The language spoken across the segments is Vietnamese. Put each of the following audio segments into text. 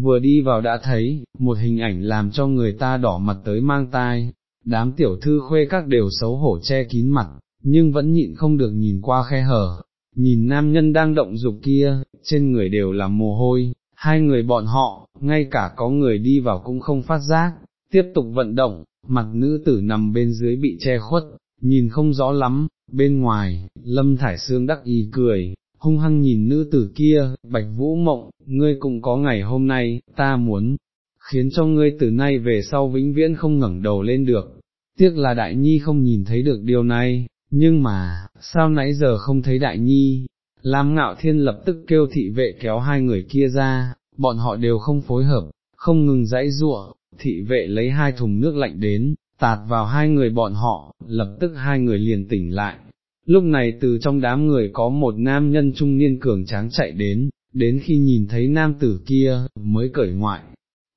vừa đi vào đã thấy, một hình ảnh làm cho người ta đỏ mặt tới mang tai, đám tiểu thư khuê các đều xấu hổ che kín mặt, nhưng vẫn nhịn không được nhìn qua khe hở, nhìn nam nhân đang động dục kia, trên người đều là mồ hôi, hai người bọn họ, ngay cả có người đi vào cũng không phát giác, tiếp tục vận động, mặt nữ tử nằm bên dưới bị che khuất, nhìn không rõ lắm, bên ngoài, lâm thải xương đắc ý cười, hung hăng nhìn nữ tử kia, bạch vũ mộng, ngươi cũng có ngày hôm nay, ta muốn, khiến cho ngươi từ nay về sau vĩnh viễn không ngẩng đầu lên được, tiếc là đại nhi không nhìn thấy được điều này, nhưng mà, sao nãy giờ không thấy đại nhi, Lam ngạo thiên lập tức kêu thị vệ kéo hai người kia ra, bọn họ đều không phối hợp, không ngừng dãy giụa, thị vệ lấy hai thùng nước lạnh đến, tạt vào hai người bọn họ, lập tức hai người liền tỉnh lại. Lúc này từ trong đám người có một nam nhân trung niên cường tráng chạy đến, đến khi nhìn thấy nam tử kia, mới cởi ngoại.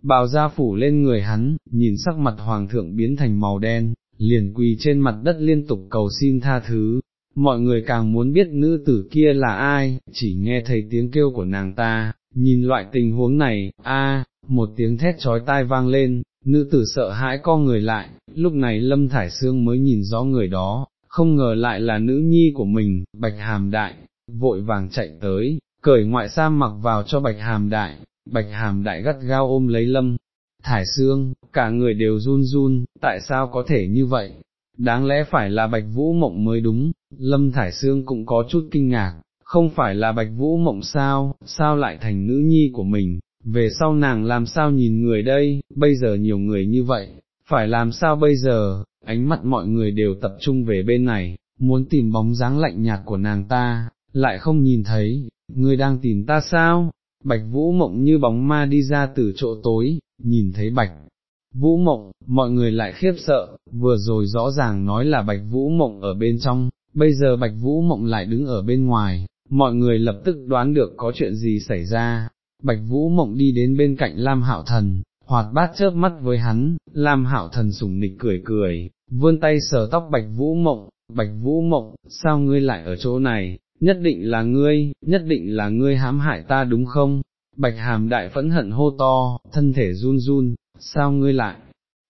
Bào ra phủ lên người hắn, nhìn sắc mặt hoàng thượng biến thành màu đen, liền quỳ trên mặt đất liên tục cầu xin tha thứ, mọi người càng muốn biết nữ tử kia là ai, chỉ nghe thấy tiếng kêu của nàng ta, nhìn loại tình huống này, a, một tiếng thét trói tai vang lên, nữ tử sợ hãi co người lại, lúc này Lâm Thải xương mới nhìn rõ người đó, không ngờ lại là nữ nhi của mình, Bạch Hàm Đại, vội vàng chạy tới, cởi ngoại sa mặc vào cho Bạch Hàm Đại, Bạch Hàm Đại gắt gao ôm lấy Lâm. Thải Sương, cả người đều run run, tại sao có thể như vậy? Đáng lẽ phải là Bạch Vũ Mộng mới đúng, Lâm Thải Sương cũng có chút kinh ngạc, không phải là Bạch Vũ Mộng sao, sao lại thành nữ nhi của mình, về sau nàng làm sao nhìn người đây, bây giờ nhiều người như vậy, phải làm sao bây giờ, ánh mắt mọi người đều tập trung về bên này, muốn tìm bóng dáng lạnh nhạt của nàng ta, lại không nhìn thấy, Ngươi đang tìm ta sao, bạch vũ mộng như bóng ma đi ra từ chỗ tối, nhìn thấy bạch. Vũ mộng, mọi người lại khiếp sợ, vừa rồi rõ ràng nói là bạch vũ mộng ở bên trong, bây giờ bạch vũ mộng lại đứng ở bên ngoài, mọi người lập tức đoán được có chuyện gì xảy ra, Bạch Vũ Mộng đi đến bên cạnh Lam Hạo Thần, hoạt bát chớp mắt với hắn, Lam Hạo Thần sủng nịch cười cười, vươn tay sờ tóc Bạch Vũ Mộng, Bạch Vũ Mộng, sao ngươi lại ở chỗ này, nhất định là ngươi, nhất định là ngươi hãm hại ta đúng không? Bạch Hàm Đại phẫn hận hô to, thân thể run run, sao ngươi lại?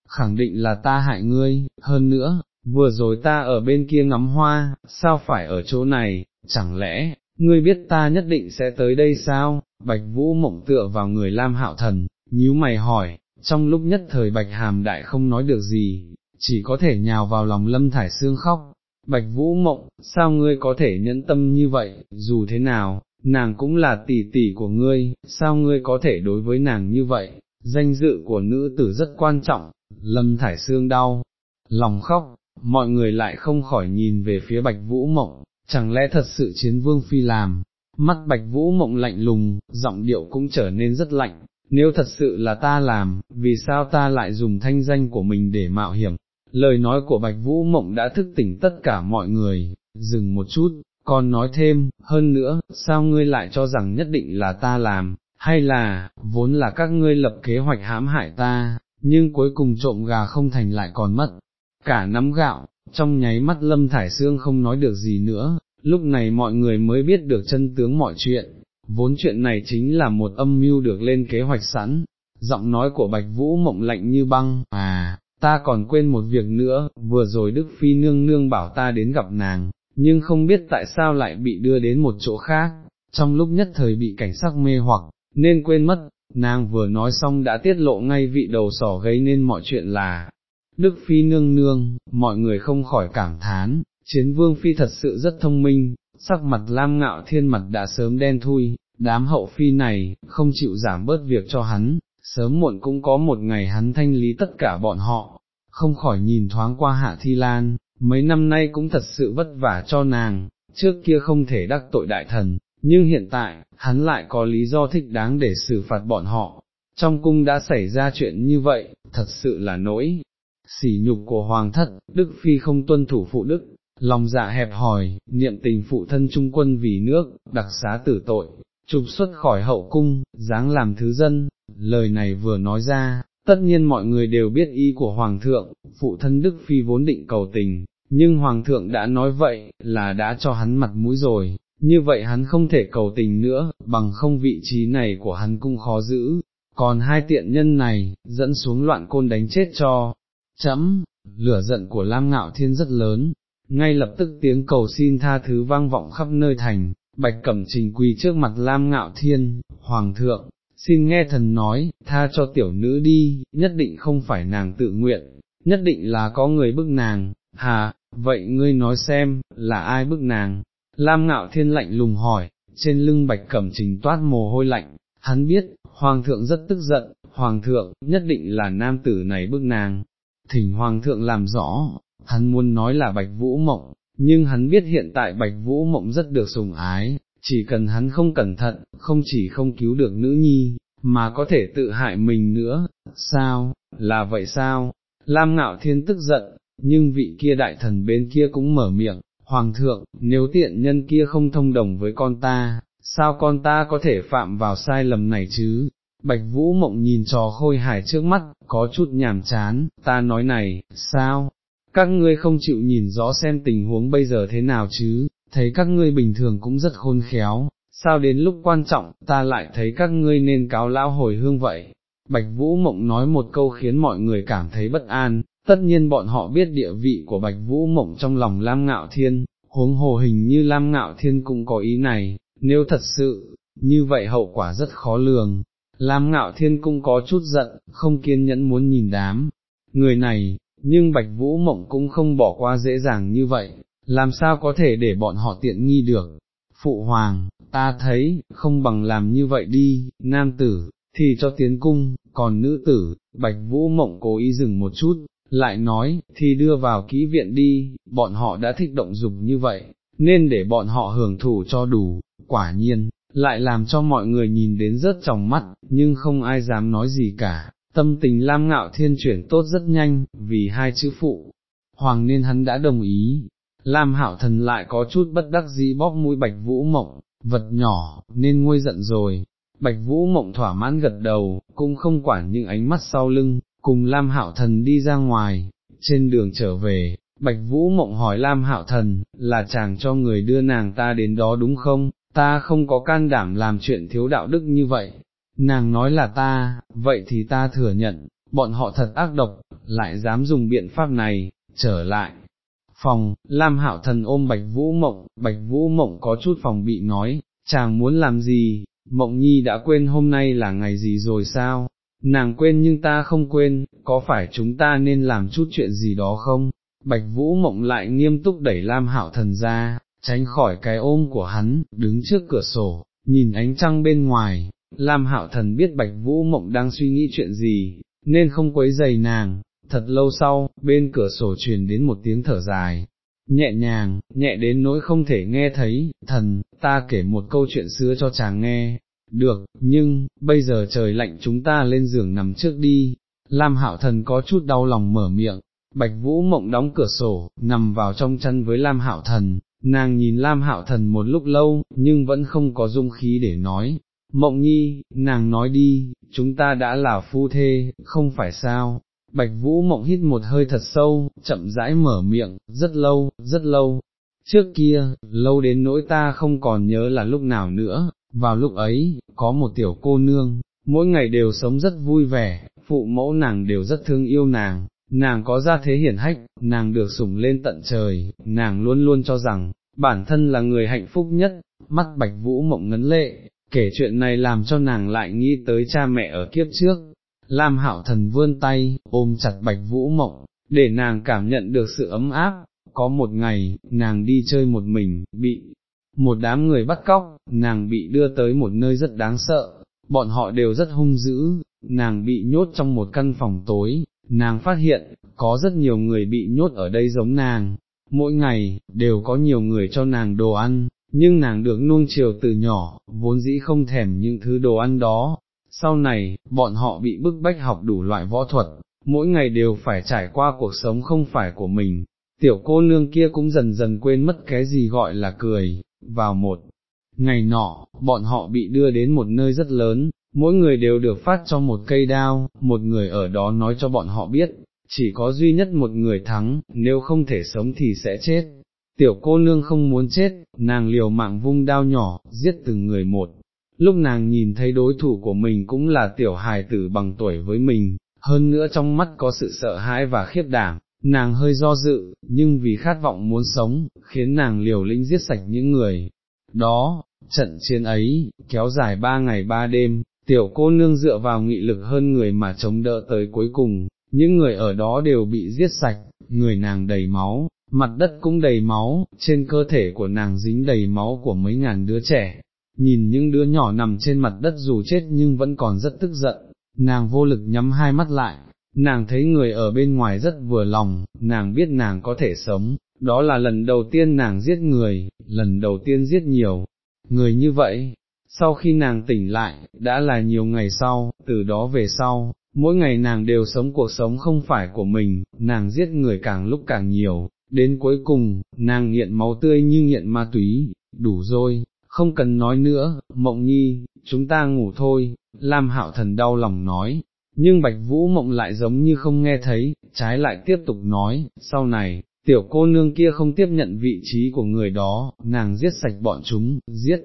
Khẳng định là ta hại ngươi, hơn nữa, vừa rồi ta ở bên kia ngắm hoa, sao phải ở chỗ này, chẳng lẽ, ngươi biết ta nhất định sẽ tới đây sao, bạch vũ mộng tựa vào người Lam Hạo Thần, nhíu mày hỏi, trong lúc nhất thời bạch hàm đại không nói được gì, chỉ có thể nhào vào lòng lâm thải xương khóc, bạch vũ mộng, sao ngươi có thể nhẫn tâm như vậy, dù thế nào, nàng cũng là tỷ tỷ của ngươi, sao ngươi có thể đối với nàng như vậy, danh dự của nữ tử rất quan trọng, lâm thải xương đau, lòng khóc, mọi người lại không khỏi nhìn về phía bạch vũ mộng, chẳng lẽ thật sự chiến vương phi làm, mắt bạch vũ mộng lạnh lùng, giọng điệu cũng trở nên rất lạnh, nếu thật sự là ta làm, vì sao ta lại dùng thanh danh của mình để mạo hiểm, lời nói của bạch vũ mộng đã thức tỉnh tất cả mọi người, dừng một chút, còn nói thêm, hơn nữa, sao ngươi lại cho rằng nhất định là ta làm, hay là, vốn là các ngươi lập kế hoạch hãm hại ta, nhưng cuối cùng trộm gà không thành lại còn mất, cả nắm gạo, trong nháy mắt lâm thải xương không nói được gì nữa, lúc này mọi người mới biết được chân tướng mọi chuyện, vốn chuyện này chính là một âm mưu được lên kế hoạch sẵn, giọng nói của Bạch Vũ mộng lạnh như băng, à, ta còn quên một việc nữa, vừa rồi Đức Phi nương nương bảo ta đến gặp nàng, nhưng không biết tại sao lại bị đưa đến một chỗ khác, trong lúc nhất thời bị cảnh sắc mê hoặc, nên quên mất, nàng vừa nói xong đã tiết lộ ngay vị đầu sỏ gây nên mọi chuyện là, Đức Phi nương nương, mọi người không khỏi cảm thán, chiến vương Phi thật sự rất thông minh, sắc mặt lam ngạo thiên mặt đã sớm đen thui, đám hậu Phi này, không chịu giảm bớt việc cho hắn, sớm muộn cũng có một ngày hắn thanh lý tất cả bọn họ, không khỏi nhìn thoáng qua hạ thi lan, mấy năm nay cũng thật sự vất vả cho nàng, trước kia không thể đắc tội đại thần, nhưng hiện tại, hắn lại có lý do thích đáng để xử phạt bọn họ. Trong cung đã xảy ra chuyện như vậy, thật sự là nỗi, sỉ nhục của hoàng thất, Đức Phi không tuân thủ phụ đức, lòng dạ hẹp hòi, niệm tình phụ thân trung quân vì nước, đặc xá tử tội, trục xuất khỏi hậu cung, dáng làm thứ dân, lời này vừa nói ra, tất nhiên mọi người đều biết ý của Hoàng thượng, phụ thân Đức Phi vốn định cầu tình, nhưng Hoàng thượng đã nói vậy, là đã cho hắn mặt mũi rồi, như vậy hắn không thể cầu tình nữa, bằng không vị trí này của hắn cũng khó giữ, còn hai tiện nhân này, dẫn xuống loạn côn đánh chết cho, chấm, lửa giận của Lam Ngạo Thiên rất lớn, ngay lập tức tiếng cầu xin tha thứ vang vọng khắp nơi thành, bạch cẩm trình quỳ trước mặt Lam Ngạo Thiên, Hoàng thượng, xin nghe thần nói, tha cho tiểu nữ đi, nhất định không phải nàng tự nguyện, nhất định là có người bức nàng, hà, vậy ngươi nói xem, là ai bức nàng? Lam Ngạo Thiên lạnh lùng hỏi, trên lưng bạch cẩm trình toát mồ hôi lạnh, hắn biết, Hoàng thượng rất tức giận, Hoàng thượng, nhất định là nam tử này bức nàng, thỉnh Hoàng thượng làm rõ, hắn muốn nói là Bạch Vũ Mộng, nhưng hắn biết hiện tại Bạch Vũ Mộng rất được sủng ái, chỉ cần hắn không cẩn thận, không chỉ không cứu được nữ nhi, mà có thể tự hại mình nữa, sao, là vậy sao, Lam Ngạo Thiên tức giận, nhưng vị kia đại thần bên kia cũng mở miệng, Hoàng thượng, nếu tiện nhân kia không thông đồng với con ta, sao con ta có thể phạm vào sai lầm này chứ, Bạch Vũ Mộng nhìn trò khôi hài trước mắt, có chút nhàm chán, ta nói này, sao, các ngươi không chịu nhìn rõ xem tình huống bây giờ thế nào chứ, thấy các ngươi bình thường cũng rất khôn khéo, sao đến lúc quan trọng, ta lại thấy các ngươi nên cáo lão hồi hương vậy. Bạch Vũ Mộng nói một câu khiến mọi người cảm thấy bất an, tất nhiên bọn họ biết địa vị của Bạch Vũ Mộng trong lòng Lam Ngạo Thiên, huống hồ hình như Lam Ngạo Thiên cũng có ý này, nếu thật sự, như vậy hậu quả rất khó lường. Lam Ngạo Thiên cũng có chút giận, không kiên nhẫn muốn nhìn đám, người này, nhưng Bạch Vũ Mộng cũng không bỏ qua dễ dàng như vậy, làm sao có thể để bọn họ tiện nghi được. Phụ Hoàng, ta thấy, không bằng làm như vậy đi, nam tử, thì cho tiến cung, còn nữ tử, Bạch Vũ Mộng cố ý dừng một chút, lại nói, thì đưa vào kỹ viện đi, bọn họ đã thích động dục như vậy, nên để bọn họ hưởng thụ cho đủ, quả nhiên, lại làm cho mọi người nhìn đến rất trong mắt, nhưng không ai dám nói gì cả, tâm tình Lam Ngạo Thiên chuyển tốt rất nhanh, vì hai chữ phụ, hoàng nên hắn đã đồng ý, Lam hảo Thần lại có chút bất đắc dĩ bóp mũi Bạch Vũ Mộng, vật nhỏ, nên nguôi giận rồi, Bạch Vũ Mộng thỏa mãn gật đầu, cũng không quản những ánh mắt sau lưng, cùng Lam hảo Thần đi ra ngoài, trên đường trở về, Bạch Vũ Mộng hỏi Lam Hạo Thần, là chàng cho người đưa nàng ta đến đó đúng không, ta không có can đảm làm chuyện thiếu đạo đức như vậy, nàng nói là ta, vậy thì ta thừa nhận, bọn họ thật ác độc, lại dám dùng biện pháp này, trở lại. Phòng, Lam Hạo Thần ôm Bạch Vũ Mộng, Bạch Vũ Mộng có chút phòng bị nói, chàng muốn làm gì, Mộng Nhi đã quên hôm nay là ngày gì rồi sao, nàng quên nhưng ta không quên, có phải chúng ta nên làm chút chuyện gì đó không? Bạch Vũ Mộng lại nghiêm túc đẩy Lam Hạo Thần ra, tránh khỏi cái ôm của hắn, đứng trước cửa sổ, nhìn ánh trăng bên ngoài, Lam Hạo Thần biết Bạch Vũ Mộng đang suy nghĩ chuyện gì, nên không quấy giày nàng, thật lâu sau, bên cửa sổ truyền đến một tiếng thở dài, nhẹ nhàng, nhẹ đến nỗi không thể nghe thấy, thần, ta kể một câu chuyện xưa cho chàng nghe, được, nhưng, bây giờ trời lạnh chúng ta lên giường nằm trước đi, Lam Hạo Thần có chút đau lòng mở miệng, Bạch Vũ Mộng đóng cửa sổ, nằm vào trong chân với Lam Hạo Thần, nàng nhìn Lam Hạo Thần một lúc lâu, nhưng vẫn không có dung khí để nói, Mộng nhi, nàng nói đi, chúng ta đã là phu thê, không phải sao, bạch vũ mộng hít một hơi thật sâu, chậm rãi mở miệng, rất lâu, rất lâu, trước kia, lâu đến nỗi ta không còn nhớ là lúc nào nữa, vào lúc ấy, có một tiểu cô nương, mỗi ngày đều sống rất vui vẻ, phụ mẫu nàng đều rất thương yêu nàng, nàng có gia thế hiển hách, nàng được sủng lên tận trời, nàng luôn luôn cho rằng, bản thân là người hạnh phúc nhất, mắt bạch vũ mộng ngấn lệ, kể chuyện này làm cho nàng lại nghĩ tới cha mẹ ở kiếp trước. Lam hạo thần vươn tay, ôm chặt bạch vũ mộng, để nàng cảm nhận được sự ấm áp, có một ngày, nàng đi chơi một mình, bị một đám người bắt cóc, nàng bị đưa tới một nơi rất đáng sợ, bọn họ đều rất hung dữ, nàng bị nhốt trong một căn phòng tối, nàng phát hiện, có rất nhiều người bị nhốt ở đây giống nàng, mỗi ngày, đều có nhiều người cho nàng đồ ăn, nhưng nàng được nuông chiều từ nhỏ, vốn dĩ không thèm những thứ đồ ăn đó. Sau này, bọn họ bị bức bách học đủ loại võ thuật, mỗi ngày đều phải trải qua cuộc sống không phải của mình. Tiểu cô nương kia cũng dần dần quên mất cái gì gọi là cười, vào một ngày nọ, bọn họ bị đưa đến một nơi rất lớn, mỗi người đều được phát cho một cây đao, một người ở đó nói cho bọn họ biết, chỉ có duy nhất một người thắng, nếu không thể sống thì sẽ chết, tiểu cô nương không muốn chết, nàng liều mạng vung đao nhỏ, giết từng người một. lúc nàng nhìn thấy đối thủ của mình cũng là tiểu hài tử bằng tuổi với mình, hơn nữa trong mắt có sự sợ hãi và khiếp đảm, nàng hơi do dự, nhưng vì khát vọng muốn sống, khiến nàng liều lĩnh giết sạch những người. Đó, trận chiến ấy, kéo dài ba ngày ba đêm, tiểu cô nương dựa vào nghị lực hơn người mà chống đỡ tới cuối cùng, những người ở đó đều bị giết sạch, người nàng đầy máu, mặt đất cũng đầy máu, trên cơ thể của nàng dính đầy máu của mấy ngàn đứa trẻ, nhìn những đứa nhỏ nằm trên mặt đất dù chết nhưng vẫn còn rất tức giận, nàng vô lực nhắm hai mắt lại, nàng thấy người ở bên ngoài rất vừa lòng, nàng biết nàng có thể sống, đó là lần đầu tiên nàng giết người, lần đầu tiên giết nhiều, người như vậy. Sau khi nàng tỉnh lại, đã là nhiều ngày sau, từ đó về sau, mỗi ngày nàng đều sống cuộc sống không phải của mình, nàng giết người càng lúc càng nhiều, đến cuối cùng, nàng nghiện máu tươi như nghiện ma túy, đủ rồi, không cần nói nữa, mộng nhi, chúng ta ngủ thôi, Lam Hạo Thần đau lòng nói, nhưng Bạch Vũ mộng lại giống như không nghe thấy, trái lại tiếp tục nói, sau này, tiểu cô nương kia không tiếp nhận vị trí của người đó, nàng giết sạch bọn chúng, giết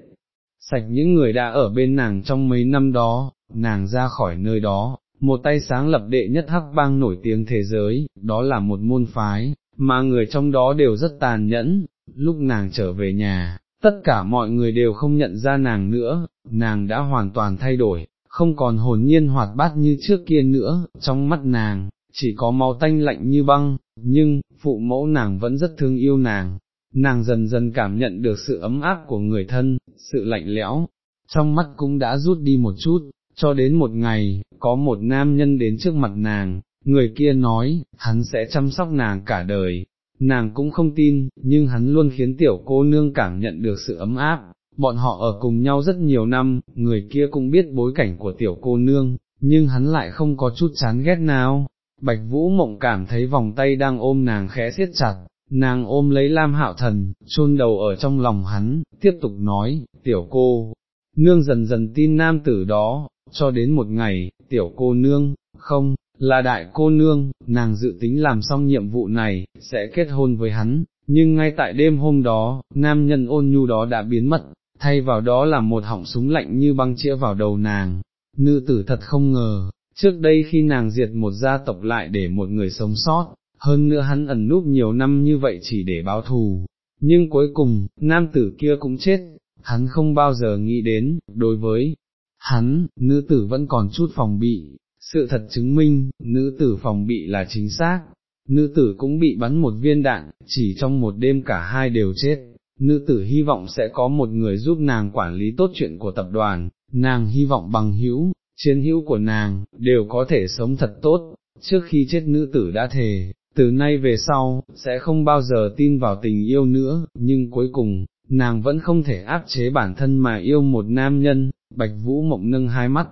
sạch những người đã ở bên nàng trong mấy năm đó, nàng ra khỏi nơi đó, một tay sáng lập đệ nhất hắc bang nổi tiếng thế giới, đó là một môn phái, mà người trong đó đều rất tàn nhẫn, lúc nàng trở về nhà, tất cả mọi người đều không nhận ra nàng nữa, nàng đã hoàn toàn thay đổi, không còn hồn nhiên hoạt bát như trước kia nữa, trong mắt nàng, chỉ có máu tanh lạnh như băng, nhưng, phụ mẫu nàng vẫn rất thương yêu nàng, nàng dần dần cảm nhận được sự ấm áp của người thân, sự lạnh lẽo, trong mắt cũng đã rút đi một chút, cho đến một ngày, có một nam nhân đến trước mặt nàng, người kia nói, hắn sẽ chăm sóc nàng cả đời, nàng cũng không tin, nhưng hắn luôn khiến tiểu cô nương cảm nhận được sự ấm áp, bọn họ ở cùng nhau rất nhiều năm, người kia cũng biết bối cảnh của tiểu cô nương, nhưng hắn lại không có chút chán ghét nào. Bạch Vũ Mộng cảm thấy vòng tay đang ôm nàng khẽ siết chặt, nàng ôm lấy Lam Hạo Thần, chôn đầu ở trong lòng hắn, tiếp tục nói, tiểu cô, nương dần dần tin nam tử đó, cho đến một ngày, tiểu cô nương, không, là đại cô nương, nàng dự tính làm xong nhiệm vụ này, sẽ kết hôn với hắn, nhưng ngay tại đêm hôm đó, nam nhân ôn nhu đó đã biến mất, thay vào đó là một họng súng lạnh như băng chĩa vào đầu nàng, nữ tử thật không ngờ, trước đây khi nàng diệt một gia tộc lại để một người sống sót, hơn nữa hắn ẩn núp nhiều năm như vậy chỉ để báo thù, nhưng cuối cùng, nam tử kia cũng chết, hắn không bao giờ nghĩ đến, đối với hắn, nữ tử vẫn còn chút phòng bị, sự thật chứng minh, nữ tử phòng bị là chính xác, nữ tử cũng bị bắn một viên đạn, chỉ trong một đêm cả hai đều chết, nữ tử hy vọng sẽ có một người giúp nàng quản lý tốt chuyện của tập đoàn, nàng hy vọng bằng hữu, chiến hữu của nàng, đều có thể sống thật tốt, trước khi chết nữ tử đã thề, từ nay về sau, sẽ không bao giờ tin vào tình yêu nữa, nhưng cuối cùng, nàng vẫn không thể áp chế bản thân mà yêu một nam nhân, bạch vũ mộng nâng hai mắt,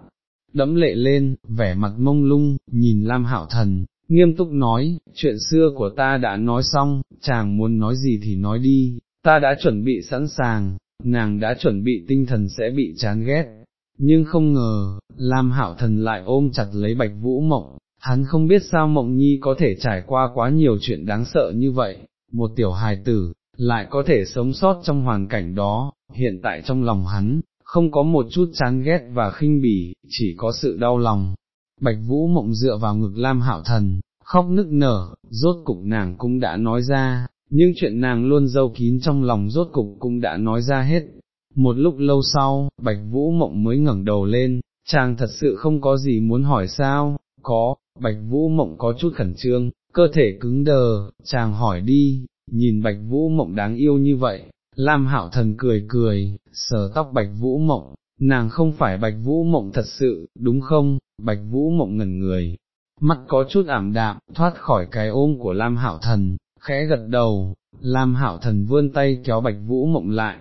đẫm lệ lên, vẻ mặt mông lung, nhìn Lam Hạo Thần, nghiêm túc nói, chuyện xưa của ta đã nói xong, chàng muốn nói gì thì nói đi, ta đã chuẩn bị sẵn sàng, nàng đã chuẩn bị tinh thần sẽ bị chán ghét, nhưng không ngờ, Lam Hạo Thần lại ôm chặt lấy Bạch Vũ Mộng, hắn không biết sao Mộng Nhi có thể trải qua quá nhiều chuyện đáng sợ như vậy, một tiểu hài tử, lại có thể sống sót trong hoàn cảnh đó, hiện tại trong lòng hắn, không có một chút chán ghét và khinh bỉ, chỉ có sự đau lòng. Bạch Vũ mộng dựa vào ngực Lam Hạo Thần, khóc nức nở, rốt cục nàng cũng đã nói ra, nhưng chuyện nàng luôn dâu kín trong lòng rốt cục cũng đã nói ra hết. Một lúc lâu sau, Bạch Vũ mộng mới ngẩng đầu lên, chàng thật sự không có gì muốn hỏi sao, có, Bạch Vũ mộng có chút khẩn trương, cơ thể cứng đờ, chàng hỏi đi, nhìn Bạch Vũ mộng đáng yêu như vậy, Lam Hạo Thần cười cười, sờ tóc Bạch Vũ Mộng, nàng không phải Bạch Vũ Mộng thật sự, đúng không? Bạch Vũ Mộng ngẩn người, mắt có chút ảm đạm, thoát khỏi cái ôm của Lam Hạo Thần, khẽ gật đầu, Lam Hạo Thần vươn tay kéo Bạch Vũ Mộng lại.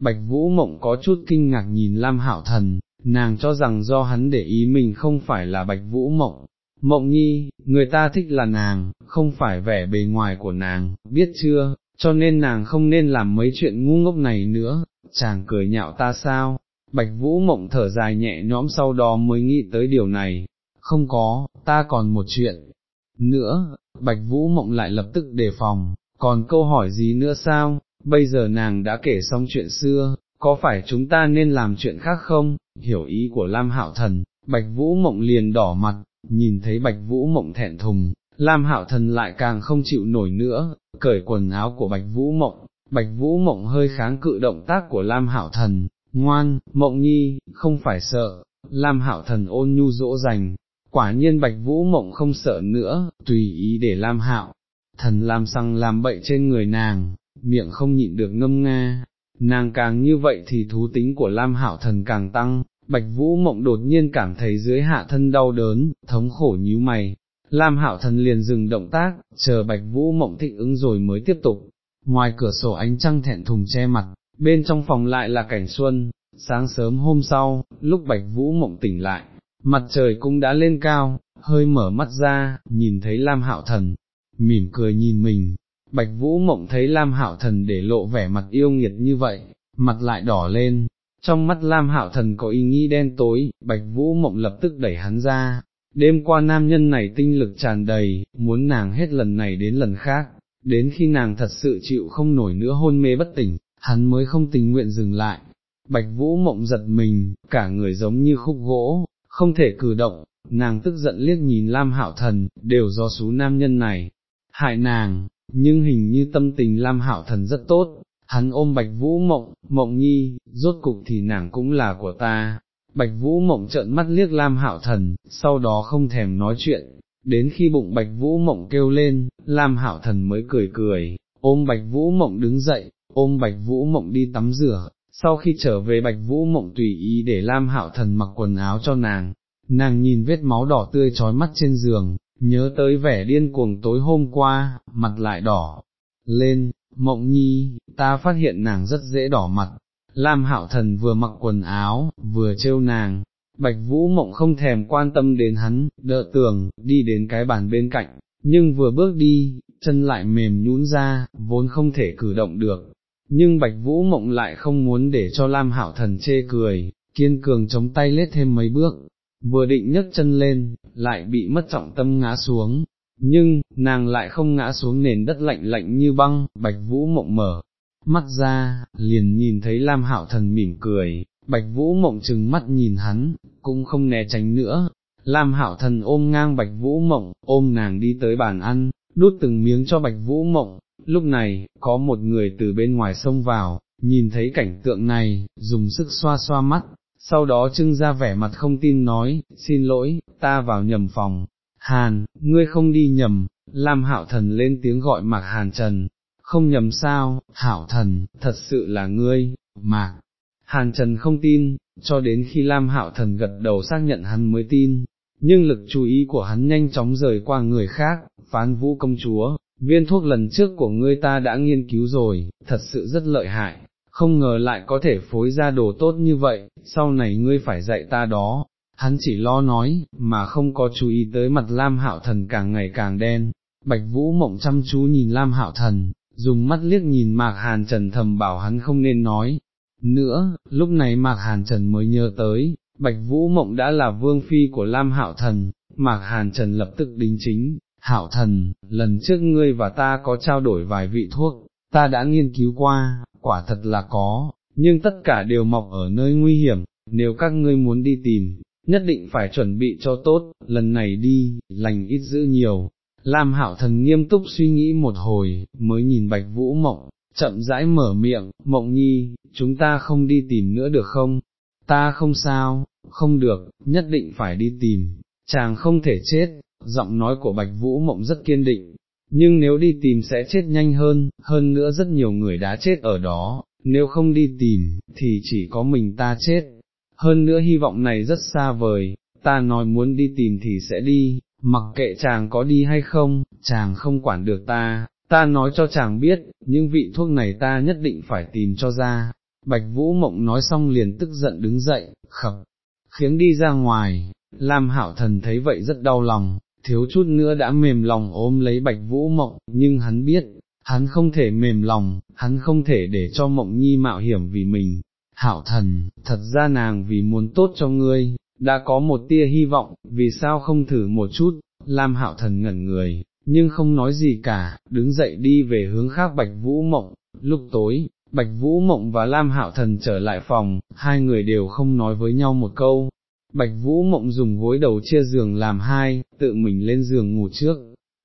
Bạch Vũ Mộng có chút kinh ngạc nhìn Lam Hạo Thần, nàng cho rằng do hắn để ý mình không phải là Bạch Vũ Mộng. Mộng nhi, người ta thích là nàng, không phải vẻ bề ngoài của nàng, biết chưa, cho nên nàng không nên làm mấy chuyện ngu ngốc này nữa, chàng cười nhạo ta sao, bạch vũ mộng thở dài nhẹ nhõm sau đó mới nghĩ tới điều này, không có, ta còn một chuyện, nữa, bạch vũ mộng lại lập tức đề phòng, còn câu hỏi gì nữa sao, bây giờ nàng đã kể xong chuyện xưa, có phải chúng ta nên làm chuyện khác không, hiểu ý của Lam Hạo Thần, Bạch Vũ Mộng liền đỏ mặt, nhìn thấy Bạch Vũ Mộng thẹn thùng, Lam Hạo Thần lại càng không chịu nổi nữa, cởi quần áo của Bạch Vũ Mộng, Bạch Vũ Mộng hơi kháng cự động tác của Lam Hạo Thần, ngoan, Mộng Nhi, không phải sợ, Lam Hạo Thần ôn nhu dỗ dành, quả nhiên Bạch Vũ Mộng không sợ nữa, tùy ý để Lam Hạo Thần làm xăng làm bậy trên người nàng, miệng không nhịn được ngâm nga, nàng càng như vậy thì thú tính của Lam Hạo Thần càng tăng, Bạch Vũ Mộng đột nhiên cảm thấy dưới hạ thân đau đớn, thống khổ nhíu mày, Lam Hạo Thần liền dừng động tác, chờ Bạch Vũ Mộng thích ứng rồi mới tiếp tục, ngoài cửa sổ ánh trăng thẹn thùng che mặt, bên trong phòng lại là cảnh xuân, sáng sớm hôm sau, lúc Bạch Vũ Mộng tỉnh lại, mặt trời cũng đã lên cao, hơi mở mắt ra, nhìn thấy Lam Hạo Thần, mỉm cười nhìn mình, Bạch Vũ Mộng thấy Lam Hạo Thần để lộ vẻ mặt yêu nghiệt như vậy, mặt lại đỏ lên, trong mắt Lam Hạo Thần có ý nghĩ đen tối, Bạch Vũ Mộng lập tức đẩy hắn ra, đêm qua nam nhân này tinh lực tràn đầy, muốn nàng hết lần này đến lần khác, đến khi nàng thật sự chịu không nổi nữa hôn mê bất tỉnh, hắn mới không tình nguyện dừng lại. Bạch Vũ Mộng giật mình, cả người giống như khúc gỗ, không thể cử động, nàng tức giận liếc nhìn Lam Hạo Thần, đều do số nam nhân này, hại nàng, nhưng hình như tâm tình Lam Hạo Thần rất tốt, hắn ôm Bạch Vũ Mộng, Mộng Nhi, rốt cục thì nàng cũng là của ta. Bạch Vũ Mộng trợn mắt liếc Lam Hạo Thần, sau đó không thèm nói chuyện, đến khi bụng Bạch Vũ Mộng kêu lên, Lam Hạo Thần mới cười cười, ôm Bạch Vũ Mộng đứng dậy, ôm Bạch Vũ Mộng đi tắm rửa, sau khi trở về Bạch Vũ Mộng tùy ý để Lam Hạo Thần mặc quần áo cho nàng, nàng nhìn vết máu đỏ tươi trói mắt trên giường, nhớ tới vẻ điên cuồng tối hôm qua, mặt lại đỏ, lên, mộng nhi, ta phát hiện nàng rất dễ đỏ mặt, Lam Hạo Thần vừa mặc quần áo, vừa trêu nàng, Bạch Vũ Mộng không thèm quan tâm đến hắn, đỡ tường, đi đến cái bàn bên cạnh, nhưng vừa bước đi, chân lại mềm nhũn ra, vốn không thể cử động được. Nhưng Bạch Vũ Mộng lại không muốn để cho Lam Hạo Thần chê cười, kiên cường chống tay lết thêm mấy bước, vừa định nhấc chân lên, lại bị mất trọng tâm ngã xuống, nhưng, nàng lại không ngã xuống nền đất lạnh lạnh như băng, bạch vũ mộng mở, mắt ra, liền nhìn thấy Lam Hạo Thần mỉm cười, bạch vũ mộng chừng mắt nhìn hắn, cũng không né tránh nữa, Lam Hạo Thần ôm ngang bạch vũ mộng, ôm nàng đi tới bàn ăn, đút từng miếng cho bạch vũ mộng, lúc này, có một người từ bên ngoài xông vào, nhìn thấy cảnh tượng này, dùng sức xoa xoa mắt, sau đó trưng ra vẻ mặt không tin nói, xin lỗi, ta vào nhầm phòng, Hàn, ngươi không đi nhầm, Lam Hạo Thần lên tiếng gọi Mạc Hàn Trần, không nhầm sao, hảo Thần, thật sự là ngươi, Mạc. Hàn Trần không tin, cho đến khi Lam Hạo Thần gật đầu xác nhận hắn mới tin, nhưng lực chú ý của hắn nhanh chóng rời qua người khác, phán vũ công chúa, viên thuốc lần trước của ngươi ta đã nghiên cứu rồi, thật sự rất lợi hại, không ngờ lại có thể phối ra đồ tốt như vậy, sau này ngươi phải dạy ta đó, hắn chỉ lo nói, mà không có chú ý tới mặt Lam Hạo Thần càng ngày càng đen, Bạch Vũ mộng chăm chú nhìn Lam Hạo Thần, dùng mắt liếc nhìn Mạc Hàn Trần thầm bảo hắn không nên nói. Nữa, lúc này Mạc Hàn Trần mới nhớ tới, Bạch Vũ mộng đã là vương phi của Lam Hạo Thần, Mạc Hàn Trần lập tức đính chính, Hạo Thần, lần trước ngươi và ta có trao đổi vài vị thuốc, ta đã nghiên cứu qua, quả thật là có, nhưng tất cả đều mọc ở nơi nguy hiểm, nếu các ngươi muốn đi tìm, nhất định phải chuẩn bị cho tốt, lần này đi, lành ít giữ nhiều. Lam Hảo thần nghiêm túc suy nghĩ một hồi, mới nhìn bạch vũ mộng, chậm rãi mở miệng, mộng nhi, chúng ta không đi tìm nữa được không? Ta không sao, không được, nhất định phải đi tìm, chàng không thể chết, giọng nói của bạch vũ mộng rất kiên định, nhưng nếu đi tìm sẽ chết nhanh hơn, hơn nữa rất nhiều người đã chết ở đó, nếu không đi tìm, thì chỉ có mình ta chết, hơn nữa hy vọng này rất xa vời, ta nói muốn đi tìm thì sẽ đi, mặc kệ chàng có đi hay không, chàng không quản được ta, ta nói cho chàng biết, những vị thuốc này ta nhất định phải tìm cho ra. Bạch Vũ Mộng nói xong liền tức giận đứng dậy, khập, khiến đi ra ngoài, Lam Hảo Thần thấy vậy rất đau lòng, thiếu chút nữa đã mềm lòng ôm lấy Bạch Vũ Mộng, nhưng hắn biết, hắn không thể mềm lòng, hắn không thể để cho Mộng Nhi mạo hiểm vì mình, hảo thần, thật ra nàng vì muốn tốt cho ngươi, đã có một tia hy vọng, vì sao không thử một chút, Lam hạo thần ngẩn người, nhưng không nói gì cả, đứng dậy đi về hướng khác bạch vũ mộng, lúc tối, Bạch Vũ Mộng và Lam Hạo Thần trở lại phòng, hai người đều không nói với nhau một câu. Bạch Vũ Mộng dùng gối đầu chia giường làm hai, tự mình lên giường ngủ trước.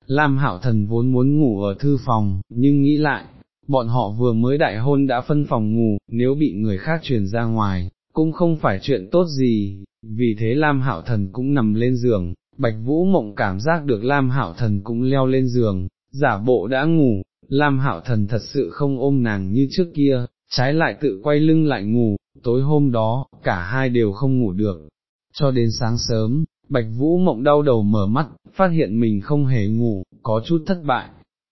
Lam Hạo Thần vốn muốn ngủ ở thư phòng, nhưng nghĩ lại, bọn họ vừa mới đại hôn đã phân phòng ngủ, nếu bị người khác truyền ra ngoài, cũng không phải chuyện tốt gì, vì thế Lam Hạo Thần cũng nằm lên giường, Bạch Vũ Mộng cảm giác được Lam Hạo Thần cũng leo lên giường, giả bộ đã ngủ, Lam Hạo Thần thật sự không ôm nàng như trước kia, trái lại tự quay lưng lại ngủ, tối hôm đó, cả hai đều không ngủ được. Cho đến sáng sớm, Bạch Vũ Mộng đau đầu mở mắt, phát hiện mình không hề ngủ, có chút thất bại.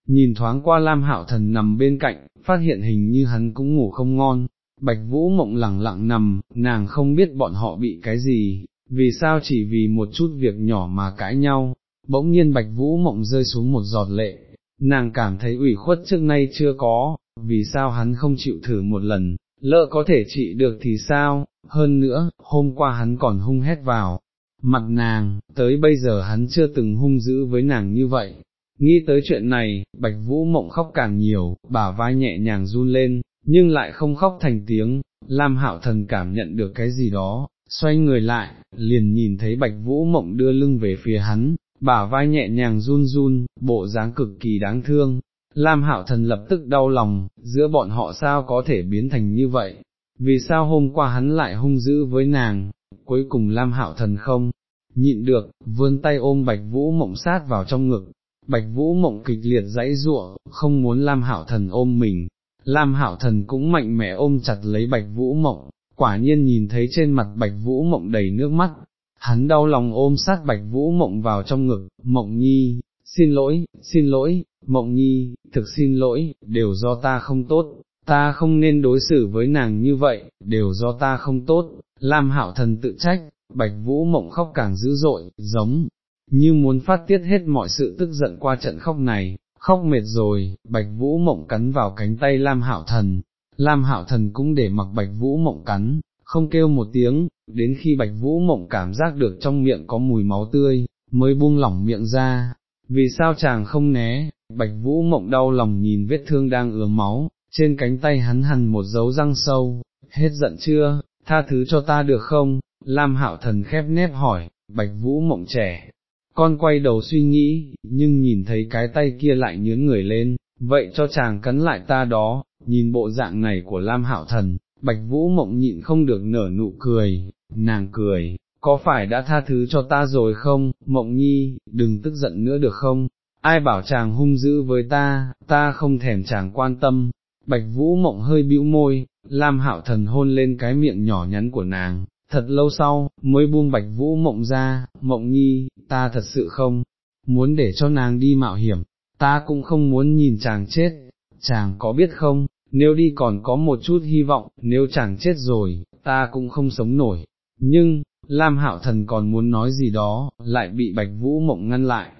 Nhìn thoáng qua Lam Hạo Thần nằm bên cạnh, phát hiện hình như hắn cũng ngủ không ngon, Bạch Vũ Mộng lẳng lặng nằm, nàng không biết bọn họ bị cái gì, vì sao chỉ vì một chút việc nhỏ mà cãi nhau, bỗng nhiên Bạch Vũ Mộng rơi xuống một giọt lệ, nàng cảm thấy ủy khuất trước nay chưa có, vì sao hắn không chịu thử một lần, lỡ có thể trị được thì sao, hơn nữa, hôm qua hắn còn hung hét vào, mặt nàng, tới bây giờ hắn chưa từng hung dữ với nàng như vậy. Nghĩ tới chuyện này, Bạch Vũ Mộng khóc càng nhiều, bả vai nhẹ nhàng run lên, nhưng lại không khóc thành tiếng, Lam Hạo Thần cảm nhận được cái gì đó, xoay người lại, liền nhìn thấy Bạch Vũ Mộng đưa lưng về phía hắn, bả vai nhẹ nhàng run run, bộ dáng cực kỳ đáng thương. Lam Hạo Thần lập tức đau lòng, giữa bọn họ sao có thể biến thành như vậy, vì sao hôm qua hắn lại hung dữ với nàng, cuối cùng Lam Hạo Thần không, nhịn được, vươn tay ôm Bạch Vũ Mộng sát vào trong ngực, Bạch Vũ Mộng kịch liệt dãy giụa, không muốn Lam Hạo Thần ôm mình, Lam Hạo Thần cũng mạnh mẽ ôm chặt lấy Bạch Vũ Mộng, quả nhiên nhìn thấy trên mặt Bạch Vũ Mộng đầy nước mắt, hắn đau lòng ôm sát Bạch Vũ Mộng vào trong ngực, Mộng Nhi, xin lỗi, xin lỗi, Mộng Nhi, thực xin lỗi, đều do ta không tốt, ta không nên đối xử với nàng như vậy, đều do ta không tốt, Lam Hạo Thần tự trách, Bạch Vũ Mộng khóc càng dữ dội, giống như muốn phát tiết hết mọi sự tức giận qua trận khóc này, khóc mệt rồi, Bạch Vũ Mộng cắn vào cánh tay Lam Hạo Thần, Lam Hạo Thần cũng để mặc Bạch Vũ Mộng cắn, không kêu một tiếng, đến khi Bạch Vũ Mộng cảm giác được trong miệng có mùi máu tươi, mới buông lỏng miệng ra, vì sao chàng không né, Bạch Vũ Mộng đau lòng nhìn vết thương đang ứa máu, trên cánh tay hắn hằn một dấu răng sâu, hết giận chưa, tha thứ cho ta được không, Lam Hạo Thần khép nép hỏi, Bạch Vũ Mộng trẻ, con quay đầu suy nghĩ, nhưng nhìn thấy cái tay kia lại nhướng người lên, vậy cho chàng cắn lại ta đó, nhìn bộ dạng này của Lam Hạo Thần, Bạch Vũ Mộng nhịn không được nở nụ cười, nàng cười, có phải đã tha thứ cho ta rồi không, Mộng Nhi, đừng tức giận nữa được không, ai bảo chàng hung dữ với ta, ta không thèm chàng quan tâm, Bạch Vũ Mộng hơi bĩu môi, Lam Hạo Thần hôn lên cái miệng nhỏ nhắn của nàng, thật lâu sau, mới buông bạch vũ mộng ra, mộng nhi, ta thật sự không, muốn để cho nàng đi mạo hiểm, ta cũng không muốn nhìn chàng chết, chàng có biết không, nếu đi còn có một chút hy vọng, nếu chàng chết rồi, ta cũng không sống nổi, nhưng, Lam Hạo Thần còn muốn nói gì đó, lại bị Bạch Vũ Mộng ngăn lại,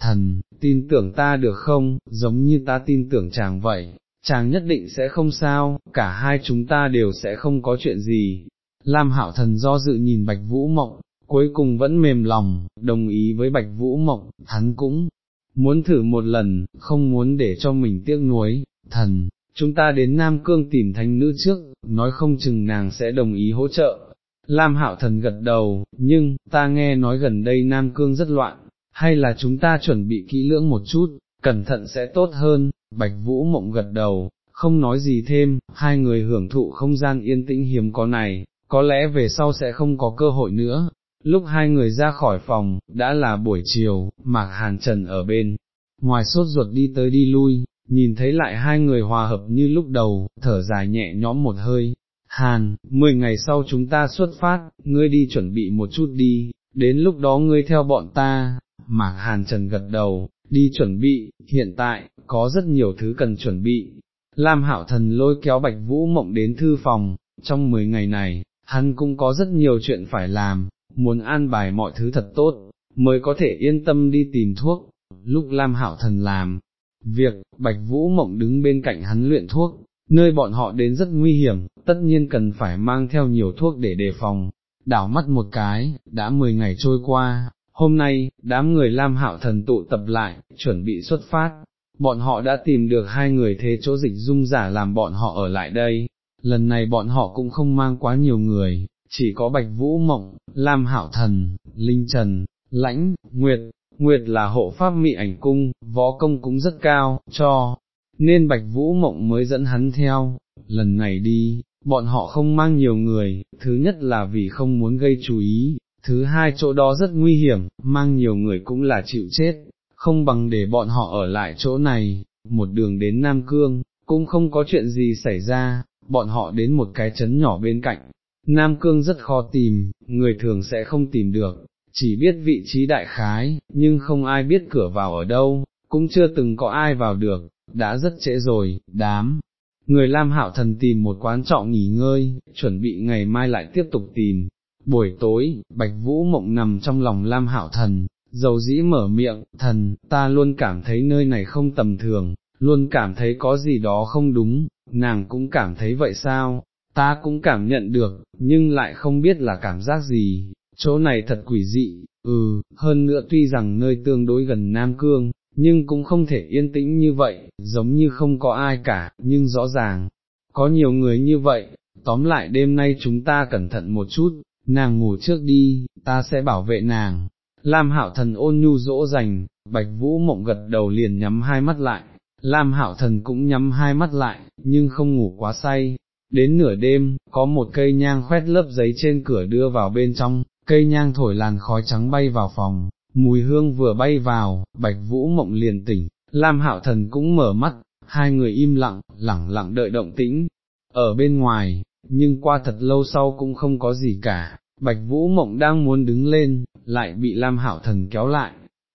thần, tin tưởng ta được không, giống như ta tin tưởng chàng vậy, chàng nhất định sẽ không sao, cả hai chúng ta đều sẽ không có chuyện gì, Lam Hạo Thần do dự nhìn Bạch Vũ Mộng, cuối cùng vẫn mềm lòng, đồng ý với Bạch Vũ Mộng, hắn cũng muốn thử một lần, không muốn để cho mình tiếc nuối, thần, chúng ta đến Nam Cương tìm thanh nữ trước, nói không chừng nàng sẽ đồng ý hỗ trợ. Lam Hạo Thần gật đầu, nhưng, ta nghe nói gần đây Nam Cương rất loạn, hay là chúng ta chuẩn bị kỹ lưỡng một chút, cẩn thận sẽ tốt hơn, Bạch Vũ Mộng gật đầu, không nói gì thêm, hai người hưởng thụ không gian yên tĩnh hiếm có này, có lẽ về sau sẽ không có cơ hội nữa. Lúc hai người ra khỏi phòng, đã là buổi chiều, Mạc Hàn Trần ở bên, ngoài sốt ruột đi tới đi lui, nhìn thấy lại hai người hòa hợp như lúc đầu, thở dài nhẹ nhõm một hơi. Hàn, mười ngày sau chúng ta xuất phát, ngươi đi chuẩn bị một chút đi, đến lúc đó ngươi theo bọn ta, Mạc Hàn Trần gật đầu, đi chuẩn bị, hiện tại, có rất nhiều thứ cần chuẩn bị. Lam Hạo Thần lôi kéo Bạch Vũ Mộng đến thư phòng, trong mười ngày này, hắn cũng có rất nhiều chuyện phải làm, muốn an bài mọi thứ thật tốt, mới có thể yên tâm đi tìm thuốc, lúc Lam Hảo Thần làm, việc, Bạch Vũ Mộng đứng bên cạnh hắn luyện thuốc, nơi bọn họ đến rất nguy hiểm, tất nhiên cần phải mang theo nhiều thuốc để đề phòng, đảo mắt một cái, đã 10 ngày trôi qua, hôm nay, đám người Lam Hạo Thần tụ tập lại, chuẩn bị xuất phát, bọn họ đã tìm được hai người thế chỗ dịch dung giả làm bọn họ ở lại đây, lần này bọn họ cũng không mang quá nhiều người, chỉ có Bạch Vũ Mộng, Lam Hảo Thần, Linh Trần, Lãnh, Nguyệt, Nguyệt là hộ pháp mị ảnh cung, võ công cũng rất cao, cho, nên Bạch Vũ Mộng mới dẫn hắn theo, lần này đi, bọn họ không mang nhiều người, thứ nhất là vì không muốn gây chú ý, thứ hai chỗ đó rất nguy hiểm, mang nhiều người cũng là chịu chết, không bằng để bọn họ ở lại chỗ này, một đường đến Nam Cương, cũng không có chuyện gì xảy ra, bọn họ đến một cái trấn nhỏ bên cạnh. Nam Cương rất khó tìm, người thường sẽ không tìm được, chỉ biết vị trí đại khái, nhưng không ai biết cửa vào ở đâu, cũng chưa từng có ai vào được, đã rất trễ rồi, đám. Người Lam Hạo Thần tìm một quán trọ nghỉ ngơi, chuẩn bị ngày mai lại tiếp tục tìm. Buổi tối, Bạch Vũ Mộng nằm trong lòng Lam Hạo Thần, dầu dĩ mở miệng, thần, ta luôn cảm thấy nơi này không tầm thường, luôn cảm thấy có gì đó không đúng, nàng cũng cảm thấy vậy sao, ta cũng cảm nhận được, nhưng lại không biết là cảm giác gì, chỗ này thật quỷ dị, ừ, hơn nữa tuy rằng nơi tương đối gần Nam Cương, nhưng cũng không thể yên tĩnh như vậy, giống như không có ai cả, nhưng rõ ràng, có nhiều người như vậy, tóm lại đêm nay chúng ta cẩn thận một chút, nàng ngủ trước đi, ta sẽ bảo vệ nàng. Lam hạo thần ôn nhu dỗ dành, bạch vũ mộng gật đầu liền nhắm hai mắt lại, Lam hạo thần cũng nhắm hai mắt lại, nhưng không ngủ quá say. Đến nửa đêm, có một cây nhang khoét lớp giấy trên cửa đưa vào bên trong, cây nhang thổi làn khói trắng bay vào phòng, mùi hương vừa bay vào, bạch vũ mộng liền tỉnh, Lam hạo thần cũng mở mắt, hai người im lặng, lẳng lặng đợi động tĩnh, ở bên ngoài, nhưng qua thật lâu sau cũng không có gì cả, bạch vũ mộng đang muốn đứng lên, lại bị Lam hạo thần kéo lại.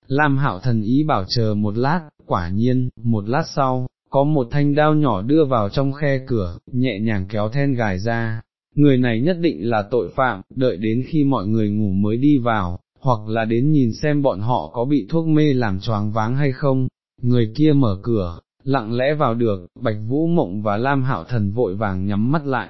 Lam hạo thần ý bảo chờ một lát, quả nhiên, một lát sau, có một thanh đao nhỏ đưa vào trong khe cửa, nhẹ nhàng kéo then gài ra, người này nhất định là tội phạm, đợi đến khi mọi người ngủ mới đi vào, hoặc là đến nhìn xem bọn họ có bị thuốc mê làm choáng váng hay không, người kia mở cửa, lặng lẽ vào được, Bạch Vũ Mộng và Lam Hạo Thần vội vàng nhắm mắt lại,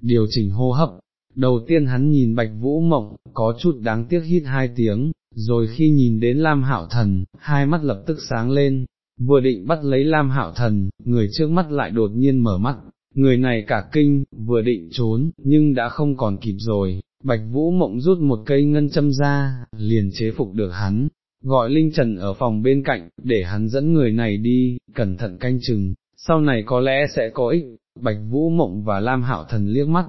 điều chỉnh hô hấp, đầu tiên hắn nhìn Bạch Vũ Mộng, có chút đáng tiếc hít hai tiếng, rồi khi nhìn đến Lam Hạo Thần, hai mắt lập tức sáng lên, vừa định bắt lấy Lam Hạo Thần, người trước mắt lại đột nhiên mở mắt, người này cả kinh, vừa định trốn, nhưng đã không còn kịp rồi, Bạch Vũ Mộng rút một cây ngân châm ra, liền chế phục được hắn, gọi Linh Trần ở phòng bên cạnh, để hắn dẫn người này đi, cẩn thận canh chừng, sau này có lẽ sẽ có ích, Bạch Vũ Mộng và Lam Hạo Thần liếc mắt,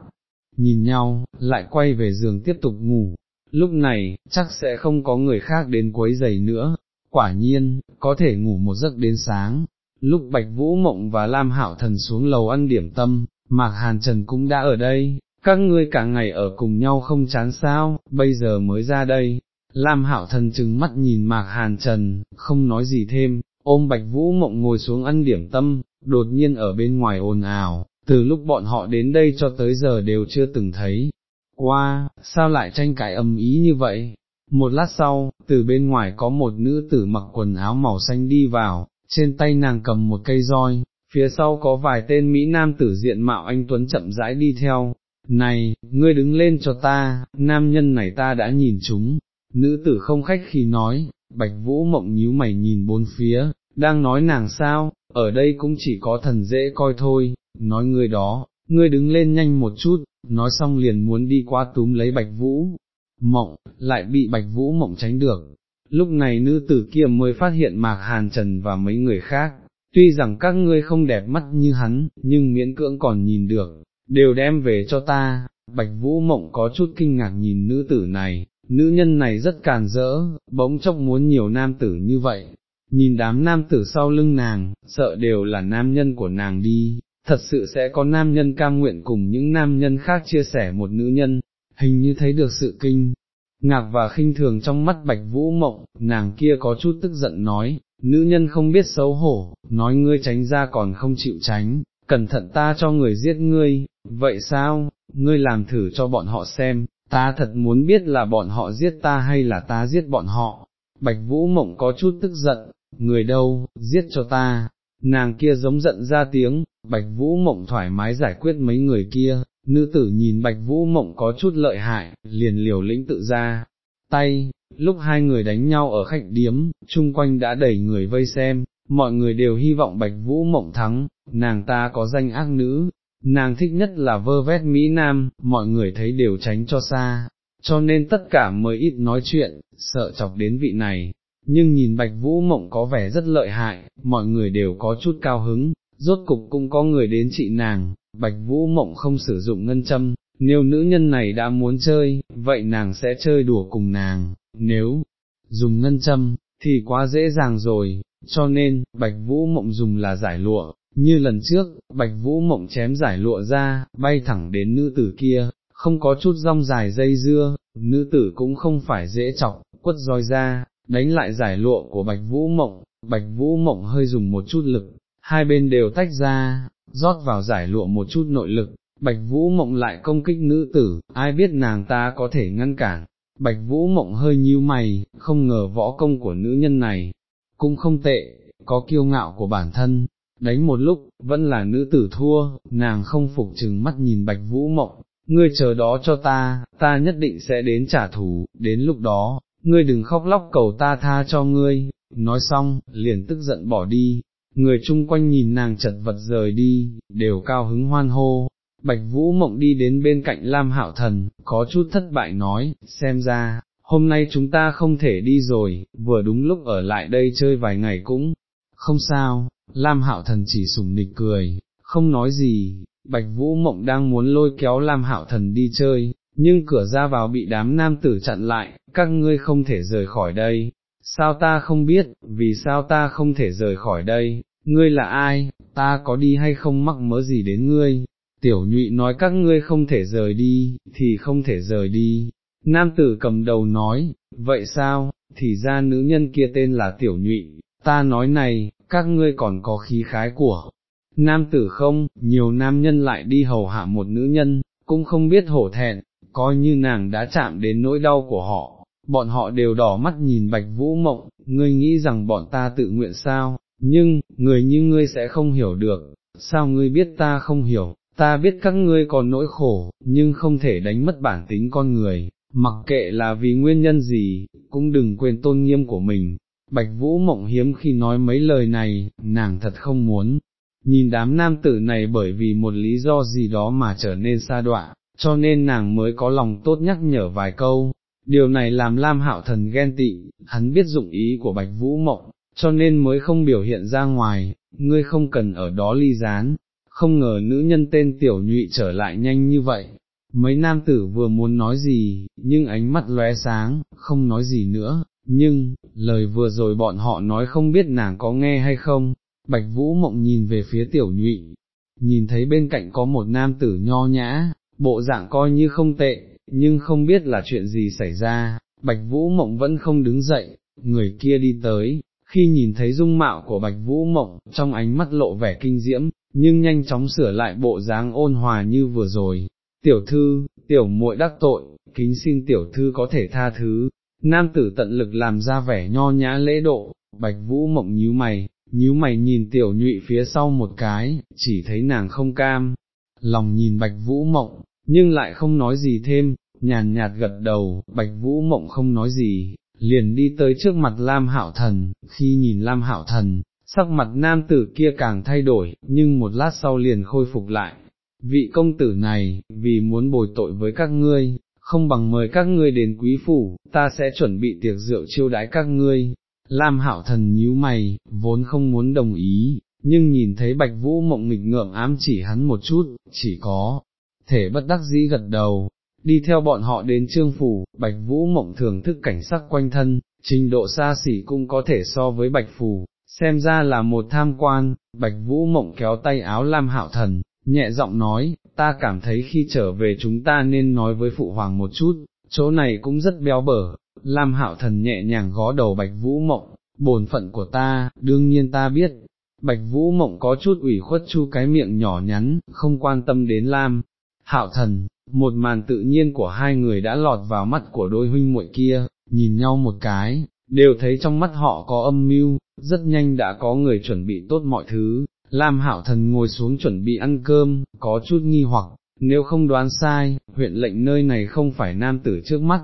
nhìn nhau, lại quay về giường tiếp tục ngủ, lúc này, chắc sẽ không có người khác đến quấy giày nữa, quả nhiên, có thể ngủ một giấc đến sáng, lúc Bạch Vũ Mộng và Lam Hạo Thần xuống lầu ăn điểm tâm, Mạc Hàn Trần cũng đã ở đây, các ngươi cả ngày ở cùng nhau không chán sao, bây giờ mới ra đây. Lam Hạo Thần chừng mắt nhìn Mạc Hàn Trần, không nói gì thêm, ôm Bạch Vũ Mộng ngồi xuống ăn điểm tâm, đột nhiên ở bên ngoài ồn ào, từ lúc bọn họ đến đây cho tới giờ đều chưa từng thấy. Qua, sao lại tranh cãi âm ý như vậy? Một lát sau, từ bên ngoài có một nữ tử mặc quần áo màu xanh đi vào, trên tay nàng cầm một cây roi, phía sau có vài tên Mỹ Nam tử diện mạo anh Tuấn chậm rãi đi theo. Này, ngươi đứng lên cho ta, nam nhân này ta đã nhìn chúng, nữ tử không khách khi nói, bạch vũ mộng nhíu mày nhìn bốn phía, đang nói nàng sao, ở đây cũng chỉ có thần dễ coi thôi, nói ngươi đó, ngươi đứng lên nhanh một chút, nói xong liền muốn đi qua túm lấy bạch vũ, mộng, lại bị bạch vũ mộng tránh được. Lúc này nữ tử kia mới phát hiện mạc hàn trần và mấy người khác, tuy rằng các ngươi không đẹp mắt như hắn, nhưng miễn cưỡng còn nhìn được, đều đem về cho ta, bạch vũ mộng có chút kinh ngạc nhìn nữ tử này, nữ nhân này rất càn rỡ, bỗng chốc muốn nhiều nam tử như vậy, nhìn đám nam tử sau lưng nàng, sợ đều là nam nhân của nàng đi, thật sự sẽ có nam nhân cam nguyện cùng những nam nhân khác chia sẻ một nữ nhân, hình như thấy được sự kinh, ngạc và khinh thường trong mắt bạch vũ mộng, nàng kia có chút tức giận nói, nữ nhân không biết xấu hổ, nói ngươi tránh ra còn không chịu tránh, cẩn thận ta cho người giết ngươi, vậy sao, ngươi làm thử cho bọn họ xem, ta thật muốn biết là bọn họ giết ta hay là ta giết bọn họ. Bạch Vũ Mộng có chút tức giận, người đâu, giết cho ta, nàng kia giống giận ra tiếng, Bạch Vũ Mộng thoải mái giải quyết mấy người kia, nữ tử nhìn Bạch Vũ Mộng có chút lợi hại, liền liều lĩnh tự ra, tay, lúc hai người đánh nhau ở khách điếm, chung quanh đã đẩy người vây xem, mọi người đều hy vọng Bạch Vũ Mộng thắng, nàng ta có danh ác nữ, nàng thích nhất là vơ vét Mỹ Nam, mọi người thấy đều tránh cho xa, cho nên tất cả mới ít nói chuyện, sợ chọc đến vị này. Nhưng nhìn Bạch Vũ Mộng có vẻ rất lợi hại, mọi người đều có chút cao hứng, rốt cục cũng có người đến trị nàng, Bạch Vũ Mộng không sử dụng ngân châm, nếu nữ nhân này đã muốn chơi, vậy nàng sẽ chơi đùa cùng nàng, nếu dùng ngân châm, thì quá dễ dàng rồi, cho nên, Bạch Vũ Mộng dùng là giải lụa, như lần trước, Bạch Vũ Mộng chém giải lụa ra, bay thẳng đến nữ tử kia, không có chút rong dài dây dưa, nữ tử cũng không phải dễ chọc, quất roi ra, đánh lại giải lụa của Bạch Vũ Mộng, Bạch Vũ Mộng hơi dùng một chút lực, hai bên đều tách ra, rót vào giải lụa một chút nội lực, Bạch Vũ Mộng lại công kích nữ tử, ai biết nàng ta có thể ngăn cản. Bạch Vũ Mộng hơi nhíu mày, không ngờ võ công của nữ nhân này, cũng không tệ, có kiêu ngạo của bản thân, đánh một lúc, vẫn là nữ tử thua, nàng không phục chừng mắt nhìn Bạch Vũ Mộng, ngươi chờ đó cho ta, ta nhất định sẽ đến trả thù, đến lúc đó, ngươi đừng khóc lóc cầu ta tha cho ngươi, nói xong, liền tức giận bỏ đi, người chung quanh nhìn nàng chật vật rời đi, đều cao hứng hoan hô. Bạch Vũ Mộng đi đến bên cạnh Lam Hạo Thần, có chút thất bại nói, xem ra, hôm nay chúng ta không thể đi rồi, vừa đúng lúc ở lại đây chơi vài ngày cũng, không sao, Lam Hạo Thần chỉ sùng nịch cười, không nói gì, Bạch Vũ Mộng đang muốn lôi kéo Lam Hạo Thần đi chơi, nhưng cửa ra vào bị đám nam tử chặn lại, các ngươi không thể rời khỏi đây, sao ta không biết, vì sao ta không thể rời khỏi đây, ngươi là ai, ta có đi hay không mắc mớ gì đến ngươi, tiểu nhụy nói các ngươi không thể rời đi, thì không thể rời đi, nam tử cầm đầu nói, vậy sao, thì ra nữ nhân kia tên là tiểu nhụy, ta nói này, các ngươi còn có khí khái của nam tử không, nhiều nam nhân lại đi hầu hạ một nữ nhân, cũng không biết hổ thẹn, coi như nàng đã chạm đến nỗi đau của họ, bọn họ đều đỏ mắt nhìn bạch vũ mộng, ngươi nghĩ rằng bọn ta tự nguyện sao, nhưng, người như ngươi sẽ không hiểu được, sao ngươi biết ta không hiểu, ta biết các ngươi còn nỗi khổ, nhưng không thể đánh mất bản tính con người, mặc kệ là vì nguyên nhân gì, cũng đừng quên tôn nghiêm của mình. Bạch Vũ mộng hiếm khi nói mấy lời này, nàng thật không muốn, nhìn đám nam tử này bởi vì một lý do gì đó mà trở nên xa đọa, cho nên nàng mới có lòng tốt nhắc nhở vài câu. Điều này làm Lam Hạo Thần ghen tị, hắn biết dụng ý của Bạch Vũ Mộng, cho nên mới không biểu hiện ra ngoài, ngươi không cần ở đó ly gián, không ngờ nữ nhân tên tiểu nhụy trở lại nhanh như vậy. Mấy nam tử vừa muốn nói gì, nhưng ánh mắt lóe sáng, không nói gì nữa, nhưng, lời vừa rồi bọn họ nói không biết nàng có nghe hay không, Bạch Vũ Mộng nhìn về phía tiểu nhụy, nhìn thấy bên cạnh có một nam tử nho nhã, bộ dạng coi như không tệ, nhưng không biết là chuyện gì xảy ra, Bạch Vũ Mộng vẫn không đứng dậy, người kia đi tới, khi nhìn thấy dung mạo của Bạch Vũ Mộng, trong ánh mắt lộ vẻ kinh diễm, nhưng nhanh chóng sửa lại bộ dáng ôn hòa như vừa rồi. Tiểu thư, tiểu muội đắc tội, kính xin tiểu thư có thể tha thứ. Nam tử tận lực làm ra vẻ nho nhã lễ độ, Bạch Vũ Mộng nhíu mày, nhíu mày nhìn tiểu nhụy phía sau một cái, chỉ thấy nàng không cam, lòng nhìn bạch vũ mộng, nhưng lại không nói gì thêm, nhàn nhạt gật đầu, bạch vũ mộng không nói gì, liền đi tới trước mặt Lam Hạo Thần, khi nhìn Lam Hạo Thần, sắc mặt nam tử kia càng thay đổi, nhưng một lát sau liền khôi phục lại. Vị công tử này, vì muốn bồi tội với các ngươi, không bằng mời các ngươi đến quý phủ, ta sẽ chuẩn bị tiệc rượu chiêu đái các ngươi, Lam hạo thần nhíu mày, vốn không muốn đồng ý, nhưng nhìn thấy bạch vũ mộng nghịch ngợm ám chỉ hắn một chút, chỉ có, thể bất đắc dĩ gật đầu, đi theo bọn họ đến trương phủ, bạch vũ mộng thưởng thức cảnh sắc quanh thân, trình độ xa xỉ cũng có thể so với bạch phủ, xem ra là một tham quan, bạch vũ mộng kéo tay áo Lam hạo thần, nhẹ giọng nói, ta cảm thấy khi trở về chúng ta nên nói với phụ hoàng một chút, chỗ này cũng rất béo bở, Lam hạo thần nhẹ nhàng gó đầu bạch vũ mộng, bổn phận của ta, đương nhiên ta biết, bạch vũ mộng có chút ủy khuất chu cái miệng nhỏ nhắn, không quan tâm đến Lam, hạo thần, một màn tự nhiên của hai người đã lọt vào mắt của đôi huynh muội kia, nhìn nhau một cái, đều thấy trong mắt họ có âm mưu, rất nhanh đã có người chuẩn bị tốt mọi thứ, Lam hạo thần ngồi xuống chuẩn bị ăn cơm, có chút nghi hoặc, nếu không đoán sai, huyện lệnh nơi này không phải nam tử trước mắt,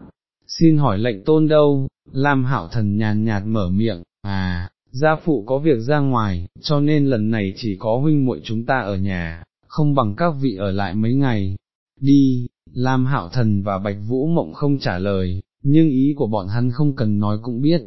xin hỏi lệnh tôn đâu, Lam hạo thần nhàn nhạt mở miệng, à, gia phụ có việc ra ngoài, cho nên lần này chỉ có huynh muội chúng ta ở nhà, không bằng các vị ở lại mấy ngày. Đi, Lam Hạo Thần và Bạch Vũ Mộng không trả lời, nhưng ý của bọn hắn không cần nói cũng biết.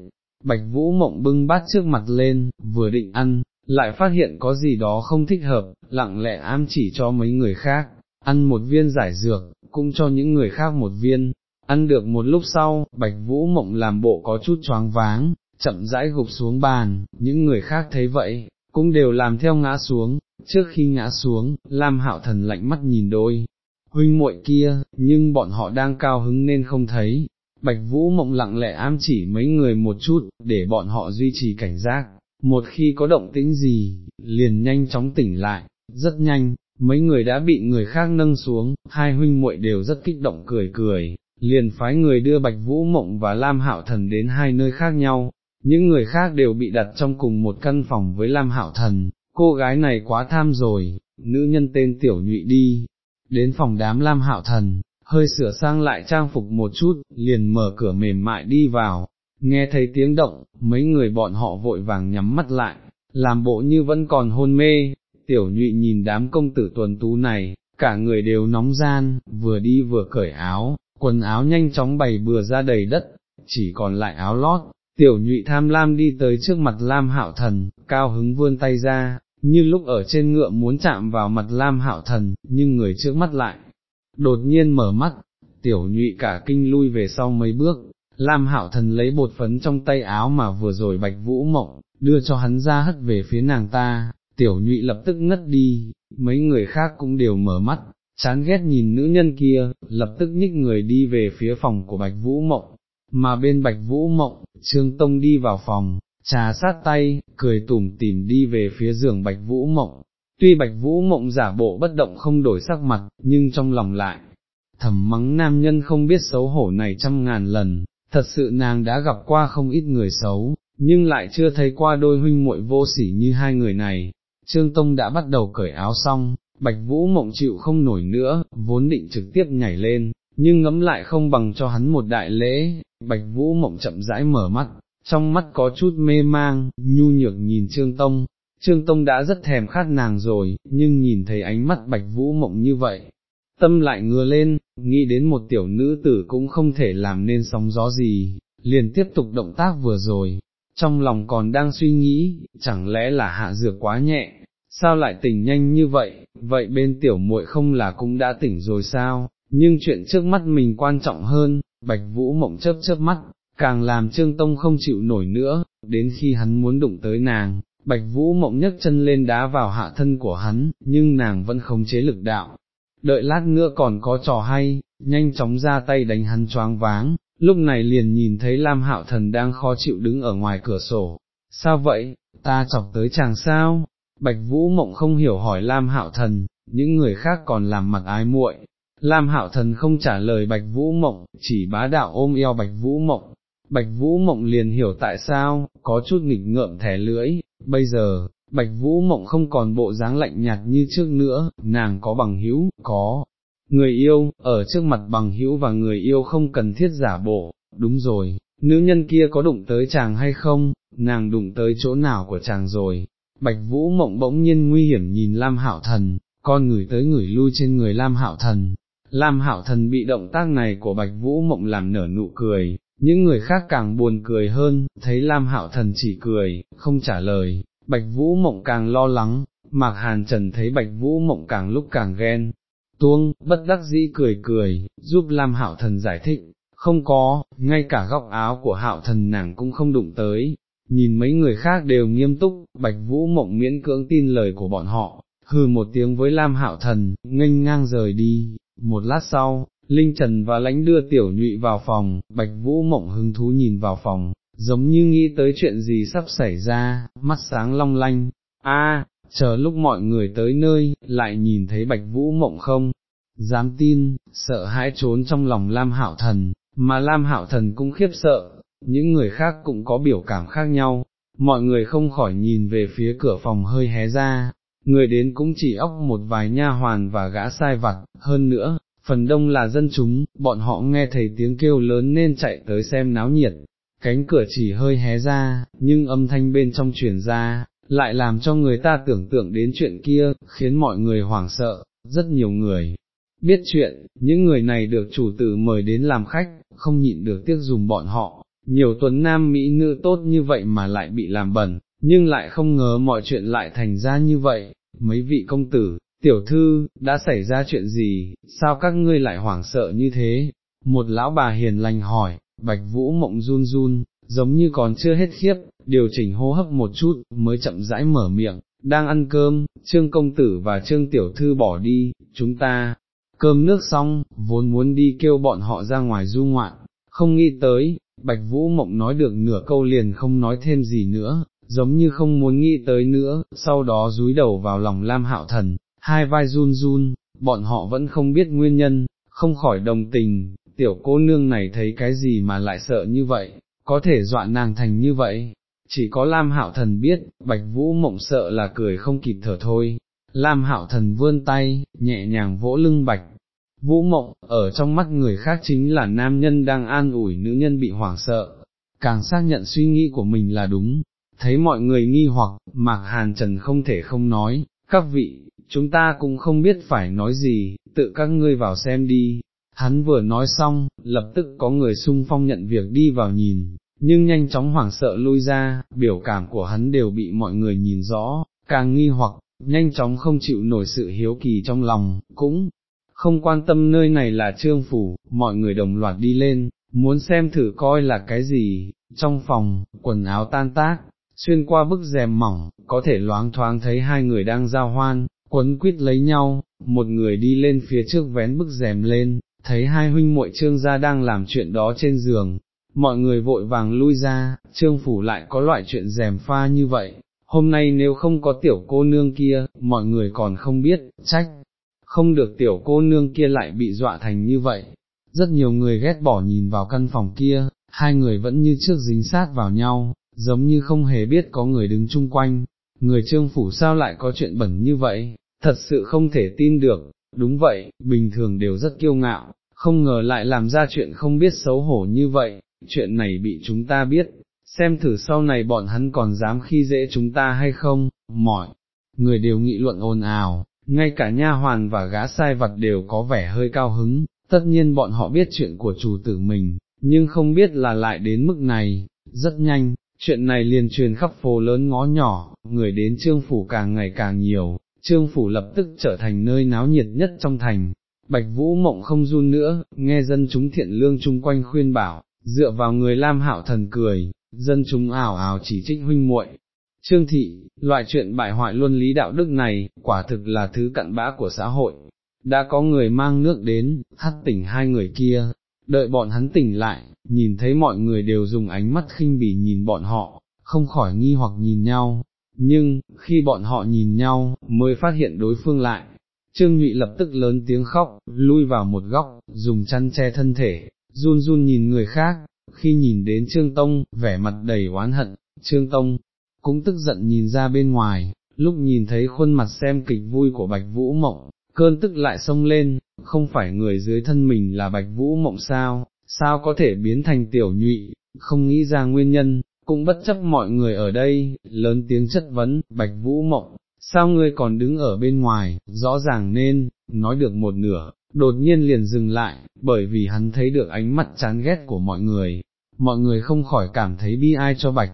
Bạch Vũ Mộng bưng bát trước mặt lên, vừa định ăn, lại phát hiện có gì đó không thích hợp, lặng lẽ ám chỉ cho mấy người khác, ăn một viên giải dược, cũng cho những người khác một viên. Ăn được một lúc sau, Bạch Vũ Mộng làm bộ có chút choáng váng, chậm rãi gục xuống bàn, những người khác thấy vậy, cũng đều làm theo ngã xuống, trước khi ngã xuống, Lam Hạo Thần lạnh mắt nhìn đôi, huynh muội kia, nhưng bọn họ đang cao hứng nên không thấy, Bạch Vũ Mộng lặng lẽ ám chỉ mấy người một chút, để bọn họ duy trì cảnh giác, một khi có động tĩnh gì, liền nhanh chóng tỉnh lại, rất nhanh, mấy người đã bị người khác nâng xuống, hai huynh muội đều rất kích động cười cười, liền phái người đưa Bạch Vũ Mộng và Lam Hạo Thần đến hai nơi khác nhau, những người khác đều bị đặt trong cùng một căn phòng với Lam Hạo Thần, cô gái này quá tham rồi, nữ nhân tên Tiểu Nhụy đi, đến phòng đám Lam Hạo Thần, hơi sửa sang lại trang phục một chút, liền mở cửa mềm mại đi vào, nghe thấy tiếng động, mấy người bọn họ vội vàng nhắm mắt lại, làm bộ như vẫn còn hôn mê, Tiểu Nhụy nhìn đám công tử tuần tú này, cả người đều nóng gian, vừa đi vừa cởi áo, quần áo nhanh chóng bày bừa ra đầy đất, chỉ còn lại áo lót, tiểu nhụy tham lam đi tới trước mặt Lam Hạo Thần, cao hứng vươn tay ra, như lúc ở trên ngựa muốn chạm vào mặt Lam Hạo Thần, nhưng người trước mắt lại, đột nhiên mở mắt, tiểu nhụy cả kinh lui về sau mấy bước, Lam Hạo Thần lấy bột phấn trong tay áo mà vừa rồi bạch vũ mộng, đưa cho hắn ra hất về phía nàng ta, tiểu nhụy lập tức ngất đi, mấy người khác cũng đều mở mắt, chán ghét nhìn nữ nhân kia, lập tức nhích người đi về phía phòng của bạch vũ mộng, mà bên bạch vũ mộng, Trương Tông đi vào phòng, trà sát tay, cười tủm tỉm đi về phía giường bạch vũ mộng, tuy bạch vũ mộng giả bộ bất động không đổi sắc mặt, nhưng trong lòng lại, thầm mắng nam nhân không biết xấu hổ này trăm ngàn lần, thật sự nàng đã gặp qua không ít người xấu, nhưng lại chưa thấy qua đôi huynh muội vô sỉ như hai người này. Trương Tông đã bắt đầu cởi áo xong, Bạch Vũ mộng chịu không nổi nữa, vốn định trực tiếp nhảy lên, nhưng ngẫm lại không bằng cho hắn một đại lễ, Bạch Vũ mộng chậm rãi mở mắt, trong mắt có chút mê mang, nhu nhược nhìn Trương Tông, Trương Tông đã rất thèm khát nàng rồi, nhưng nhìn thấy ánh mắt Bạch Vũ mộng như vậy, tâm lại ngừa lên, nghĩ đến một tiểu nữ tử cũng không thể làm nên sóng gió gì, liền tiếp tục động tác vừa rồi, trong lòng còn đang suy nghĩ, chẳng lẽ là hạ dược quá nhẹ, sao lại tỉnh nhanh như vậy, vậy bên tiểu muội không là cũng đã tỉnh rồi sao, nhưng chuyện trước mắt mình quan trọng hơn, bạch vũ mộng chớp chớp mắt, càng làm Trương Tông không chịu nổi nữa, đến khi hắn muốn đụng tới nàng, bạch vũ mộng nhấc chân lên đá vào hạ thân của hắn, nhưng nàng vẫn không chế lực đạo. Đợi lát nữa còn có trò hay, nhanh chóng ra tay đánh hắn choáng váng, lúc này liền nhìn thấy Lam Hạo Thần đang khó chịu đứng ở ngoài cửa sổ. Sao vậy, ta chọc tới chàng sao? Bạch Vũ Mộng không hiểu hỏi Lam Hạo Thần, những người khác còn làm mặt ái muội. Lam Hạo Thần không trả lời Bạch Vũ Mộng, chỉ bá đạo ôm eo Bạch Vũ Mộng. Bạch Vũ Mộng liền hiểu tại sao, có chút nghịch ngợm thẻ lưỡi, bây giờ, Bạch Vũ Mộng không còn bộ dáng lạnh nhạt như trước nữa, nàng có bằng hữu, có người yêu, ở trước mặt bằng hữu và người yêu không cần thiết giả bộ, đúng rồi, nữ nhân kia có đụng tới chàng hay không, nàng đụng tới chỗ nào của chàng rồi, Bạch Vũ Mộng bỗng nhiên nguy hiểm nhìn Lam Hạo Thần, con người tới người lui trên người Lam Hạo Thần. Lam Hảo Thần bị động tác này của Bạch Vũ Mộng làm nở nụ cười, những người khác càng buồn cười hơn, thấy Lam Hảo Thần chỉ cười, không trả lời, Bạch Vũ Mộng càng lo lắng, Mạc Hàn Trần thấy Bạch Vũ Mộng càng lúc càng ghen, tuông, bất đắc dĩ cười cười, giúp Lam Hảo Thần giải thích, không có, ngay cả góc áo của Hạo Thần nàng cũng không đụng tới, nhìn mấy người khác đều nghiêm túc, Bạch Vũ Mộng miễn cưỡng tin lời của bọn họ, hừ một tiếng với Lam Hạo Thần, nghênh ngang rời đi, một lát sau, Linh Trần và lãnh đưa tiểu nhụy vào phòng, Bạch Vũ Mộng hứng thú nhìn vào phòng, giống như nghĩ tới chuyện gì sắp xảy ra, mắt sáng long lanh, a, chờ lúc mọi người tới nơi, lại nhìn thấy Bạch Vũ Mộng không, dám tin, sợ hãi trốn trong lòng Lam Hạo Thần, mà Lam Hạo Thần cũng khiếp sợ, những người khác cũng có biểu cảm khác nhau, mọi người không khỏi nhìn về phía cửa phòng hơi hé ra, người đến cũng chỉ óc một vài nha hoàn và gã sai vặt, hơn nữa, phần đông là dân chúng, bọn họ nghe thấy tiếng kêu lớn nên chạy tới xem náo nhiệt, cánh cửa chỉ hơi hé ra, nhưng âm thanh bên trong truyền ra, lại làm cho người ta tưởng tượng đến chuyện kia, khiến mọi người hoảng sợ, rất nhiều người. Biết chuyện, những người này được chủ tử mời đến làm khách, không nhịn được tiếc dùng bọn họ, nhiều tuấn nam mỹ nữ tốt như vậy mà lại bị làm bẩn, nhưng lại không ngờ mọi chuyện lại thành ra như vậy, mấy vị công tử, tiểu thư, đã xảy ra chuyện gì, sao các ngươi lại hoảng sợ như thế? Một lão bà hiền lành hỏi, bạch vũ mộng run run, giống như còn chưa hết khiếp, điều chỉnh hô hấp một chút, mới chậm rãi mở miệng, đang ăn cơm, trương công tử và trương tiểu thư bỏ đi, chúng ta, cơm nước xong, vốn muốn đi kêu bọn họ ra ngoài du ngoạn, không nghĩ tới, bạch vũ mộng nói được nửa câu liền không nói thêm gì nữa, giống như không muốn nghĩ tới nữa, sau đó rúi đầu vào lòng Lam Hạo Thần, hai vai run run, bọn họ vẫn không biết nguyên nhân, không khỏi đồng tình, tiểu cô nương này thấy cái gì mà lại sợ như vậy, có thể dọa nàng thành như vậy, chỉ có Lam Hạo Thần biết, Bạch Vũ Mộng sợ là cười không kịp thở thôi. Lam Hạo Thần vươn tay, nhẹ nhàng vỗ lưng Bạch. Vũ Mộng, ở trong mắt người khác chính là nam nhân đang an ủi nữ nhân bị hoảng sợ, càng xác nhận suy nghĩ của mình là đúng, thấy mọi người nghi hoặc, Mạc Hàn Trần không thể không nói, các vị, chúng ta cũng không biết phải nói gì, tự các ngươi vào xem đi. Hắn vừa nói xong, lập tức có người sung phong nhận việc đi vào nhìn, nhưng nhanh chóng hoảng sợ lui ra, biểu cảm của hắn đều bị mọi người nhìn rõ, càng nghi hoặc, nhanh chóng không chịu nổi sự hiếu kỳ trong lòng, cũng không quan tâm nơi này là trương phủ, mọi người đồng loạt đi lên, muốn xem thử coi là cái gì, trong phòng, quần áo tan tác, xuyên qua bức rèm mỏng, có thể loáng thoáng thấy hai người đang giao hoan, quấn quýt lấy nhau, một người đi lên phía trước vén bức rèm lên, thấy hai huynh muội trương gia đang làm chuyện đó trên giường, mọi người vội vàng lui ra, trương phủ lại có loại chuyện rèm pha như vậy, hôm nay nếu không có tiểu cô nương kia, mọi người còn không biết, trách, không được tiểu cô nương kia lại bị dọa thành như vậy. Rất nhiều người ghét bỏ nhìn vào căn phòng kia, hai người vẫn như trước dính sát vào nhau, giống như không hề biết có người đứng chung quanh, người trương phủ sao lại có chuyện bẩn như vậy, thật sự không thể tin được, đúng vậy, bình thường đều rất kiêu ngạo, không ngờ lại làm ra chuyện không biết xấu hổ như vậy, chuyện này bị chúng ta biết, xem thử sau này bọn hắn còn dám khi dễ chúng ta hay không, mọi người đều nghị luận ồn ào, ngay cả nha hoàn và gã sai vật đều có vẻ hơi cao hứng, tất nhiên bọn họ biết chuyện của chủ tử mình, nhưng không biết là lại đến mức này, rất nhanh, chuyện này liền truyền khắp phố lớn ngõ nhỏ, người đến trương phủ càng ngày càng nhiều, trương phủ lập tức trở thành nơi náo nhiệt nhất trong thành. Bạch Vũ mộng không run nữa, nghe dân chúng thiện lương chung quanh khuyên bảo, dựa vào người Lam Hạo thần cười, dân chúng ảo ảo chỉ trích huynh muội. Trương thị, loại chuyện bại hoại luân lý đạo đức này, quả thực là thứ cặn bã của xã hội. Đã có người mang nước đến, hắt tỉnh hai người kia, đợi bọn hắn tỉnh lại, nhìn thấy mọi người đều dùng ánh mắt khinh bỉ nhìn bọn họ, không khỏi nghi hoặc nhìn nhau, nhưng, khi bọn họ nhìn nhau, mới phát hiện đối phương lại. Trương Nhụy lập tức lớn tiếng khóc, lui vào một góc, dùng chăn che thân thể, run run nhìn người khác, khi nhìn đến Trương Tông, vẻ mặt đầy oán hận, Trương Tông, cũng tức giận nhìn ra bên ngoài, lúc nhìn thấy khuôn mặt xem kịch vui của Bạch Vũ Mộng, cơn tức lại xông lên, không phải người dưới thân mình là Bạch Vũ Mộng sao, sao có thể biến thành tiểu nhụy, không nghĩ ra nguyên nhân, cũng bất chấp mọi người ở đây, lớn tiếng chất vấn, Bạch Vũ Mộng, sao ngươi còn đứng ở bên ngoài, rõ ràng nên, nói được một nửa, đột nhiên liền dừng lại, bởi vì hắn thấy được ánh mắt chán ghét của mọi người, mọi người không khỏi cảm thấy bi ai cho Bạch.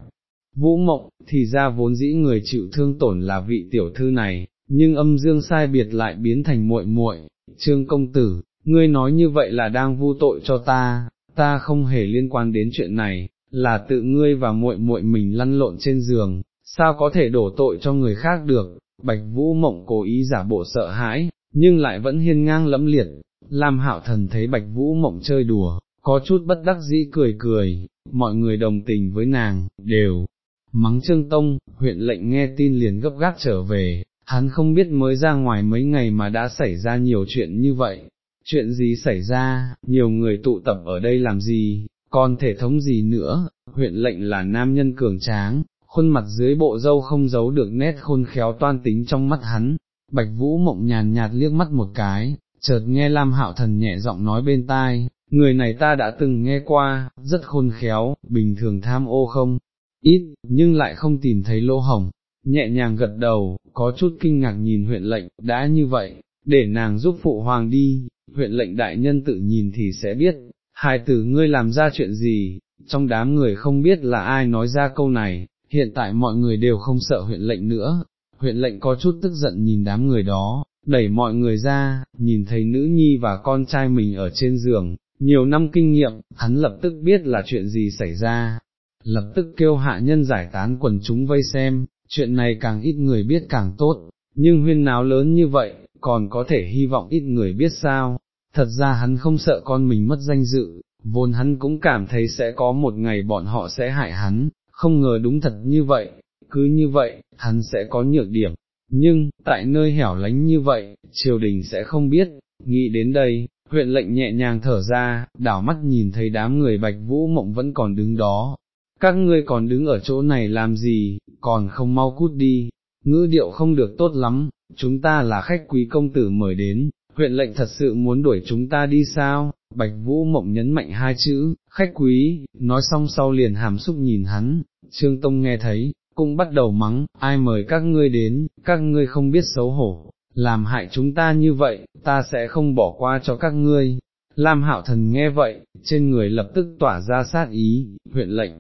Vũ Mộng, thì ra vốn dĩ người chịu thương tổn là vị tiểu thư này, nhưng âm dương sai biệt lại biến thành muội muội. Trương công tử, ngươi nói như vậy là đang vu tội cho ta, ta không hề liên quan đến chuyện này, là tự ngươi và muội muội mình lăn lộn trên giường, sao có thể đổ tội cho người khác được, Bạch Vũ Mộng cố ý giả bộ sợ hãi, nhưng lại vẫn hiên ngang lẫm liệt, Lam Hạo Thần thấy Bạch Vũ Mộng chơi đùa, có chút bất đắc dĩ cười cười, mọi người đồng tình với nàng, đều. Mắng Trương Tông, huyện lệnh nghe tin liền gấp gáp trở về, hắn không biết mới ra ngoài mấy ngày mà đã xảy ra nhiều chuyện như vậy, chuyện gì xảy ra, nhiều người tụ tập ở đây làm gì, còn thể thống gì nữa, huyện lệnh là nam nhân cường tráng, khuôn mặt dưới bộ dâu không giấu được nét khôn khéo toan tính trong mắt hắn, bạch vũ mộng nhàn nhạt liếc mắt một cái, chợt nghe Lam Hạo Thần nhẹ giọng nói bên tai, người này ta đã từng nghe qua, rất khôn khéo, bình thường tham ô không, ít, nhưng lại không tìm thấy lỗ hồng, nhẹ nhàng gật đầu, có chút kinh ngạc nhìn huyện lệnh, đã như vậy, để nàng giúp phụ hoàng đi, huyện lệnh đại nhân tự nhìn thì sẽ biết, hài tử ngươi làm ra chuyện gì, trong đám người không biết là ai nói ra câu này, hiện tại mọi người đều không sợ huyện lệnh nữa, huyện lệnh có chút tức giận nhìn đám người đó, đẩy mọi người ra, nhìn thấy nữ nhi và con trai mình ở trên giường, nhiều năm kinh nghiệm, hắn lập tức biết là chuyện gì xảy ra, lập tức kêu hạ nhân giải tán quần chúng vây xem, chuyện này càng ít người biết càng tốt, nhưng huyên náo lớn như vậy, còn có thể hy vọng ít người biết sao, thật ra hắn không sợ con mình mất danh dự, vốn hắn cũng cảm thấy sẽ có một ngày bọn họ sẽ hại hắn, không ngờ đúng thật như vậy, cứ như vậy, hắn sẽ có nhược điểm, nhưng, tại nơi hẻo lánh như vậy, triều đình sẽ không biết, nghĩ đến đây, huyện lệnh nhẹ nhàng thở ra, đảo mắt nhìn thấy đám người bạch vũ mộng vẫn còn đứng đó, các ngươi còn đứng ở chỗ này làm gì, còn không mau cút đi, ngữ điệu không được tốt lắm, chúng ta là khách quý công tử mời đến, huyện lệnh thật sự muốn đuổi chúng ta đi sao, bạch vũ mộng nhấn mạnh hai chữ, khách quý, nói xong sau liền hàm xúc nhìn hắn, trương tông nghe thấy, cũng bắt đầu mắng, ai mời các ngươi đến, các ngươi không biết xấu hổ, làm hại chúng ta như vậy, ta sẽ không bỏ qua cho các ngươi. Lam hạo thần nghe vậy, trên người lập tức tỏa ra sát ý, huyện lệnh,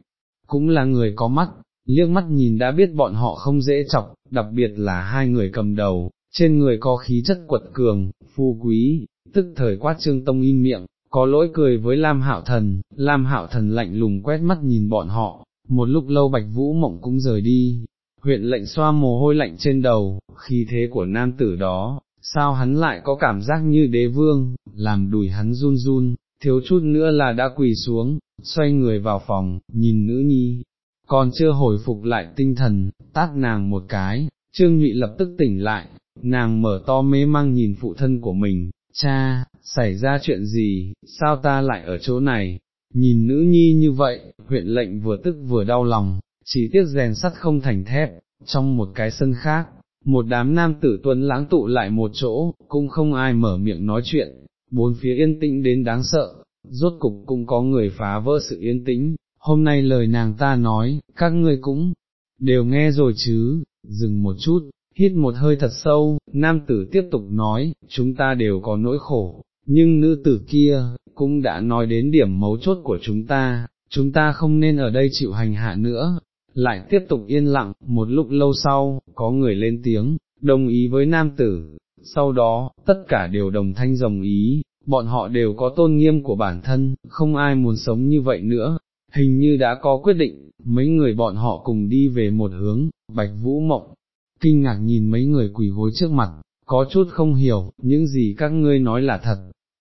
cũng là người có mắt, liếc mắt nhìn đã biết bọn họ không dễ chọc, đặc biệt là hai người cầm đầu, trên người có khí chất quật cường, phu quý, tức thời quát trương tông im miệng, có lỗi cười với Lam Hạo Thần, Lam Hạo Thần lạnh lùng quét mắt nhìn bọn họ, một lúc lâu Bạch Vũ Mộng cũng rời đi, huyện lệnh xoa mồ hôi lạnh trên đầu, khí thế của nam tử đó, sao hắn lại có cảm giác như đế vương, làm đùi hắn run run, thiếu chút nữa là đã quỳ xuống, xoay người vào phòng, nhìn nữ nhi, còn chưa hồi phục lại tinh thần, tát nàng một cái, trương nhụy lập tức tỉnh lại, nàng mở to mê mang nhìn phụ thân của mình, cha, xảy ra chuyện gì, sao ta lại ở chỗ này, nhìn nữ nhi như vậy, huyện lệnh vừa tức vừa đau lòng, chỉ tiếc rèn sắt không thành thép, trong một cái sân khác, một đám nam tử tuấn lãng tụ lại một chỗ, cũng không ai mở miệng nói chuyện, bốn phía yên tĩnh đến đáng sợ, rốt cục cũng có người phá vỡ sự yên tĩnh, hôm nay lời nàng ta nói, các ngươi cũng đều nghe rồi chứ, dừng một chút, hít một hơi thật sâu, nam tử tiếp tục nói, chúng ta đều có nỗi khổ, nhưng nữ tử kia, cũng đã nói đến điểm mấu chốt của chúng ta, chúng ta không nên ở đây chịu hành hạ nữa, lại tiếp tục yên lặng, một lúc lâu sau, có người lên tiếng, đồng ý với nam tử, sau đó, tất cả đều đồng thanh đồng ý, bọn họ đều có tôn nghiêm của bản thân, không ai muốn sống như vậy nữa, hình như đã có quyết định, mấy người bọn họ cùng đi về một hướng, bạch vũ mộng, kinh ngạc nhìn mấy người quỳ gối trước mặt, có chút không hiểu, những gì các ngươi nói là thật,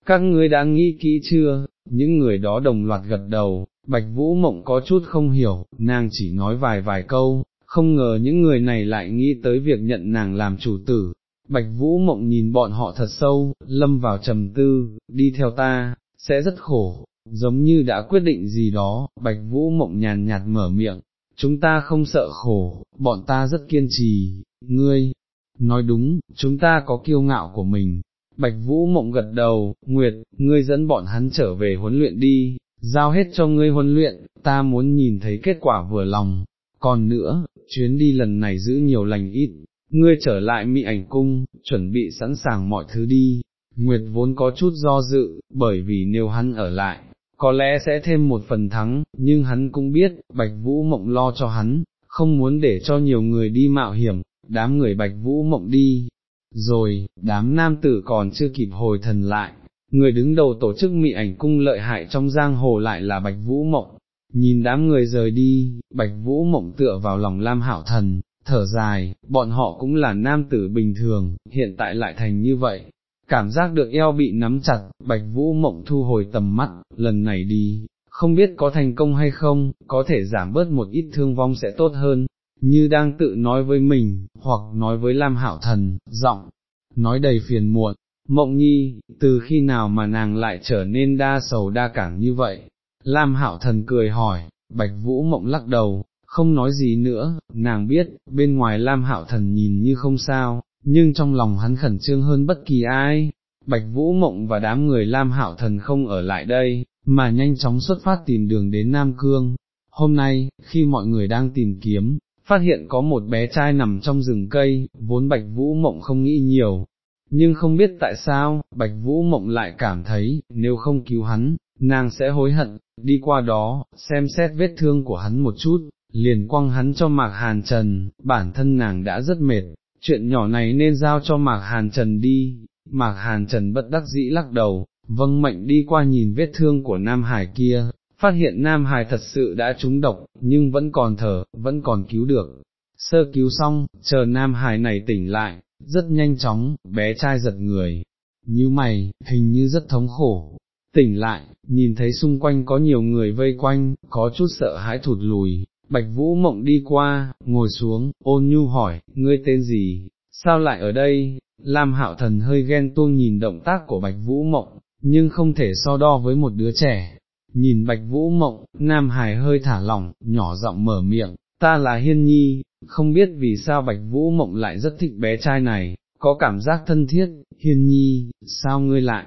các ngươi đã nghĩ kỹ chưa, những người đó đồng loạt gật đầu, bạch vũ mộng có chút không hiểu, nàng chỉ nói vài vài câu, không ngờ những người này lại nghĩ tới việc nhận nàng làm chủ tử. Bạch Vũ Mộng nhìn bọn họ thật sâu, lâm vào trầm tư, đi theo ta, sẽ rất khổ, giống như đã quyết định gì đó, Bạch Vũ Mộng nhàn nhạt mở miệng, chúng ta không sợ khổ, bọn ta rất kiên trì, ngươi, nói đúng, chúng ta có kiêu ngạo của mình. Bạch Vũ Mộng gật đầu, Nguyệt, ngươi dẫn bọn hắn trở về huấn luyện đi, giao hết cho ngươi huấn luyện, ta muốn nhìn thấy kết quả vừa lòng. Còn nữa, chuyến đi lần này giữ nhiều lành ít, ngươi trở lại mị ảnh cung, chuẩn bị sẵn sàng mọi thứ đi. Nguyệt vốn có chút do dự, bởi vì nếu hắn ở lại, có lẽ sẽ thêm một phần thắng, nhưng hắn cũng biết, Bạch Vũ Mộng lo cho hắn, không muốn để cho nhiều người đi mạo hiểm, đám người Bạch Vũ Mộng đi. Rồi, đám nam tử còn chưa kịp hồi thần lại, người đứng đầu tổ chức mị ảnh cung lợi hại trong giang hồ lại là Bạch Vũ Mộng. Nhìn đám người rời đi, Bạch Vũ Mộng tựa vào lòng Lam Hảo Thần, thở dài, bọn họ cũng là nam tử bình thường, hiện tại lại thành như vậy, cảm giác được eo bị nắm chặt, bạch vũ mộng thu hồi tầm mắt, lần này đi, không biết có thành công hay không, có thể giảm bớt một ít thương vong sẽ tốt hơn, như đang tự nói với mình, hoặc nói với Lam hảo Thần, giọng, nói đầy phiền muộn, mộng nhi, từ khi nào mà nàng lại trở nên đa sầu đa cảm như vậy, Lam hảo Thần cười hỏi, Bạch Vũ mộng lắc đầu, không nói gì nữa, nàng biết, bên ngoài Lam Hạo Thần nhìn như không sao, nhưng trong lòng hắn khẩn trương hơn bất kỳ ai, Bạch Vũ Mộng và đám người Lam Hạo Thần không ở lại đây, mà nhanh chóng xuất phát tìm đường đến Nam Cương. Hôm nay, khi mọi người đang tìm kiếm, phát hiện có một bé trai nằm trong rừng cây, vốn Bạch Vũ Mộng không nghĩ nhiều. Nhưng không biết tại sao, Bạch Vũ Mộng lại cảm thấy, nếu không cứu hắn, nàng sẽ hối hận, đi qua đó, xem xét vết thương của hắn một chút, liền quăng hắn cho Mạc Hàn Trần, bản thân nàng đã rất mệt, chuyện nhỏ này nên giao cho Mạc Hàn Trần đi, Mạc Hàn Trần bất đắc dĩ lắc đầu, vâng mệnh đi qua nhìn vết thương của Nam Hải kia, phát hiện Nam Hải thật sự đã trúng độc, nhưng vẫn còn thở, vẫn còn cứu được. Sơ cứu xong, chờ Nam Hải này tỉnh lại, rất nhanh chóng, bé trai giật người, như mày, hình như rất thống khổ. Tỉnh lại, nhìn thấy xung quanh có nhiều người vây quanh, có chút sợ hãi thụt lùi, Bạch Vũ Mộng đi qua, ngồi xuống, ôn nhu hỏi, ngươi tên gì, sao lại ở đây, Lam Hạo Thần hơi ghen tuông nhìn động tác của Bạch Vũ Mộng, nhưng không thể so đo với một đứa trẻ. Nhìn Bạch Vũ Mộng, Nam Hải hơi thả lỏng, nhỏ giọng mở miệng, ta là Hiên Nhi, không biết vì sao Bạch Vũ Mộng lại rất thích bé trai này, có cảm giác thân thiết, Hiên Nhi, sao ngươi lại,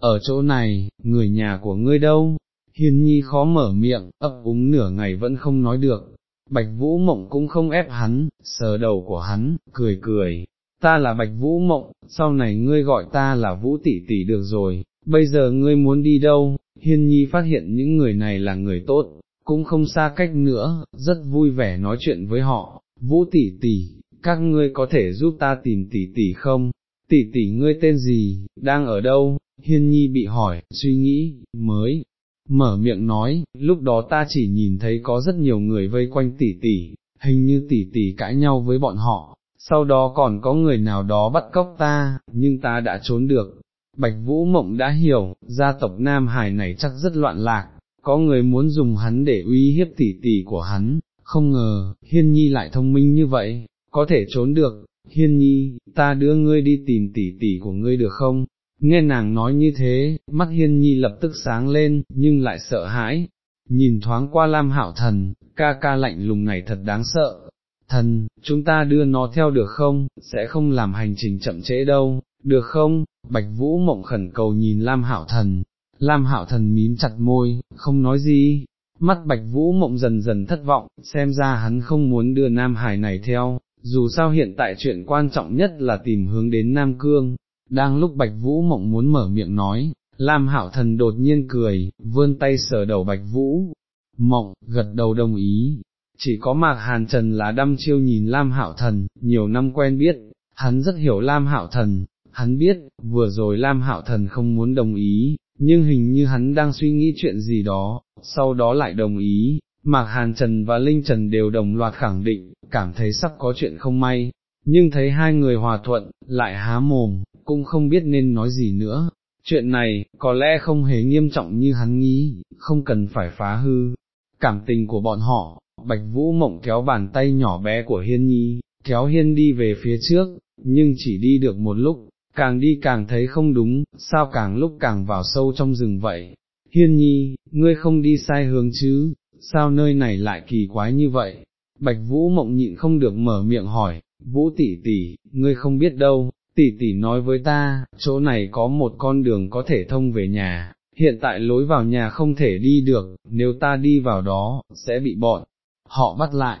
ở chỗ này, người nhà của ngươi đâu, Hiên Nhi khó mở miệng, ấp úng nửa ngày vẫn không nói được, Bạch Vũ Mộng cũng không ép hắn, sờ đầu của hắn, cười cười, ta là Bạch Vũ Mộng, sau này ngươi gọi ta là Vũ Tỷ Tỷ được rồi, bây giờ ngươi muốn đi đâu, Hiên Nhi phát hiện những người này là người tốt, cũng không xa cách nữa, rất vui vẻ nói chuyện với họ, Vũ Tỷ Tỷ, các ngươi có thể giúp ta tìm Tỷ Tỷ không? Tỷ tỷ ngươi tên gì, đang ở đâu? Hiên Nhi bị hỏi, suy nghĩ, mới, mở miệng nói, lúc đó ta chỉ nhìn thấy có rất nhiều người vây quanh tỷ tỷ, hình như tỷ tỷ cãi nhau với bọn họ, sau đó còn có người nào đó bắt cóc ta, nhưng ta đã trốn được. Bạch Vũ Mộng đã hiểu, gia tộc Nam Hải này chắc rất loạn lạc, có người muốn dùng hắn để uy hiếp tỷ tỷ của hắn, không ngờ, Hiên Nhi lại thông minh như vậy, có thể trốn được, Hiên Nhi, ta đưa ngươi đi tìm tỷ tỷ của ngươi được không? Nghe nàng nói như thế, mắt Hiên Nhi lập tức sáng lên, nhưng lại sợ hãi, nhìn thoáng qua Lam Hạo Thần, ca ca lạnh lùng này thật đáng sợ, thần, chúng ta đưa nó theo được không, sẽ không làm hành trình chậm trễ đâu, được không, Bạch Vũ mộng khẩn cầu nhìn Lam Hạo Thần, Lam Hạo Thần mím chặt môi, không nói gì, mắt Bạch Vũ mộng dần dần thất vọng, xem ra hắn không muốn đưa Nam Hải này theo, dù sao hiện tại chuyện quan trọng nhất là tìm hướng đến Nam Cương, đang lúc Bạch Vũ mộng muốn mở miệng nói, Lam Hạo Thần đột nhiên cười, vươn tay sờ đầu Bạch Vũ, mộng, gật đầu đồng ý, chỉ có Mạc Hàn Trần là đăm chiêu nhìn Lam Hạo Thần, nhiều năm quen biết, hắn rất hiểu Lam Hạo Thần, hắn biết, vừa rồi Lam Hạo Thần không muốn đồng ý, nhưng hình như hắn đang suy nghĩ chuyện gì đó, sau đó lại đồng ý, Mạc Hàn Trần và Linh Trần đều đồng loạt khẳng định, cảm thấy sắp có chuyện không may, nhưng thấy hai người hòa thuận, lại há mồm, cũng không biết nên nói gì nữa. Chuyện này, có lẽ không hề nghiêm trọng như hắn nghĩ, không cần phải phá hư. Cảm tình của bọn họ, Bạch Vũ Mộng kéo bàn tay nhỏ bé của Hiên Nhi, kéo Hiên đi về phía trước, nhưng chỉ đi được một lúc, càng đi càng thấy không đúng, sao càng lúc càng vào sâu trong rừng vậy. Hiên Nhi, ngươi không đi sai hướng chứ, sao nơi này lại kỳ quái như vậy? Bạch Vũ Mộng nhịn không được mở miệng hỏi, Vũ tỷ tỷ, ngươi không biết đâu, tỷ tỷ nói với ta, chỗ này có một con đường có thể thông về nhà, hiện tại lối vào nhà không thể đi được, nếu ta đi vào đó, sẽ bị bọn họ bắt lại.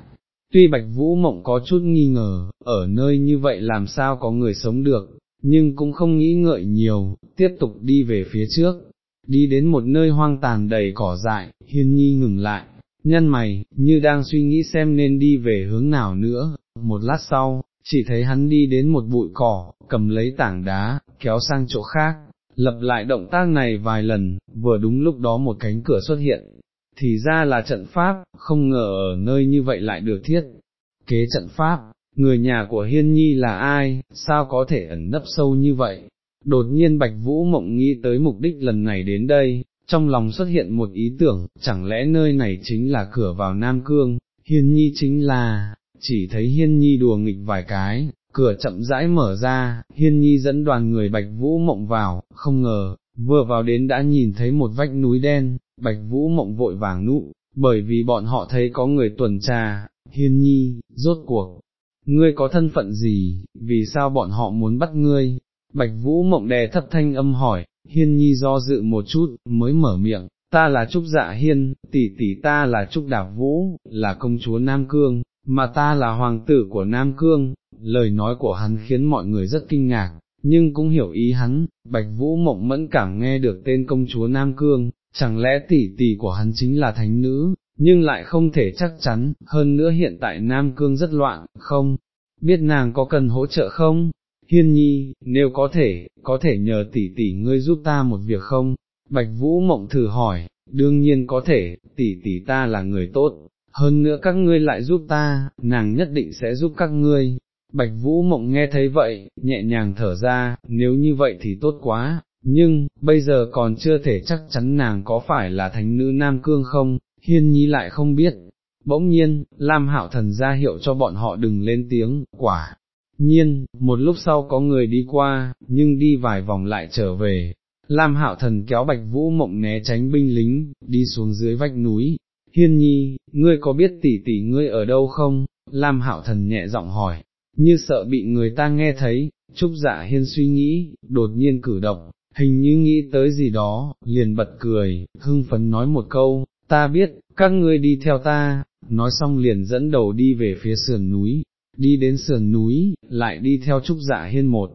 Tuy Bạch Vũ Mộng có chút nghi ngờ, ở nơi như vậy làm sao có người sống được, nhưng cũng không nghĩ ngợi nhiều, tiếp tục đi về phía trước, đi đến một nơi hoang tàn đầy cỏ dại, hiên nhi ngừng lại, nhân mày, như đang suy nghĩ xem nên đi về hướng nào nữa, một lát sau, chỉ thấy hắn đi đến một bụi cỏ, cầm lấy tảng đá, kéo sang chỗ khác, lập lại động tác này vài lần, vừa đúng lúc đó một cánh cửa xuất hiện, thì ra là trận pháp, không ngờ ở nơi như vậy lại được thiết. Kế trận pháp, người nhà của Hiên Nhi là ai, sao có thể ẩn nấp sâu như vậy? Đột nhiên Bạch Vũ Mộng nghĩ tới mục đích lần này đến đây, trong lòng xuất hiện một ý tưởng, chẳng lẽ nơi này chính là cửa vào Nam Cương, Hiên Nhi chính là, chỉ thấy Hiên Nhi đùa nghịch vài cái, cửa chậm rãi mở ra, Hiên Nhi dẫn đoàn người Bạch Vũ Mộng vào, không ngờ, vừa vào đến đã nhìn thấy một vách núi đen, Bạch Vũ Mộng vội vàng nụ, bởi vì bọn họ thấy có người tuần tra, Hiên Nhi, rốt cuộc, ngươi có thân phận gì, vì sao bọn họ muốn bắt ngươi, Bạch Vũ Mộng đè thấp thanh âm hỏi, Hiên Nhi do dự một chút, mới mở miệng, ta là Trúc Dạ Hiên, tỷ tỷ ta là Trúc Đạp Vũ, là công chúa Nam Cương, mà ta là hoàng tử của Nam Cương, lời nói của hắn khiến mọi người rất kinh ngạc, nhưng cũng hiểu ý hắn, Bạch Vũ Mộng mẫn cảm nghe được tên công chúa Nam Cương, chẳng lẽ tỷ tỷ của hắn chính là thánh nữ, nhưng lại không thể chắc chắn, hơn nữa hiện tại Nam Cương rất loạn, không, biết nàng có cần hỗ trợ không? Hiên nhi, nếu có thể, có thể nhờ tỷ tỷ ngươi giúp ta một việc không? Bạch Vũ Mộng thử hỏi, đương nhiên có thể, tỷ tỷ ta là người tốt, hơn nữa các ngươi lại giúp ta, nàng nhất định sẽ giúp các ngươi. Bạch Vũ Mộng nghe thấy vậy, nhẹ nhàng thở ra, nếu như vậy thì tốt quá, nhưng, bây giờ còn chưa thể chắc chắn nàng có phải là thánh nữ Nam Cương không, hiên nhi lại không biết. Bỗng nhiên, Lam Hạo Thần ra hiệu cho bọn họ đừng lên tiếng, quả. Nhiên, một lúc sau có người đi qua, nhưng đi vài vòng lại trở về. Lam Hạo Thần kéo Bạch Vũ Mộng né tránh binh lính, đi xuống dưới vách núi. Hiên nhi, ngươi có biết tỷ tỷ ngươi ở đâu không? Lam Hạo Thần nhẹ giọng hỏi, như sợ bị người ta nghe thấy, Trúc Dạ Hiên suy nghĩ, đột nhiên cử động, hình như nghĩ tới gì đó, liền bật cười, hưng phấn nói một câu, ta biết, các ngươi đi theo ta, nói xong liền dẫn đầu đi về phía sườn núi, đi đến sườn núi, lại đi theo Trúc Dạ Hiên một.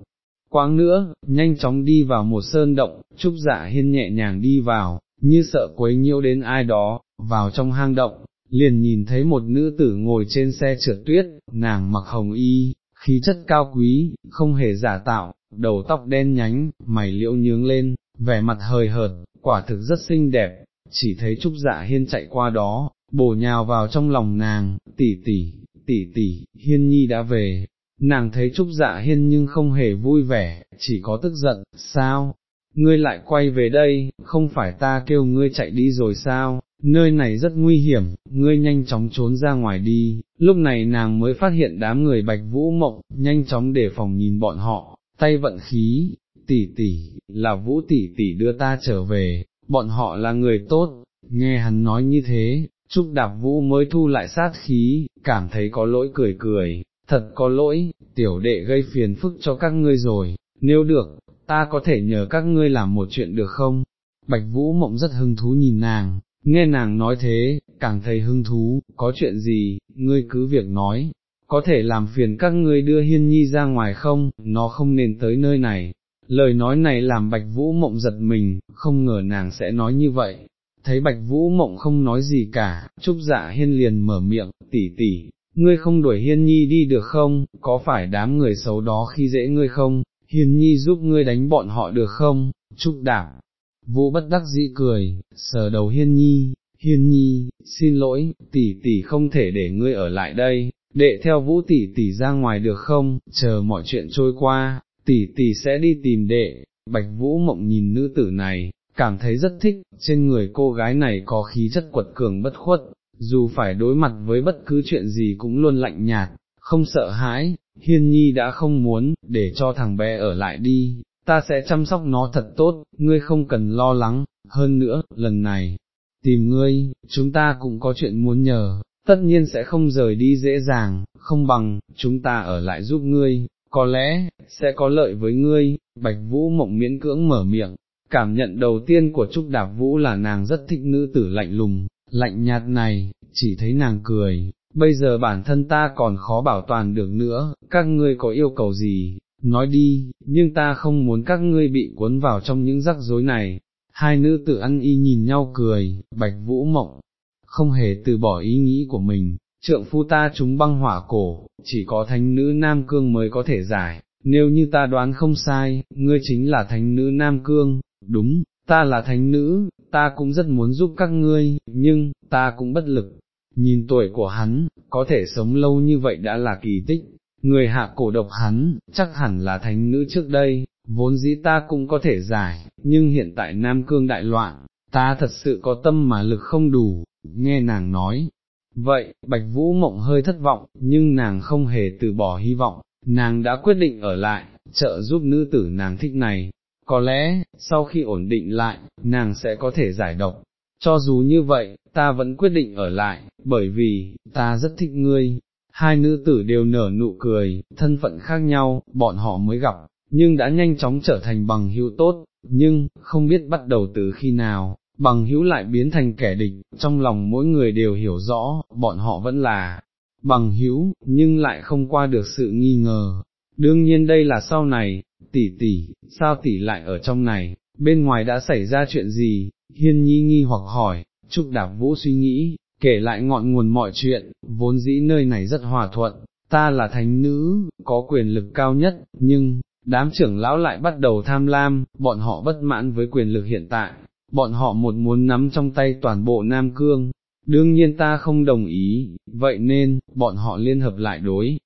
Quáng nữa, nhanh chóng đi vào một sơn động, Trúc Dạ Hiên nhẹ nhàng đi vào, như sợ quấy nhiễu đến ai đó, vào trong hang động, liền nhìn thấy một nữ tử ngồi trên xe trượt tuyết, nàng mặc hồng y, khí chất cao quý, không hề giả tạo, đầu tóc đen nhánh, mày liễu nhướng lên, vẻ mặt hời hợt, quả thực rất xinh đẹp, chỉ thấy Trúc Dạ Hiên chạy qua đó, bổ nhào vào trong lòng nàng, tỷ tỷ, tỷ tỷ, Hiên Nhi đã về, nàng thấy Trúc Dạ Hiên nhưng không hề vui vẻ, chỉ có tức giận, sao, ngươi lại quay về đây, không phải ta kêu ngươi chạy đi rồi sao, nơi này rất nguy hiểm, ngươi nhanh chóng trốn ra ngoài đi, lúc này nàng mới phát hiện đám người bạch vũ mộng, nhanh chóng để phòng nhìn bọn họ, tay vận khí, tỷ tỷ, là vũ tỷ tỷ đưa ta trở về, bọn họ là người tốt, nghe hắn nói như thế, Trúc Đạp Vũ mới thu lại sát khí, cảm thấy có lỗi cười cười, thật có lỗi, tiểu đệ gây phiền phức cho các ngươi rồi, nếu được, ta có thể nhờ các ngươi làm một chuyện được không? Bạch Vũ Mộng rất hứng thú nhìn nàng, nghe nàng nói thế, càng thấy hứng thú, có chuyện gì, ngươi cứ việc nói, có thể làm phiền các ngươi đưa hiên nhi ra ngoài không, nó không nên tới nơi này. Lời nói này làm Bạch Vũ Mộng giật mình, không ngờ nàng sẽ nói như vậy. Thấy Bạch Vũ Mộng không nói gì cả, Trúc Dạ Hiên liền mở miệng, tỷ tỷ, ngươi không đuổi Hiên Nhi đi được không, có phải đám người xấu đó khi dễ ngươi không, Hiên Nhi giúp ngươi đánh bọn họ được không, Trúc Đảng, Vũ bất đắc dĩ cười, sờ đầu Hiên Nhi, Hiên Nhi, xin lỗi, tỷ tỷ không thể để ngươi ở lại đây, đệ theo Vũ tỷ tỷ ra ngoài được không, chờ mọi chuyện trôi qua, tỷ tỷ sẽ đi tìm đệ, Bạch Vũ mộng nhìn nữ tử này, cảm thấy rất thích, trên người cô gái này có khí chất quật cường bất khuất, dù phải đối mặt với bất cứ chuyện gì cũng luôn lạnh nhạt, không sợ hãi, hiên nhi đã không muốn, để cho thằng bé ở lại đi, ta sẽ chăm sóc nó thật tốt, ngươi không cần lo lắng, hơn nữa, lần này, tìm ngươi, chúng ta cũng có chuyện muốn nhờ, tất nhiên sẽ không rời đi dễ dàng, không bằng, chúng ta ở lại giúp ngươi, có lẽ, sẽ có lợi với ngươi, Bạch Vũ mộng miễn cưỡng mở miệng, cảm nhận đầu tiên của Trúc Đạp Vũ là nàng rất thích nữ tử lạnh lùng, lạnh nhạt này, chỉ thấy nàng cười, bây giờ bản thân ta còn khó bảo toàn được nữa, các ngươi có yêu cầu gì, nói đi, nhưng ta không muốn các ngươi bị cuốn vào trong những rắc rối này. Hai nữ tử ăn y nhìn nhau cười, bạch vũ mộng, không hề từ bỏ ý nghĩ của mình, trượng phu ta chúng băng hỏa cổ, chỉ có thánh nữ Nam Cương mới có thể giải, nếu như ta đoán không sai, ngươi chính là thánh nữ Nam Cương, đúng, ta là thánh nữ, ta cũng rất muốn giúp các ngươi, nhưng, ta cũng bất lực. Nhìn tuổi của hắn, có thể sống lâu như vậy đã là kỳ tích, người hạ cổ độc hắn, chắc hẳn là thánh nữ trước đây, vốn dĩ ta cũng có thể giải, nhưng hiện tại Nam Cương đại loạn, ta thật sự có tâm mà lực không đủ, nghe nàng nói. Vậy, Bạch Vũ Mộng hơi thất vọng, nhưng nàng không hề từ bỏ hy vọng, nàng đã quyết định ở lại, trợ giúp nữ tử nàng thích này, có lẽ, sau khi ổn định lại, nàng sẽ có thể giải độc. Cho dù như vậy, ta vẫn quyết định ở lại, bởi vì, ta rất thích ngươi. Hai nữ tử đều nở nụ cười, thân phận khác nhau, bọn họ mới gặp, nhưng đã nhanh chóng trở thành bằng hữu tốt, nhưng, không biết bắt đầu từ khi nào, bằng hữu lại biến thành kẻ địch, trong lòng mỗi người đều hiểu rõ, bọn họ vẫn là bằng hữu, nhưng lại không qua được sự nghi ngờ. Đương nhiên đây là sau này, tỷ tỷ, sao tỷ lại ở trong này, bên ngoài đã xảy ra chuyện gì, hiên nhi nghi hoặc hỏi, Trúc Đạp Vũ suy nghĩ, kể lại ngọn nguồn mọi chuyện, vốn dĩ nơi này rất hòa thuận, ta là thánh nữ, có quyền lực cao nhất, nhưng, đám trưởng lão lại bắt đầu tham lam, bọn họ bất mãn với quyền lực hiện tại, bọn họ một muốn nắm trong tay toàn bộ Nam Cương, đương nhiên ta không đồng ý, vậy nên, bọn họ liên hợp lại đối.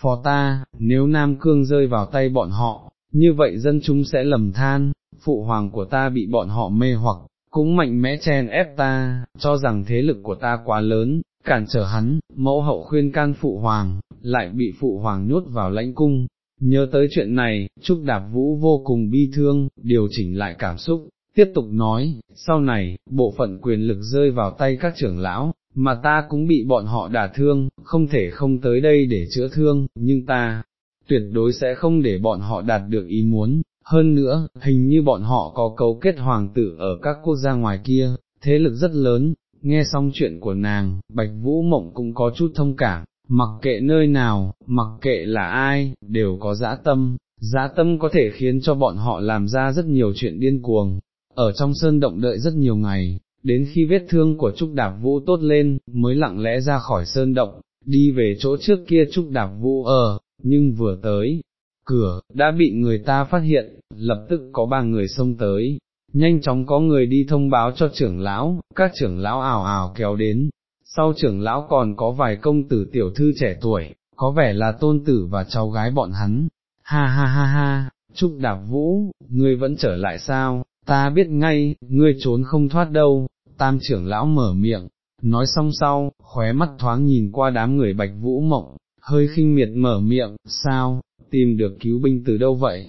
Phó ta, nếu Nam Cương rơi vào tay bọn họ, như vậy dân chúng sẽ lầm than, phụ hoàng của ta bị bọn họ mê hoặc, cũng mạnh mẽ chen ép ta, cho rằng thế lực của ta quá lớn, cản trở hắn, mẫu hậu khuyên can phụ hoàng, lại bị phụ hoàng nhốt vào lãnh cung. Nhớ tới chuyện này, Trúc Đạp Vũ vô cùng bi thương, điều chỉnh lại cảm xúc, tiếp tục nói, sau này, bộ phận quyền lực rơi vào tay các trưởng lão, mà ta cũng bị bọn họ đả thương, không thể không tới đây để chữa thương, nhưng ta, tuyệt đối sẽ không để bọn họ đạt được ý muốn, hơn nữa, hình như bọn họ có cấu kết hoàng tử ở các quốc gia ngoài kia, thế lực rất lớn, nghe xong chuyện của nàng, Bạch Vũ Mộng cũng có chút thông cảm, mặc kệ nơi nào, mặc kệ là ai, đều có dã tâm, dã tâm có thể khiến cho bọn họ làm ra rất nhiều chuyện điên cuồng, ở trong sơn động đợi rất nhiều ngày, đến khi vết thương của Trúc Đạp Vũ tốt lên, mới lặng lẽ ra khỏi sơn động, đi về chỗ trước kia Trúc Đạp Vũ ở, nhưng vừa tới, cửa, đã bị người ta phát hiện, lập tức có ba người xông tới, nhanh chóng có người đi thông báo cho trưởng lão, các trưởng lão ảo ảo kéo đến, sau trưởng lão còn có vài công tử tiểu thư trẻ tuổi, có vẻ là tôn tử và cháu gái bọn hắn, ha ha ha ha, Trúc Đạp Vũ, ngươi vẫn trở lại sao, ta biết ngay, ngươi trốn không thoát đâu, tam trưởng lão mở miệng, nói xong sau, khóe mắt thoáng nhìn qua đám người bạch vũ mộng, hơi khinh miệt mở miệng, sao, tìm được cứu binh từ đâu vậy?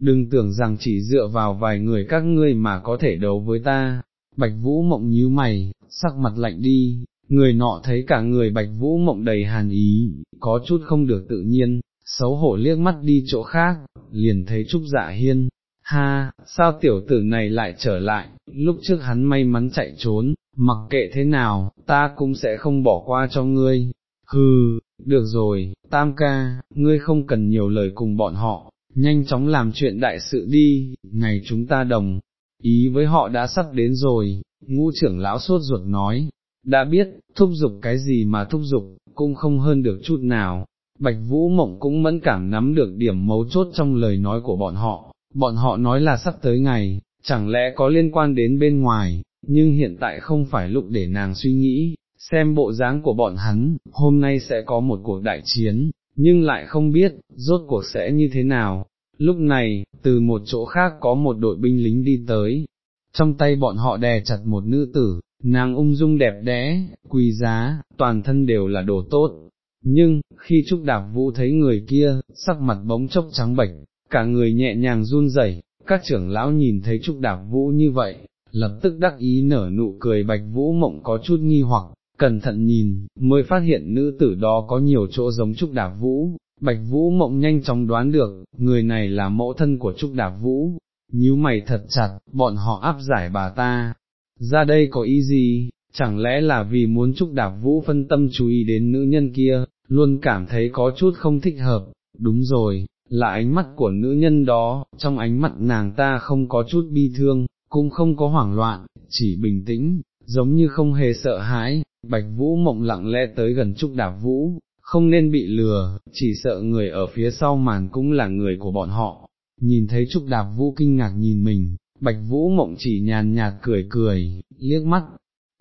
Đừng tưởng rằng chỉ dựa vào vài người các ngươi mà có thể đấu với ta, bạch vũ mộng nhíu mày, sắc mặt lạnh đi, người nọ thấy cả người bạch vũ mộng đầy hàn ý, có chút không được tự nhiên, xấu hổ liếc mắt đi chỗ khác, liền thấy Trúc Dạ Hiên, ha, sao tiểu tử này lại trở lại, lúc trước hắn may mắn chạy trốn, mặc kệ thế nào, ta cũng sẽ không bỏ qua cho ngươi, hừ, được rồi, tam ca, ngươi không cần nhiều lời cùng bọn họ, nhanh chóng làm chuyện đại sự đi, ngày chúng ta đồng, ý với họ đã sắp đến rồi, ngũ trưởng lão sốt ruột nói, đã biết, thúc giục cái gì mà thúc giục, cũng không hơn được chút nào, Bạch Vũ Mộng cũng mẫn cảm nắm được điểm mấu chốt trong lời nói của bọn họ, bọn họ nói là sắp tới ngày, chẳng lẽ có liên quan đến bên ngoài, nhưng hiện tại không phải lúc để nàng suy nghĩ, xem bộ dáng của bọn hắn, hôm nay sẽ có một cuộc đại chiến, nhưng lại không biết, rốt cuộc sẽ như thế nào. Lúc này, từ một chỗ khác có một đội binh lính đi tới, trong tay bọn họ đè chặt một nữ tử, nàng ung dung đẹp đẽ, quý giá, toàn thân đều là đồ tốt. Nhưng, khi Trúc Đạp Vũ thấy người kia, sắc mặt bóng chốc trắng bệch, cả người nhẹ nhàng run rẩy. các trưởng lão nhìn thấy Trúc Đạp Vũ như vậy, lập tức đắc ý nở nụ cười Bạch Vũ Mộng có chút nghi hoặc, cẩn thận nhìn, mới phát hiện nữ tử đó có nhiều chỗ giống Trúc Đạp Vũ, Bạch Vũ Mộng nhanh chóng đoán được, người này là mẫu thân của Trúc Đạp Vũ, nhíu mày thật chặt, bọn họ áp giải bà ta, ra đây có ý gì, chẳng lẽ là vì muốn Trúc Đạp Vũ phân tâm chú ý đến nữ nhân kia, luôn cảm thấy có chút không thích hợp, đúng rồi, là ánh mắt của nữ nhân đó, trong ánh mắt nàng ta không có chút bi thương, cũng không có hoảng loạn, chỉ bình tĩnh, giống như không hề sợ hãi, bạch vũ mộng lặng lẽ tới gần trúc đạp vũ, không nên bị lừa, chỉ sợ người ở phía sau màn cũng là người của bọn họ. Nhìn thấy Trúc Đạp Vũ kinh ngạc nhìn mình, Bạch Vũ mộng chỉ nhàn nhạt cười cười, liếc mắt,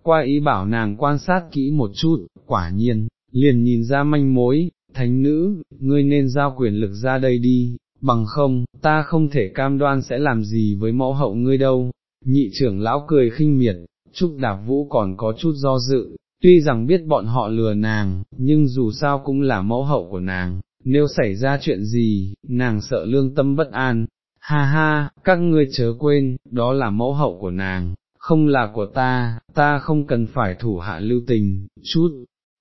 qua ý bảo nàng quan sát kỹ một chút, quả nhiên, liền nhìn ra manh mối, thánh nữ, ngươi nên giao quyền lực ra đây đi, bằng không, ta không thể cam đoan sẽ làm gì với mẫu hậu ngươi đâu. Nhị trưởng lão cười khinh miệt, Trúc Đạp Vũ còn có chút do dự, tuy rằng biết bọn họ lừa nàng, nhưng dù sao cũng là mẫu hậu của nàng, nếu xảy ra chuyện gì, nàng sợ lương tâm bất an. Ha ha, các ngươi chớ quên, đó là mẫu hậu của nàng, không là của ta, ta không cần phải thủ hạ lưu tình, chút,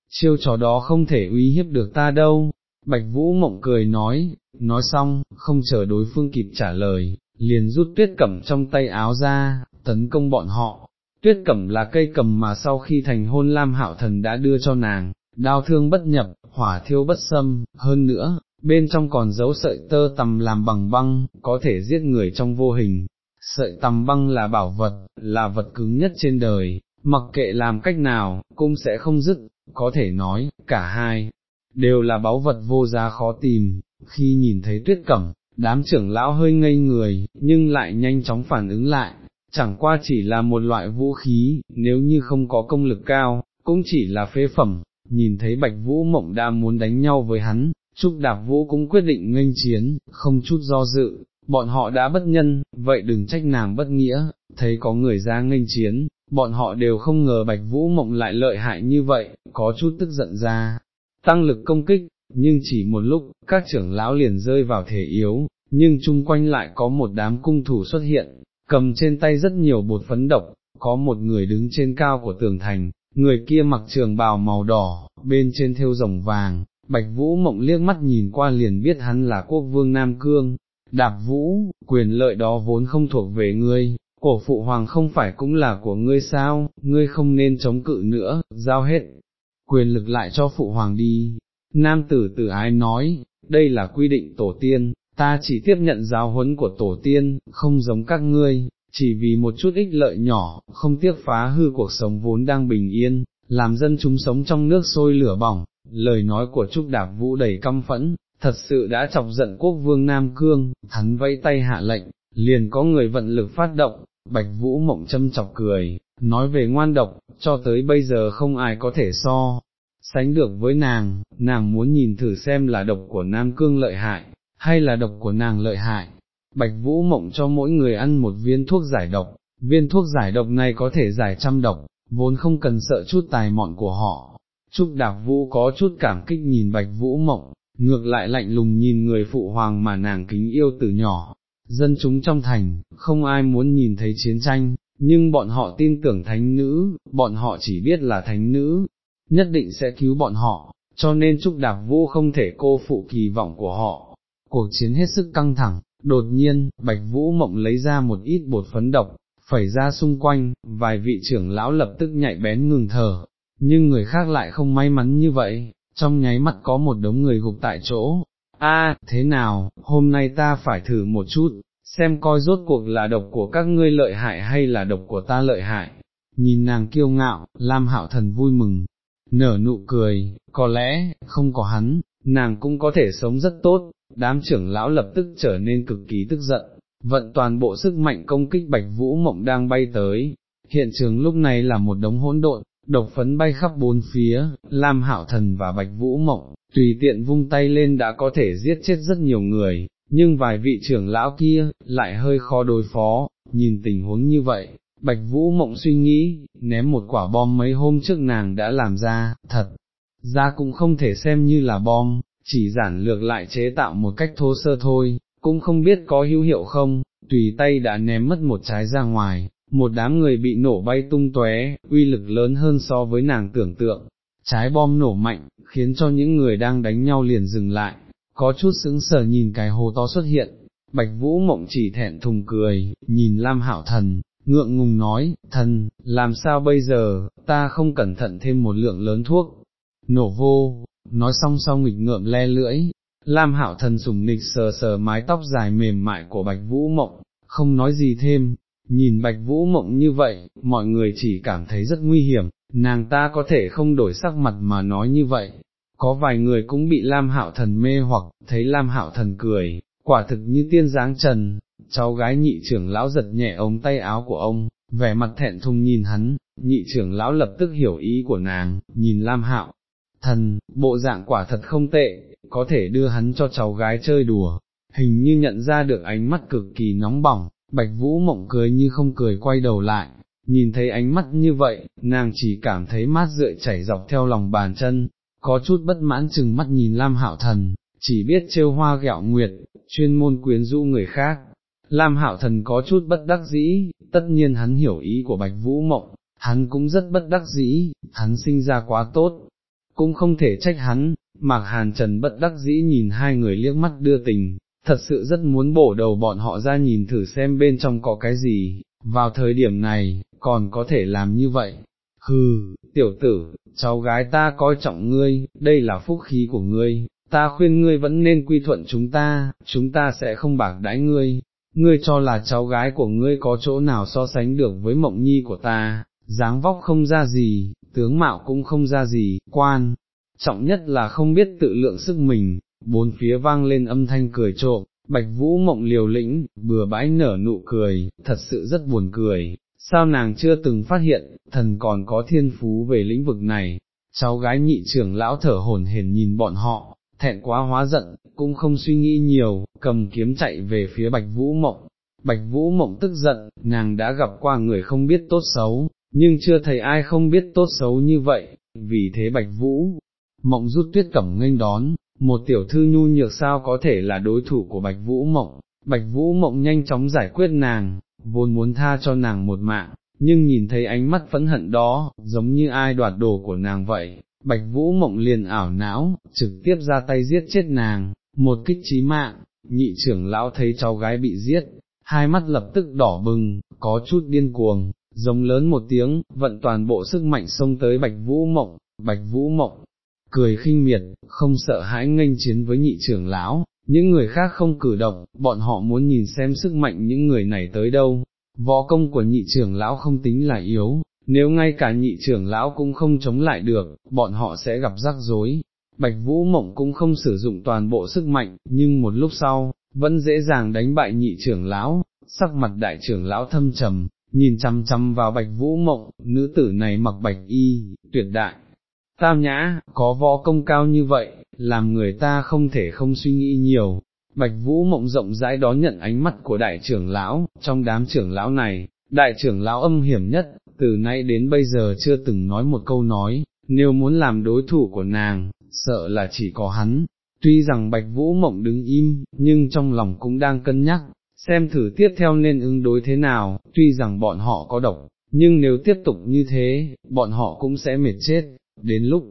chiêu trò đó không thể uy hiếp được ta đâu. Bạch Vũ Mộng cười nói, nói xong, không chờ đối phương kịp trả lời, liền rút tuyết cẩm trong tay áo ra, tấn công bọn họ. Tuyết cẩm là cây cầm mà sau khi thành hôn Lam Hạo Thần đã đưa cho nàng, đao thương bất nhập, hỏa thiêu bất xâm, hơn nữa, bên trong còn giấu sợi tơ tầm làm bằng băng, có thể giết người trong vô hình. Sợi tầm băng là bảo vật, là vật cứng nhất trên đời, mặc kệ làm cách nào, cũng sẽ không dứt, có thể nói, cả hai, đều là báu vật vô giá khó tìm, khi nhìn thấy tuyết cẩm, đám trưởng lão hơi ngây người, nhưng lại nhanh chóng phản ứng lại, chẳng qua chỉ là một loại vũ khí, nếu như không có công lực cao, cũng chỉ là phế phẩm, nhìn thấy bạch vũ mộng đã muốn đánh nhau với hắn, Trúc Đạp Vũ cũng quyết định nghênh chiến, không chút do dự, bọn họ đã bất nhân, vậy đừng trách nàng bất nghĩa, thấy có người ra nghênh chiến, bọn họ đều không ngờ Bạch Vũ Mộng lại lợi hại như vậy, có chút tức giận ra, tăng lực công kích, nhưng chỉ một lúc, các trưởng lão liền rơi vào thể yếu, nhưng chung quanh lại có một đám cung thủ xuất hiện, cầm trên tay rất nhiều bột phấn độc, có một người đứng trên cao của tường thành, người kia mặc trường bào màu đỏ, bên trên thêu rồng vàng, Bạch Vũ Mộng liếc mắt nhìn qua liền biết hắn là quốc vương Nam Cương, đạp Vũ, quyền lợi đó vốn không thuộc về ngươi, cổ phụ hoàng không phải cũng là của ngươi sao, ngươi không nên chống cự nữa, giao hết, quyền lực lại cho phụ hoàng đi. Nam tử tử ái nói, đây là quy định tổ tiên, ta chỉ tiếp nhận giáo huấn của tổ tiên, không giống các ngươi, chỉ vì một chút ích lợi nhỏ, không tiếc phá hư cuộc sống vốn đang bình yên, làm dân chúng sống trong nước sôi lửa bỏng, lời nói của Trúc Đạp Vũ đầy căm phẫn, thật sự đã chọc giận quốc vương Nam Cương, hắn vẫy tay hạ lệnh, liền có người vận lực phát động, Bạch Vũ mộng châm chọc cười, nói về ngoan độc, cho tới bây giờ không ai có thể so, sánh được với nàng, nàng muốn nhìn thử xem là độc của Nam Cương lợi hại, hay là độc của nàng lợi hại. Bạch Vũ mộng cho mỗi người ăn một viên thuốc giải độc, viên thuốc giải độc này có thể giải trăm độc, vốn không cần sợ chút tài mọn của họ. Trúc Đạc Vũ có chút cảm kích nhìn Bạch Vũ mộng, ngược lại lạnh lùng nhìn người phụ hoàng mà nàng kính yêu từ nhỏ. Dân chúng trong thành, không ai muốn nhìn thấy chiến tranh, nhưng bọn họ tin tưởng thánh nữ, bọn họ chỉ biết là thánh nữ, nhất định sẽ cứu bọn họ, cho nên Trúc Đạc Vũ không thể cô phụ kỳ vọng của họ. Cuộc chiến hết sức căng thẳng, đột nhiên, Bạch Vũ Mộng lấy ra một ít bột phấn độc, phẩy ra xung quanh, vài vị trưởng lão lập tức nhạy bén ngừng thở, nhưng người khác lại không may mắn như vậy, trong nháy mắt có một đống người gục tại chỗ. A, thế nào, hôm nay ta phải thử một chút, xem coi rốt cuộc là độc của các ngươi lợi hại hay là độc của ta lợi hại. Nhìn nàng kiêu ngạo, Lam Hạo Thần vui mừng, nở nụ cười, có lẽ, không có hắn, nàng cũng có thể sống rất tốt, đám trưởng lão lập tức trở nên cực kỳ tức giận, vận toàn bộ sức mạnh công kích Bạch Vũ Mộng đang bay tới, hiện trường lúc này là một đống hỗn độn, độc phấn bay khắp bốn phía, Lam hảo Thần và Bạch Vũ Mộng, tùy tiện vung tay lên đã có thể giết chết rất nhiều người, nhưng vài vị trưởng lão kia, lại hơi khó đối phó, nhìn tình huống như vậy, Bạch Vũ Mộng suy nghĩ, ném một quả bom mấy hôm trước nàng đã làm ra, thật, ra cũng không thể xem như là bom, chỉ giản lược lại chế tạo một cách thô sơ thôi, cũng không biết có hữu hiệu không, tùy tay đã ném mất một trái ra ngoài, một đám người bị nổ bay tung tóe, uy lực lớn hơn so với nàng tưởng tượng, trái bom nổ mạnh, khiến cho những người đang đánh nhau liền dừng lại, có chút sững sờ nhìn cái hồ to xuất hiện, bạch vũ mộng chỉ thẹn thùng cười, nhìn Lam Hảo Thần, ngượng ngùng nói, thần, làm sao bây giờ, ta không cẩn thận thêm một lượng lớn thuốc, nổ vô, nói xong sau nghịch ngợm le lưỡi, Lam Hạo Thần sùng nịch sờ sờ mái tóc dài mềm mại của Bạch Vũ Mộng, không nói gì thêm, nhìn Bạch Vũ Mộng như vậy, mọi người chỉ cảm thấy rất nguy hiểm, nàng ta có thể không đổi sắc mặt mà nói như vậy. Có vài người cũng bị Lam Hạo Thần mê hoặc, thấy Lam Hạo Thần cười, quả thực như tiên dáng trần, cháu gái nhị trưởng lão giật nhẹ ống tay áo của ông, vẻ mặt thẹn thùng nhìn hắn, nhị trưởng lão lập tức hiểu ý của nàng, nhìn Lam Hạo, thần, bộ dạng quả thật không tệ, có thể đưa hắn cho cháu gái chơi đùa, hình như nhận ra được ánh mắt cực kỳ nóng bỏng, bạch vũ mộng cười như không cười quay đầu lại, nhìn thấy ánh mắt như vậy, nàng chỉ cảm thấy mát rượi chảy dọc theo lòng bàn chân, có chút bất mãn chừng mắt nhìn Lam Hạo Thần, chỉ biết trêu hoa gẹo nguyệt, chuyên môn quyến rũ người khác. Lam Hạo Thần có chút bất đắc dĩ, tất nhiên hắn hiểu ý của Bạch Vũ Mộng, hắn cũng rất bất đắc dĩ, hắn sinh ra quá tốt, cũng không thể trách hắn, Mạc Hàn Trần bất đắc dĩ nhìn hai người liếc mắt đưa tình, thật sự rất muốn bổ đầu bọn họ ra nhìn thử xem bên trong có cái gì, vào thời điểm này, còn có thể làm như vậy. Hừ, tiểu tử, cháu gái ta coi trọng ngươi, đây là phúc khí của ngươi, ta khuyên ngươi vẫn nên quy thuận chúng ta, chúng ta sẽ không bạc đãi ngươi, ngươi cho là cháu gái của ngươi có chỗ nào so sánh được với mộng nhi của ta, dáng vóc không ra gì, tướng mạo cũng không ra gì, quan, trọng nhất là không biết tự lượng sức mình, bốn phía vang lên âm thanh cười trộm, bạch vũ mộng liều lĩnh, bừa bãi nở nụ cười, thật sự rất buồn cười, sao nàng chưa từng phát hiện, thần còn có thiên phú về lĩnh vực này, cháu gái nhị trưởng lão thở hồn hển nhìn bọn họ, thẹn quá hóa giận, cũng không suy nghĩ nhiều, cầm kiếm chạy về phía bạch vũ mộng. Bạch Vũ Mộng tức giận, nàng đã gặp qua người không biết tốt xấu, nhưng chưa thấy ai không biết tốt xấu như vậy, vì thế Bạch Vũ, Mộng rút tuyết cẩm nghênh đón, một tiểu thư nhu nhược sao có thể là đối thủ của Bạch Vũ Mộng, Bạch Vũ Mộng nhanh chóng giải quyết nàng, vốn muốn tha cho nàng một mạng, nhưng nhìn thấy ánh mắt phẫn hận đó, giống như ai đoạt đồ của nàng vậy, Bạch Vũ Mộng liền ảo não, trực tiếp ra tay giết chết nàng, một kích chí mạng, nhị trưởng lão thấy cháu gái bị giết, hai mắt lập tức đỏ bừng, có chút điên cuồng, giống lớn một tiếng, vận toàn bộ sức mạnh xông tới Bạch Vũ Mộng, Bạch Vũ Mộng, cười khinh miệt, không sợ hãi nghênh chiến với nhị trưởng lão, những người khác không cử động, bọn họ muốn nhìn xem sức mạnh những người này tới đâu, võ công của nhị trưởng lão không tính là yếu, nếu ngay cả nhị trưởng lão cũng không chống lại được, bọn họ sẽ gặp rắc rối. Bạch Vũ Mộng cũng không sử dụng toàn bộ sức mạnh, nhưng một lúc sau, vẫn dễ dàng đánh bại nhị trưởng lão, sắc mặt đại trưởng lão thâm trầm, nhìn chăm chăm vào Bạch Vũ Mộng, nữ tử này mặc bạch y, tuyệt đại, tam nhã, có võ công cao như vậy, làm người ta không thể không suy nghĩ nhiều. Bạch Vũ mộng rộng rãi đón nhận ánh mắt của đại trưởng lão, trong đám trưởng lão này, đại trưởng lão âm hiểm nhất, từ nay đến bây giờ chưa từng nói một câu nói, nếu muốn làm đối thủ của nàng, sợ là chỉ có hắn. Tuy rằng Bạch Vũ mộng đứng im, nhưng trong lòng cũng đang cân nhắc, xem thử tiếp theo nên ứng đối thế nào, tuy rằng bọn họ có độc, nhưng nếu tiếp tục như thế, bọn họ cũng sẽ mệt chết, đến lúc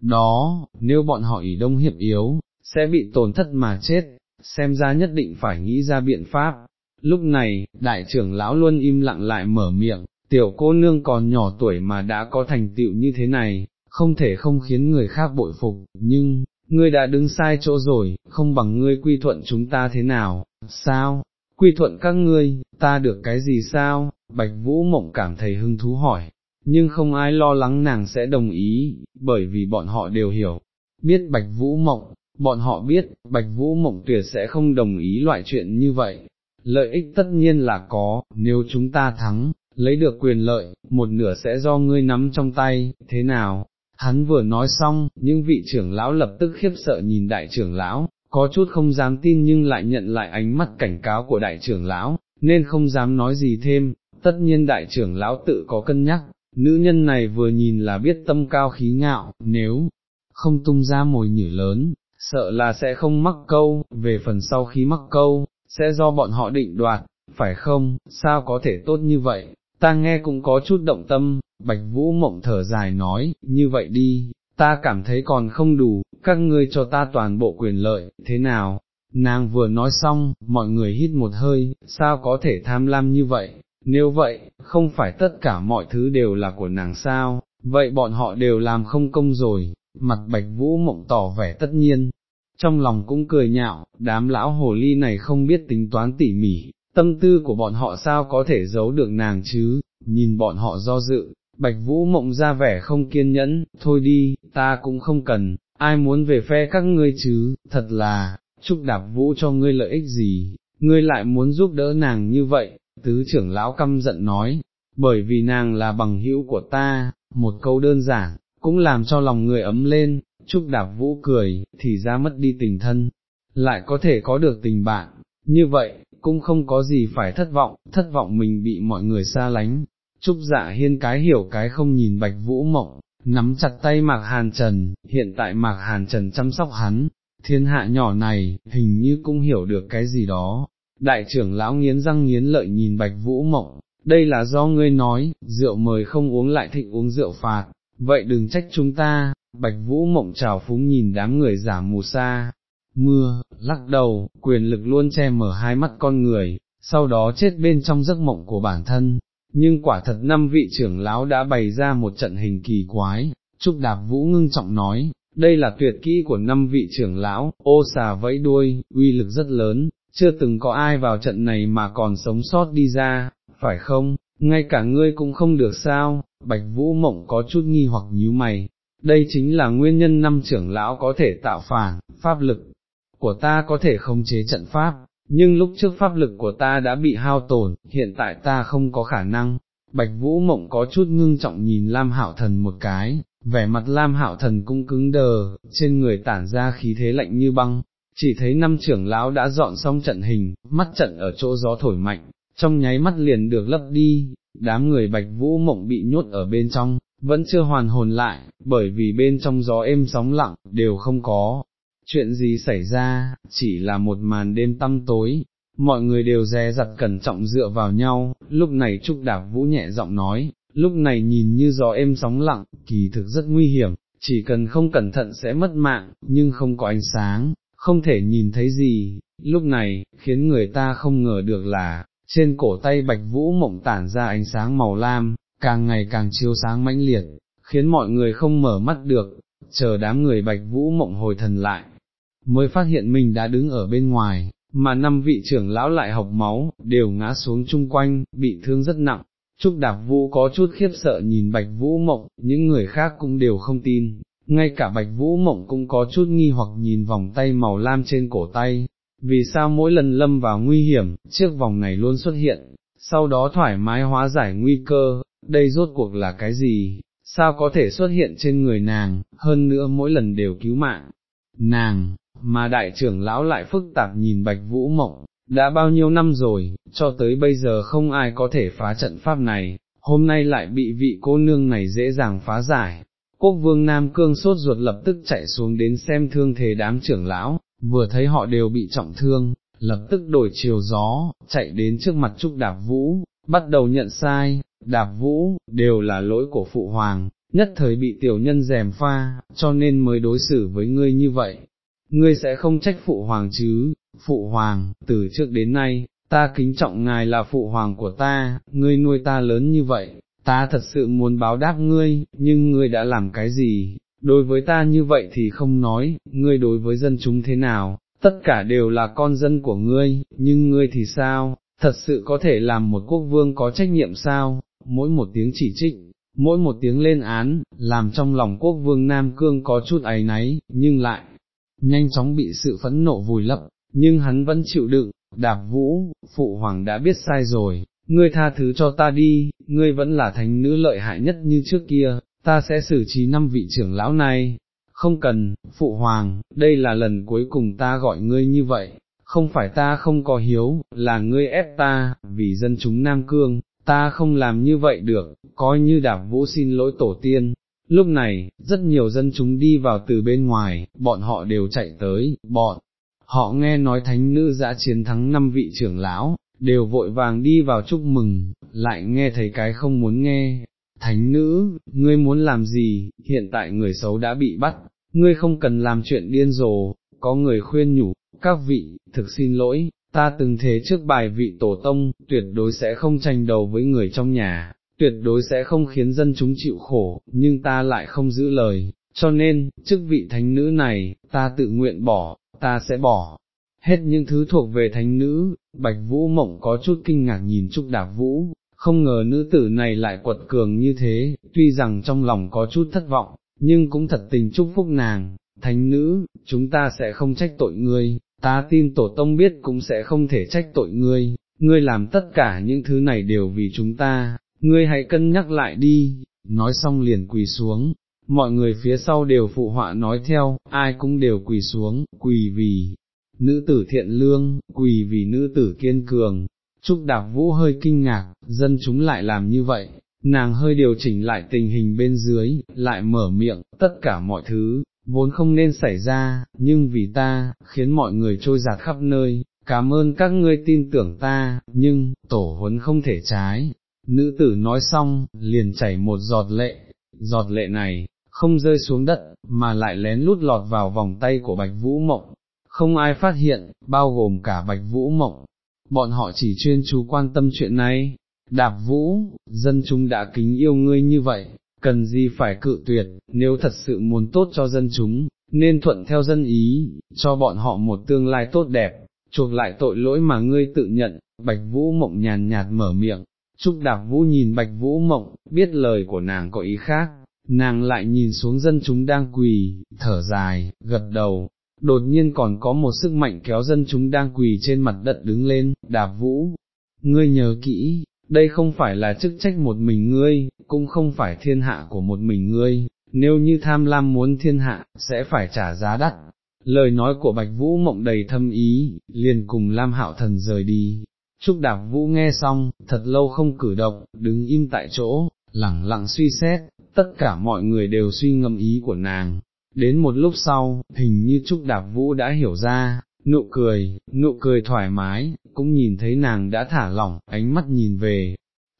đó, nếu bọn họ ỉ đông hiệp yếu, sẽ bị tổn thất mà chết, xem ra nhất định phải nghĩ ra biện pháp. Lúc này, đại trưởng lão luôn im lặng lại mở miệng, tiểu cô nương còn nhỏ tuổi mà đã có thành tựu như thế này, không thể không khiến người khác bội phục, nhưng, ngươi đã đứng sai chỗ rồi, không bằng ngươi quy thuận chúng ta thế nào, sao, quy thuận các ngươi, ta được cái gì sao, Bạch Vũ Mộng cảm thấy hứng thú hỏi, nhưng không ai lo lắng nàng sẽ đồng ý, bởi vì bọn họ đều hiểu, biết Bạch Vũ Mộng, bọn họ biết, Bạch Vũ Mộng tuyệt sẽ không đồng ý loại chuyện như vậy. Lợi ích tất nhiên là có, nếu chúng ta thắng, lấy được quyền lợi, một nửa sẽ do ngươi nắm trong tay, thế nào? Hắn vừa nói xong, những vị trưởng lão lập tức khiếp sợ nhìn đại trưởng lão, có chút không dám tin nhưng lại nhận lại ánh mắt cảnh cáo của đại trưởng lão, nên không dám nói gì thêm, tất nhiên đại trưởng lão tự có cân nhắc, nữ nhân này vừa nhìn là biết tâm cao khí ngạo, nếu không tung ra mồi nhử lớn, sợ là sẽ không mắc câu, về phần sau khi mắc câu, sẽ do bọn họ định đoạt, phải không, sao có thể tốt như vậy, ta nghe cũng có chút động tâm, Bạch Vũ mộng thở dài nói, như vậy đi, ta cảm thấy còn không đủ, các ngươi cho ta toàn bộ quyền lợi, thế nào? Nàng vừa nói xong, mọi người hít một hơi, sao có thể tham lam như vậy, nếu vậy, không phải tất cả mọi thứ đều là của nàng sao, vậy bọn họ đều làm không công rồi, mặt bạch vũ mộng tỏ vẻ tất nhiên, trong lòng cũng cười nhạo, đám lão hồ ly này không biết tính toán tỉ mỉ, tâm tư của bọn họ sao có thể giấu được nàng chứ, nhìn bọn họ do dự, bạch vũ mộng ra vẻ không kiên nhẫn, thôi đi, ta cũng không cần, ai muốn về phe các ngươi chứ, thật là, chúc đạp vũ cho ngươi lợi ích gì, ngươi lại muốn giúp đỡ nàng như vậy, tứ trưởng lão căm giận nói, bởi vì nàng là bằng hữu của ta, một câu đơn giản, cũng làm cho lòng người ấm lên, Trúc Đạp Vũ cười, thì ra mất đi tình thân, lại có thể có được tình bạn, như vậy, cũng không có gì phải thất vọng, thất vọng mình bị mọi người xa lánh. Trúc dạ hiên cái hiểu cái không nhìn bạch vũ mộng, nắm chặt tay Mạc Hàn Trần, hiện tại Mạc Hàn Trần chăm sóc hắn, thiên hạ nhỏ này, hình như cũng hiểu được cái gì đó, Đại trưởng lão nghiến răng nghiến lợi nhìn bạch vũ mộng, đây là do ngươi nói, rượu mời không uống lại thịnh uống rượu phạt, vậy đừng trách chúng ta, bạch vũ mộng trào phúng nhìn đám người giả mù sa, mưa, lắc đầu, quyền lực luôn che mở hai mắt con người, sau đó chết bên trong giấc mộng của bản thân. Nhưng quả thật năm vị trưởng lão đã bày ra một trận hình kỳ quái, Trúc Đạp Vũ ngưng trọng nói, đây là tuyệt kỹ của năm vị trưởng lão, ô xà vẫy đuôi, uy lực rất lớn, chưa từng có ai vào trận này mà còn sống sót đi ra, phải không, ngay cả ngươi cũng không được sao, Bạch Vũ Mộng có chút nghi hoặc nhíu mày, đây chính là nguyên nhân năm trưởng lão có thể tạo phản, pháp lực của ta có thể không chế trận pháp, nhưng lúc trước pháp lực của ta đã bị hao tổn, hiện tại ta không có khả năng. Bạch Vũ Mộng có chút ngưng trọng nhìn Lam Hạo Thần một cái, vẻ mặt Lam Hạo Thần cũng cứng đờ, trên người tản ra khí thế lạnh như băng, chỉ thấy năm trưởng lão đã dọn xong trận hình, mắt trận ở chỗ gió thổi mạnh, trong nháy mắt liền được lấp đi, đám người Bạch Vũ Mộng bị nhốt ở bên trong, vẫn chưa hoàn hồn lại, bởi vì bên trong gió êm sóng lặng, đều không có, chuyện gì xảy ra, chỉ là một màn đêm tăm tối, mọi người đều dè dặt cẩn trọng dựa vào nhau, lúc này Trúc Đạp Vũ nhẹ giọng nói, lúc này nhìn như gió êm sóng lặng, kỳ thực rất nguy hiểm, chỉ cần không cẩn thận sẽ mất mạng, nhưng không có ánh sáng, không thể nhìn thấy gì, lúc này, khiến người ta không ngờ được là, trên cổ tay Bạch Vũ mộng tản ra ánh sáng màu lam, càng ngày càng chiếu sáng mãnh liệt, khiến mọi người không mở mắt được, chờ đám người Bạch Vũ mộng hồi thần lại, mới phát hiện mình đã đứng ở bên ngoài, mà năm vị trưởng lão lại học máu, đều ngã xuống chung quanh, bị thương rất nặng. Trúc Đạp Vũ có chút khiếp sợ nhìn Bạch Vũ Mộng, những người khác cũng đều không tin, ngay cả Bạch Vũ Mộng cũng có chút nghi hoặc nhìn vòng tay màu lam trên cổ tay, vì sao mỗi lần lâm vào nguy hiểm, chiếc vòng này luôn xuất hiện, sau đó thoải mái hóa giải nguy cơ, đây rốt cuộc là cái gì, sao có thể xuất hiện trên người nàng, hơn nữa mỗi lần đều cứu mạng, nàng, mà đại trưởng lão lại phức tạp nhìn bạch vũ mộng, đã bao nhiêu năm rồi, cho tới bây giờ không ai có thể phá trận pháp này, hôm nay lại bị vị cô nương này dễ dàng phá giải. Quốc vương Nam Cương sốt ruột lập tức chạy xuống đến xem thương thế đám trưởng lão, vừa thấy họ đều bị trọng thương, lập tức đổi chiều gió, chạy đến trước mặt Trúc Đạp Vũ, bắt đầu nhận sai, Đạp Vũ, đều là lỗi của Phụ Hoàng, nhất thời bị tiểu nhân dèm pha, cho nên mới đối xử với ngươi như vậy, ngươi sẽ không trách phụ hoàng chứ, phụ hoàng, từ trước đến nay, ta kính trọng ngài là phụ hoàng của ta, ngươi nuôi ta lớn như vậy, ta thật sự muốn báo đáp ngươi, nhưng ngươi đã làm cái gì, đối với ta như vậy thì không nói, ngươi đối với dân chúng thế nào, tất cả đều là con dân của ngươi, nhưng ngươi thì sao, thật sự có thể làm một quốc vương có trách nhiệm sao, mỗi một tiếng chỉ trích, mỗi một tiếng lên án, làm trong lòng quốc vương Nam Cương có chút áy náy, nhưng lại, nhanh chóng bị sự phẫn nộ vùi lấp, nhưng hắn vẫn chịu đựng, đạp vũ, phụ hoàng đã biết sai rồi, ngươi tha thứ cho ta đi, ngươi vẫn là thánh nữ lợi hại nhất như trước kia, ta sẽ xử trí năm vị trưởng lão này, không cần, phụ hoàng, đây là lần cuối cùng ta gọi ngươi như vậy, không phải ta không có hiếu, là ngươi ép ta, vì dân chúng Nam Cương, ta không làm như vậy được, coi như đạp vũ xin lỗi tổ tiên, Lúc này, rất nhiều dân chúng đi vào từ bên ngoài, bọn họ đều chạy tới, bọn, họ nghe nói thánh nữ đã chiến thắng năm vị trưởng lão, đều vội vàng đi vào chúc mừng, lại nghe thấy cái không muốn nghe. Thánh nữ, ngươi muốn làm gì, hiện tại người xấu đã bị bắt, ngươi không cần làm chuyện điên rồ, có người khuyên nhủ, các vị, thực xin lỗi, ta từng thế trước bài vị tổ tông, tuyệt đối sẽ không tranh đầu với người trong nhà, tuyệt đối sẽ không khiến dân chúng chịu khổ, nhưng ta lại không giữ lời, cho nên, chức vị thánh nữ này, ta tự nguyện bỏ, ta sẽ bỏ. Hết những thứ thuộc về thánh nữ, Bạch Vũ Mộng có chút kinh ngạc nhìn Trúc Đạp Vũ, không ngờ nữ tử này lại quật cường như thế, tuy rằng trong lòng có chút thất vọng, nhưng cũng thật tình chúc phúc nàng, thánh nữ, chúng ta sẽ không trách tội ngươi, ta tin tổ tông biết cũng sẽ không thể trách tội ngươi, ngươi làm tất cả những thứ này đều vì chúng ta, ngươi hãy cân nhắc lại đi, nói xong liền quỳ xuống, mọi người phía sau đều phụ họa nói theo, ai cũng đều quỳ xuống, quỳ vì nữ tử thiện lương, quỳ vì nữ tử kiên cường. Trúc Đạp Vũ hơi kinh ngạc, dân chúng lại làm như vậy, nàng hơi điều chỉnh lại tình hình bên dưới, lại mở miệng, tất cả mọi thứ, vốn không nên xảy ra, nhưng vì ta, khiến mọi người trôi giạt khắp nơi, cảm ơn các ngươi tin tưởng ta, nhưng, tổ huấn không thể trái, Nữ tử nói xong, liền chảy một giọt lệ, giọt lệ này, không rơi xuống đất, mà lại lén lút lọt vào vòng tay của Bạch Vũ Mộng, không ai phát hiện, bao gồm cả Bạch Vũ Mộng, bọn họ chỉ chuyên chú quan tâm chuyện này, đạp vũ, dân chúng đã kính yêu ngươi như vậy, cần gì phải cự tuyệt, nếu thật sự muốn tốt cho dân chúng, nên thuận theo dân ý, cho bọn họ một tương lai tốt đẹp, chuộc lại tội lỗi mà ngươi tự nhận, Bạch Vũ Mộng nhàn nhạt mở miệng, Trúc Đạp Vũ nhìn Bạch Vũ Mộng, biết lời của nàng có ý khác, nàng lại nhìn xuống dân chúng đang quỳ, thở dài, gật đầu, đột nhiên còn có một sức mạnh kéo dân chúng đang quỳ trên mặt đất đứng lên, Đạp Vũ, ngươi nhớ kỹ, đây không phải là chức trách một mình ngươi, cũng không phải thiên hạ của một mình ngươi, nếu như tham lam muốn thiên hạ, sẽ phải trả giá đắt. Lời nói của Bạch Vũ mộng đầy thâm ý, liền cùng Lam Hạo Thần rời đi. Trúc Đạp Vũ nghe xong, thật lâu không cử động, đứng im tại chỗ, lẳng lặng suy xét, tất cả mọi người đều suy ngẫm ý của nàng. Đến một lúc sau, hình như Trúc Đạp Vũ đã hiểu ra, nụ cười, nụ cười thoải mái, cũng nhìn thấy nàng đã thả lỏng, ánh mắt nhìn về,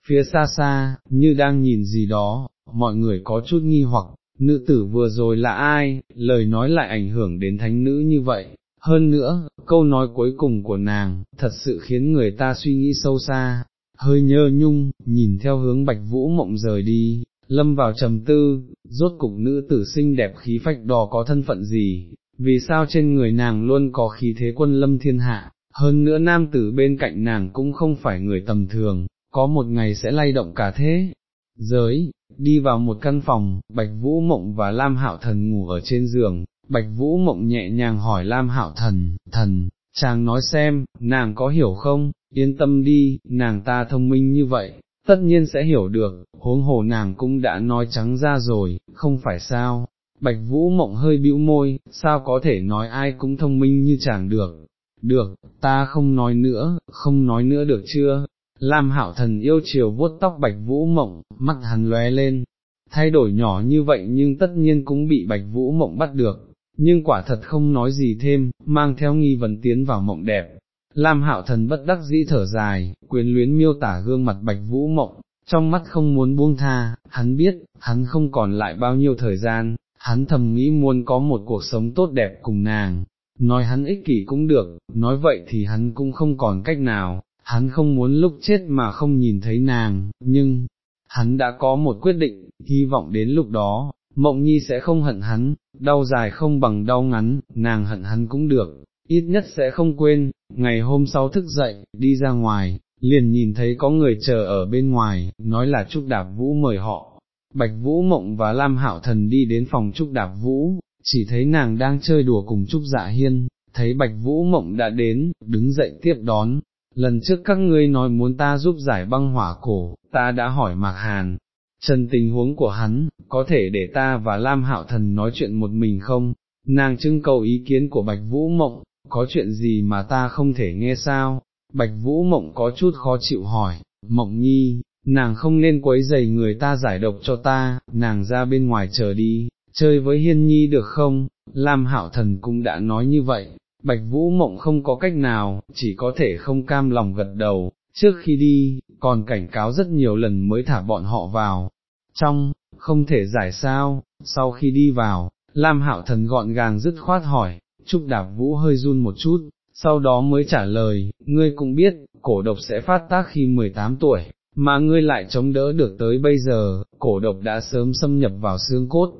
phía xa xa, như đang nhìn gì đó, mọi người có chút nghi hoặc, nữ tử vừa rồi là ai, lời nói lại ảnh hưởng đến thánh nữ như vậy. Hơn nữa, câu nói cuối cùng của nàng, thật sự khiến người ta suy nghĩ sâu xa, hơi nhơ nhung, nhìn theo hướng bạch vũ mộng rời đi, lâm vào trầm tư, rốt cục nữ tử xinh đẹp khí phách đỏ có thân phận gì, vì sao trên người nàng luôn có khí thế quân lâm thiên hạ, hơn nữa nam tử bên cạnh nàng cũng không phải người tầm thường, có một ngày sẽ lay động cả thế. Giới, đi vào một căn phòng, Bạch Vũ Mộng và Lam Hạo Thần ngủ ở trên giường, Bạch Vũ Mộng nhẹ nhàng hỏi Lam Hạo Thần, thần, chàng nói xem, nàng có hiểu không, yên tâm đi, nàng ta thông minh như vậy, tất nhiên sẽ hiểu được, huống hồ nàng cũng đã nói trắng ra rồi, không phải sao, Bạch Vũ Mộng hơi bĩu môi, sao có thể nói ai cũng thông minh như chàng được, được, ta không nói nữa, không nói nữa được chưa, Lam Hạo Thần yêu chiều vuốt tóc Bạch Vũ Mộng, mắt hắn lóe lên, thay đổi nhỏ như vậy nhưng tất nhiên cũng bị Bạch Vũ Mộng bắt được, nhưng quả thật không nói gì thêm, mang theo nghi vấn tiến vào mộng đẹp. Lam Hạo Thần bất đắc dĩ thở dài, quyến luyến miêu tả gương mặt Bạch Vũ Mộng, trong mắt không muốn buông tha, hắn biết, hắn không còn lại bao nhiêu thời gian, hắn thầm nghĩ muốn có một cuộc sống tốt đẹp cùng nàng, nói hắn ích kỷ cũng được, nói vậy thì hắn cũng không còn cách nào, hắn không muốn lúc chết mà không nhìn thấy nàng, nhưng, hắn đã có một quyết định, hy vọng đến lúc đó, mộng nhi sẽ không hận hắn, đau dài không bằng đau ngắn, nàng hận hắn cũng được, ít nhất sẽ không quên, ngày hôm sau thức dậy, đi ra ngoài, liền nhìn thấy có người chờ ở bên ngoài, nói là Trúc Đạp Vũ mời họ. Bạch Vũ Mộng và Lam Hạo Thần đi đến phòng Trúc Đạp Vũ, chỉ thấy nàng đang chơi đùa cùng Trúc Dạ Hiên, thấy Bạch Vũ Mộng đã đến, đứng dậy tiếp đón, lần trước các ngươi nói muốn ta giúp giải băng hỏa cổ, ta đã hỏi Mạc Hàn, trần tình huống của hắn, có thể để ta và Lam Hạo Thần nói chuyện một mình không, nàng trưng cầu ý kiến của Bạch Vũ Mộng, có chuyện gì mà ta không thể nghe sao, Bạch Vũ Mộng có chút khó chịu hỏi, Mộng Nhi, nàng không nên quấy giày người ta giải độc cho ta, nàng ra bên ngoài chờ đi, chơi với Hiên Nhi được không, Lam Hạo Thần cũng đã nói như vậy, Bạch Vũ Mộng không có cách nào, chỉ có thể không cam lòng gật đầu, trước khi đi, còn cảnh cáo rất nhiều lần mới thả bọn họ vào, trong, không thể giải sao, sau khi đi vào, Lam Hạo Thần gọn gàng dứt khoát hỏi, Trúc Đạp Vũ hơi run một chút, sau đó mới trả lời, ngươi cũng biết, cổ độc sẽ phát tác khi 18 tuổi, mà ngươi lại chống đỡ được tới bây giờ, cổ độc đã sớm xâm nhập vào xương cốt,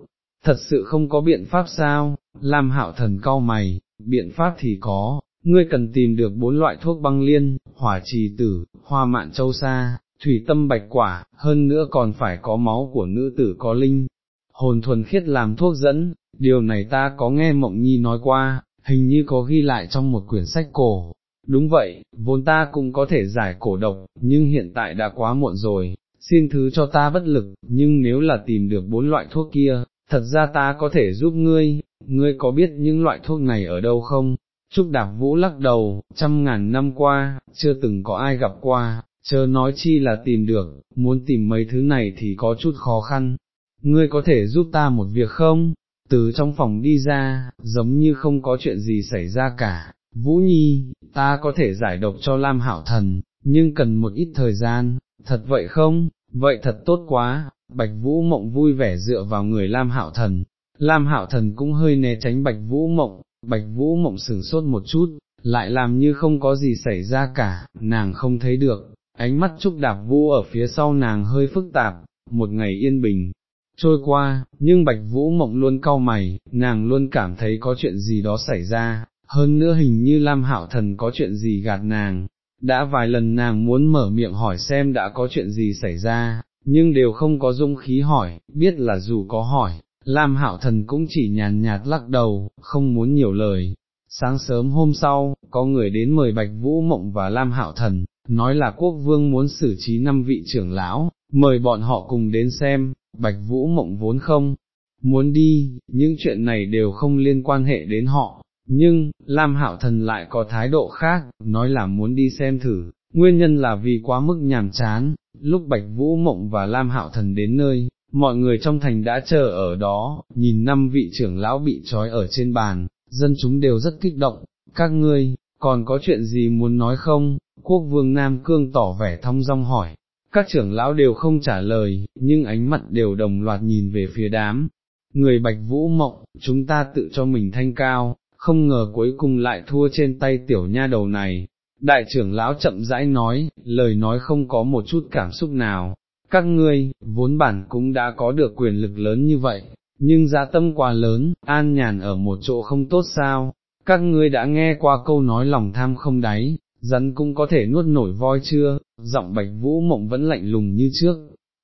thật sự không có biện pháp sao, Lam Hạo Thần cau mày, biện pháp thì có, ngươi cần tìm được bốn loại thuốc băng liên, hỏa trì tử, hoa mạn châu sa, thủy tâm bạch quả, hơn nữa còn phải có máu của nữ tử có linh, hồn thuần khiết làm thuốc dẫn, điều này ta có nghe mộng nhi nói qua, hình như có ghi lại trong một quyển sách cổ. Đúng vậy, vốn ta cũng có thể giải cổ độc, nhưng hiện tại đã quá muộn rồi, xin thứ cho ta bất lực, nhưng nếu là tìm được bốn loại thuốc kia, thật ra ta có thể giúp ngươi, ngươi có biết những loại thuốc này ở đâu không? Trúc Đạp Vũ lắc đầu, trăm ngàn năm qua, chưa từng có ai gặp qua, chớ nói chi là tìm được, muốn tìm mấy thứ này thì có chút khó khăn. Ngươi có thể giúp ta một việc không? Từ trong phòng đi ra, giống như không có chuyện gì xảy ra cả. Vũ Nhi, ta có thể giải độc cho Lam Hảo Thần, nhưng cần một ít thời gian, thật vậy không? Vậy thật tốt quá, Bạch Vũ Mộng vui vẻ dựa vào người Lam Hạo Thần, Lam Hạo Thần cũng hơi né tránh Bạch Vũ Mộng, Bạch Vũ Mộng sửng sốt một chút, lại làm như không có gì xảy ra cả, nàng không thấy được, ánh mắt Trúc Đạp Vũ ở phía sau nàng hơi phức tạp, một ngày yên bình, trôi qua, nhưng Bạch Vũ Mộng luôn cau mày, nàng luôn cảm thấy có chuyện gì đó xảy ra, hơn nữa hình như Lam Hạo Thần có chuyện gì gạt nàng, đã vài lần nàng muốn mở miệng hỏi xem đã có chuyện gì xảy ra, nhưng đều không có dung khí hỏi, biết là dù có hỏi, Lam Hạo Thần cũng chỉ nhàn nhạt lắc đầu, không muốn nhiều lời. Sáng sớm hôm sau, có người đến mời Bạch Vũ Mộng và Lam Hạo Thần, nói là quốc vương muốn xử trí năm vị trưởng lão, mời bọn họ cùng đến xem, Bạch Vũ Mộng vốn không, muốn đi, những chuyện này đều không liên quan hệ đến họ, nhưng, Lam Hạo Thần lại có thái độ khác, nói là muốn đi xem thử, nguyên nhân là vì quá mức nhàm chán, lúc Bạch Vũ Mộng và Lam Hạo Thần đến nơi, mọi người trong thành đã chờ ở đó, nhìn năm vị trưởng lão bị trói ở trên bàn, dân chúng đều rất kích động, các ngươi, còn có chuyện gì muốn nói không, quốc vương Nam Cương tỏ vẻ thong dong hỏi, các trưởng lão đều không trả lời, nhưng ánh mặt đều đồng loạt nhìn về phía đám, người Bạch Vũ Mộng, chúng ta tự cho mình thanh cao, không ngờ cuối cùng lại thua trên tay tiểu nha đầu này. Đại trưởng lão chậm rãi nói, lời nói không có một chút cảm xúc nào, các ngươi, vốn bản cũng đã có được quyền lực lớn như vậy, nhưng giá tâm quá lớn, an nhàn ở một chỗ không tốt sao, các ngươi đã nghe qua câu nói lòng tham không đáy, rắn cũng có thể nuốt nổi voi chưa, giọng bạch vũ mộng vẫn lạnh lùng như trước,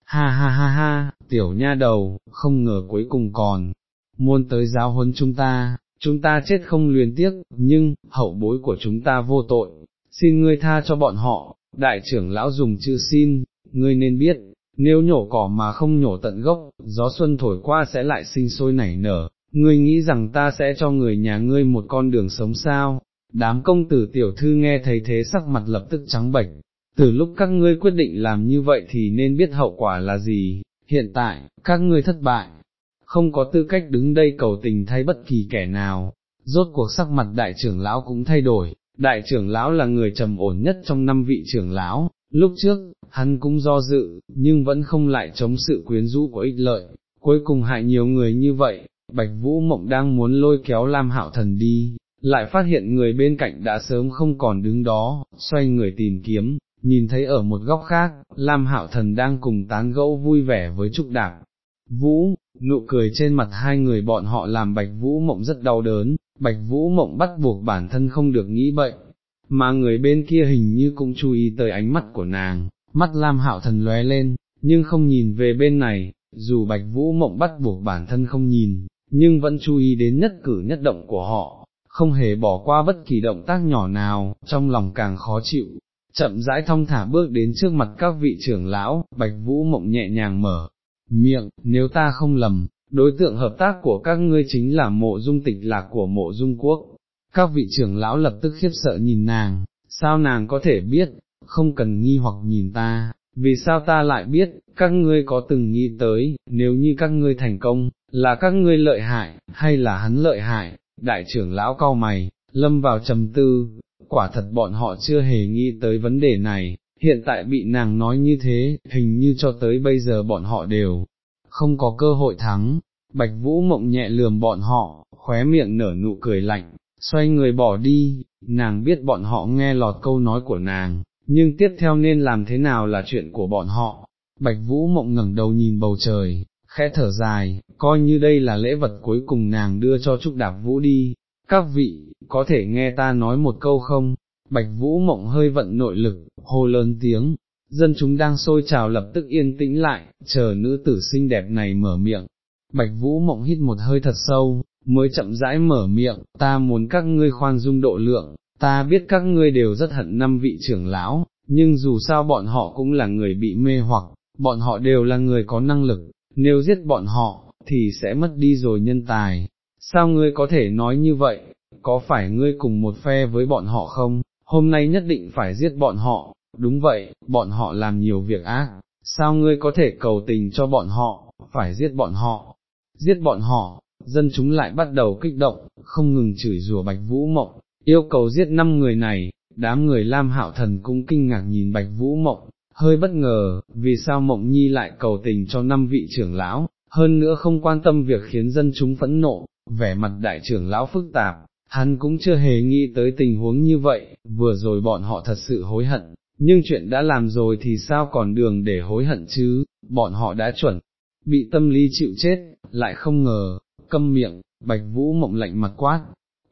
ha ha ha ha, tiểu nha đầu, không ngờ cuối cùng còn, muốn tới giáo huấn chúng ta, chúng ta chết không luyến tiếc, nhưng, hậu bối của chúng ta vô tội, xin ngươi tha cho bọn họ, đại trưởng lão dùng chữ xin, ngươi nên biết, nếu nhổ cỏ mà không nhổ tận gốc, gió xuân thổi qua sẽ lại sinh sôi nảy nở, ngươi nghĩ rằng ta sẽ cho người nhà ngươi một con đường sống sao, đám công tử tiểu thư nghe thấy thế sắc mặt lập tức trắng bệch, từ lúc các ngươi quyết định làm như vậy thì nên biết hậu quả là gì, hiện tại, các ngươi thất bại, không có tư cách đứng đây cầu tình thay bất kỳ kẻ nào, rốt cuộc sắc mặt đại trưởng lão cũng thay đổi, đại trưởng lão là người trầm ổn nhất trong năm vị trưởng lão, lúc trước, hắn cũng do dự, nhưng vẫn không lại chống sự quyến rũ của ích lợi, cuối cùng hại nhiều người như vậy, Bạch Vũ Mộng đang muốn lôi kéo Lam Hạo Thần đi, lại phát hiện người bên cạnh đã sớm không còn đứng đó, xoay người tìm kiếm, nhìn thấy ở một góc khác, Lam Hạo Thần đang cùng tán gẫu vui vẻ với Trúc Đạc. Vũ, nụ cười trên mặt hai người bọn họ làm Bạch Vũ Mộng rất đau đớn, Bạch Vũ Mộng bắt buộc bản thân không được nghĩ bệnh, mà người bên kia hình như cũng chú ý tới ánh mắt của nàng, mắt Lam Hạo Thần lóe lên, nhưng không nhìn về bên này, dù Bạch Vũ Mộng bắt buộc bản thân không nhìn, nhưng vẫn chú ý đến nhất cử nhất động của họ, không hề bỏ qua bất kỳ động tác nhỏ nào, trong lòng càng khó chịu. Chậm rãi thong thả bước đến trước mặt các vị trưởng lão, Bạch Vũ Mộng nhẹ nhàng mở, miệng, nếu ta không lầm, đối tượng hợp tác của các ngươi chính là mộ dung tịch lạc của mộ dung quốc. Các vị trưởng lão lập tức khiếp sợ nhìn nàng, sao nàng có thể biết, không cần nghi hoặc nhìn ta, vì sao ta lại biết, các ngươi có từng nghĩ tới, nếu như các ngươi thành công, là các ngươi lợi hại, hay là hắn lợi hại, đại trưởng lão cau mày, lâm vào trầm tư, quả thật bọn họ chưa hề nghĩ tới vấn đề này, hiện tại bị nàng nói như thế, hình như cho tới bây giờ bọn họ đều không có cơ hội thắng, bạch vũ mộng nhẹ lườm bọn họ, khóe miệng nở nụ cười lạnh, xoay người bỏ đi, nàng biết bọn họ nghe lọt câu nói của nàng, nhưng tiếp theo nên làm thế nào là chuyện của bọn họ, bạch vũ mộng ngẩng đầu nhìn bầu trời, khẽ thở dài, coi như đây là lễ vật cuối cùng nàng đưa cho Trúc Đạp Vũ đi, các vị, có thể nghe ta nói một câu không, Bạch Vũ Mộng hơi vận nội lực, hô lớn tiếng, dân chúng đang sôi trào lập tức yên tĩnh lại, chờ nữ tử xinh đẹp này mở miệng. Bạch Vũ Mộng hít một hơi thật sâu, mới chậm rãi mở miệng, ta muốn các ngươi khoan dung độ lượng, ta biết các ngươi đều rất hận năm vị trưởng lão, nhưng dù sao bọn họ cũng là người bị mê hoặc, bọn họ đều là người có năng lực, nếu giết bọn họ, thì sẽ mất đi rồi nhân tài. Sao ngươi có thể nói như vậy, có phải ngươi cùng một phe với bọn họ không, hôm nay nhất định phải giết bọn họ, đúng vậy, bọn họ làm nhiều việc ác, sao ngươi có thể cầu tình cho bọn họ, phải giết bọn họ, giết bọn họ, dân chúng lại bắt đầu kích động, không ngừng chửi rủa Bạch Vũ Mộng, yêu cầu giết năm người này, đám người Lam Hạo Thần cũng kinh ngạc nhìn Bạch Vũ Mộng, hơi bất ngờ, vì sao mộng nhi lại cầu tình cho năm vị trưởng lão, hơn nữa không quan tâm việc khiến dân chúng phẫn nộ, vẻ mặt đại trưởng lão phức tạp, hắn cũng chưa hề nghĩ tới tình huống như vậy, vừa rồi bọn họ thật sự hối hận, nhưng chuyện đã làm rồi thì sao còn đường để hối hận chứ, bọn họ đã chuẩn, bị tâm lý chịu chết, lại không ngờ, câm miệng, bạch vũ mộng lạnh mặt quát,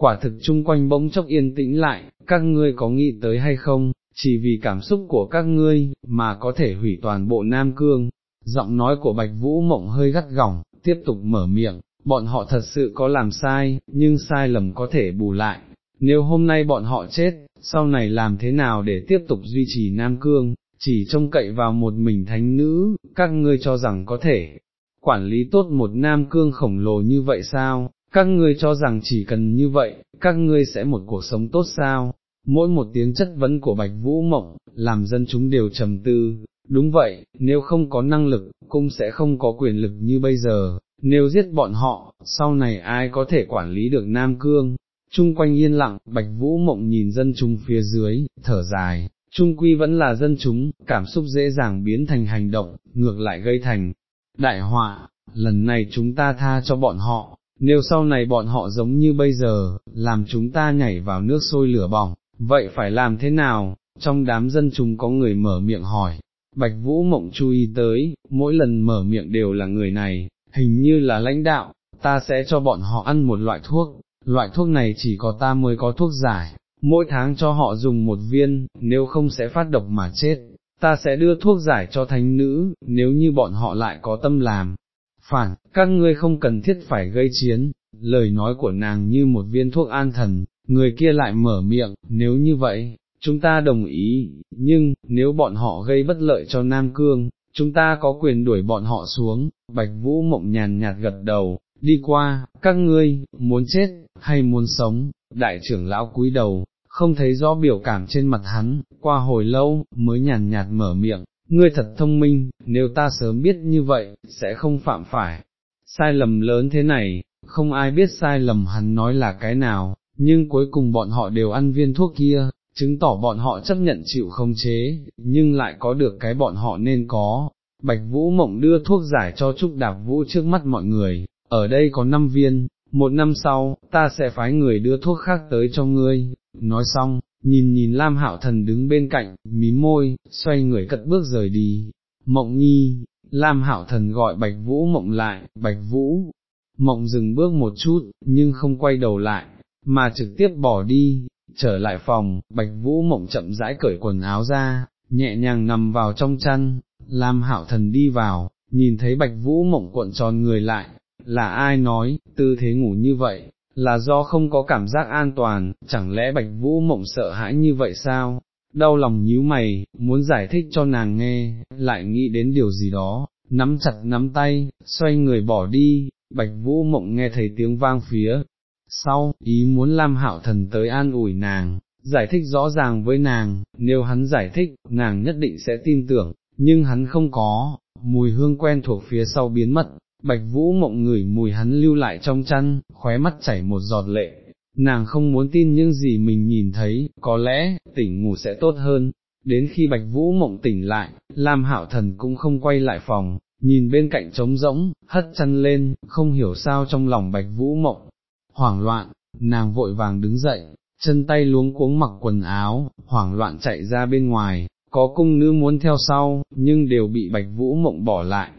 quả thực chung quanh bỗng chốc yên tĩnh lại, các ngươi có nghĩ tới hay không, chỉ vì cảm xúc của các ngươi, mà có thể hủy toàn bộ Nam Cương. Giọng nói của Bạch Vũ Mộng hơi gắt gỏng, tiếp tục mở miệng, bọn họ thật sự có làm sai, nhưng sai lầm có thể bù lại. Nếu hôm nay bọn họ chết, sau này làm thế nào để tiếp tục duy trì Nam Cương, chỉ trông cậy vào một mình thánh nữ, các ngươi cho rằng có thể quản lý tốt một Nam Cương khổng lồ như vậy sao, các ngươi cho rằng chỉ cần như vậy, các ngươi sẽ một cuộc sống tốt sao, mỗi một tiếng chất vấn của Bạch Vũ Mộng, làm dân chúng đều trầm tư, đúng vậy, nếu không có năng lực, cũng sẽ không có quyền lực như bây giờ, nếu giết bọn họ, sau này ai có thể quản lý được Nam Cương. Trung quanh yên lặng, Bạch Vũ Mộng nhìn dân chúng phía dưới, thở dài, Trung quy vẫn là dân chúng, cảm xúc dễ dàng biến thành hành động, ngược lại gây thành. Đại họa, lần này chúng ta tha cho bọn họ, nếu sau này bọn họ giống như bây giờ, làm chúng ta nhảy vào nước sôi lửa bỏng, vậy phải làm thế nào, trong đám dân chúng có người mở miệng hỏi, Bạch Vũ Mộng chú ý tới, mỗi lần mở miệng đều là người này, hình như là lãnh đạo, ta sẽ cho bọn họ ăn một loại thuốc, loại thuốc này chỉ có ta mới có thuốc giải, mỗi tháng cho họ dùng một viên, nếu không sẽ phát độc mà chết, ta sẽ đưa thuốc giải cho thánh nữ, nếu như bọn họ lại có tâm làm. Phản, các ngươi không cần thiết phải gây chiến, lời nói của nàng như một viên thuốc an thần, người kia lại mở miệng, nếu như vậy, chúng ta đồng ý, nhưng, nếu bọn họ gây bất lợi cho Nam Cương, chúng ta có quyền đuổi bọn họ xuống, Bạch Vũ mộng nhàn nhạt gật đầu, đi qua, các ngươi, muốn chết, hay muốn sống, đại trưởng lão cúi đầu, không thấy rõ biểu cảm trên mặt hắn, qua hồi lâu, mới nhàn nhạt mở miệng, ngươi thật thông minh, nếu ta sớm biết như vậy, sẽ không phạm phải. Sai lầm lớn thế này, không ai biết sai lầm hắn nói là cái nào, nhưng cuối cùng bọn họ đều ăn viên thuốc kia, chứng tỏ bọn họ chấp nhận chịu không chế, nhưng lại có được cái bọn họ nên có. Bạch Vũ Mộng đưa thuốc giải cho Trúc Đạp Vũ trước mắt mọi người, ở đây có 5 viên, một năm sau, ta sẽ phái người đưa thuốc khác tới cho ngươi, nói xong, nhìn nhìn Lam Hạo Thần đứng bên cạnh, mím môi, xoay người cất bước rời đi, Mộng Nhi, Lam Hạo Thần gọi Bạch Vũ Mộng lại, Bạch Vũ, Mộng dừng bước một chút, nhưng không quay đầu lại, mà trực tiếp bỏ đi, trở lại phòng, Bạch Vũ Mộng chậm rãi cởi quần áo ra, nhẹ nhàng nằm vào trong chăn, Lam Hạo Thần đi vào, nhìn thấy Bạch Vũ Mộng cuộn tròn người lại, là ai nói, tư thế ngủ như vậy, là do không có cảm giác an toàn, chẳng lẽ Bạch Vũ Mộng sợ hãi như vậy sao? Đau lòng nhíu mày, muốn giải thích cho nàng nghe, lại nghĩ đến điều gì đó, nắm chặt nắm tay, xoay người bỏ đi, Bạch Vũ Mộng nghe thấy tiếng vang phía sau, ý muốn Lam Hạo Thần tới an ủi nàng, giải thích rõ ràng với nàng, nếu hắn giải thích, nàng nhất định sẽ tin tưởng, nhưng hắn không có, mùi hương quen thuộc phía sau biến mất, Bạch Vũ mộng ngửi mùi hắn lưu lại trong chăn, khóe mắt chảy một giọt lệ, nàng không muốn tin những gì mình nhìn thấy, có lẽ, tỉnh ngủ sẽ tốt hơn. Đến khi Bạch Vũ mộng tỉnh lại, Lam Hạo Thần cũng không quay lại phòng, nhìn bên cạnh trống rỗng, hất chăn lên, không hiểu sao trong lòng Bạch Vũ mộng, hoảng loạn, nàng vội vàng đứng dậy, chân tay luống cuống mặc quần áo, hoảng loạn chạy ra bên ngoài, có cung nữ muốn theo sau, nhưng đều bị Bạch Vũ Mộng bỏ lại.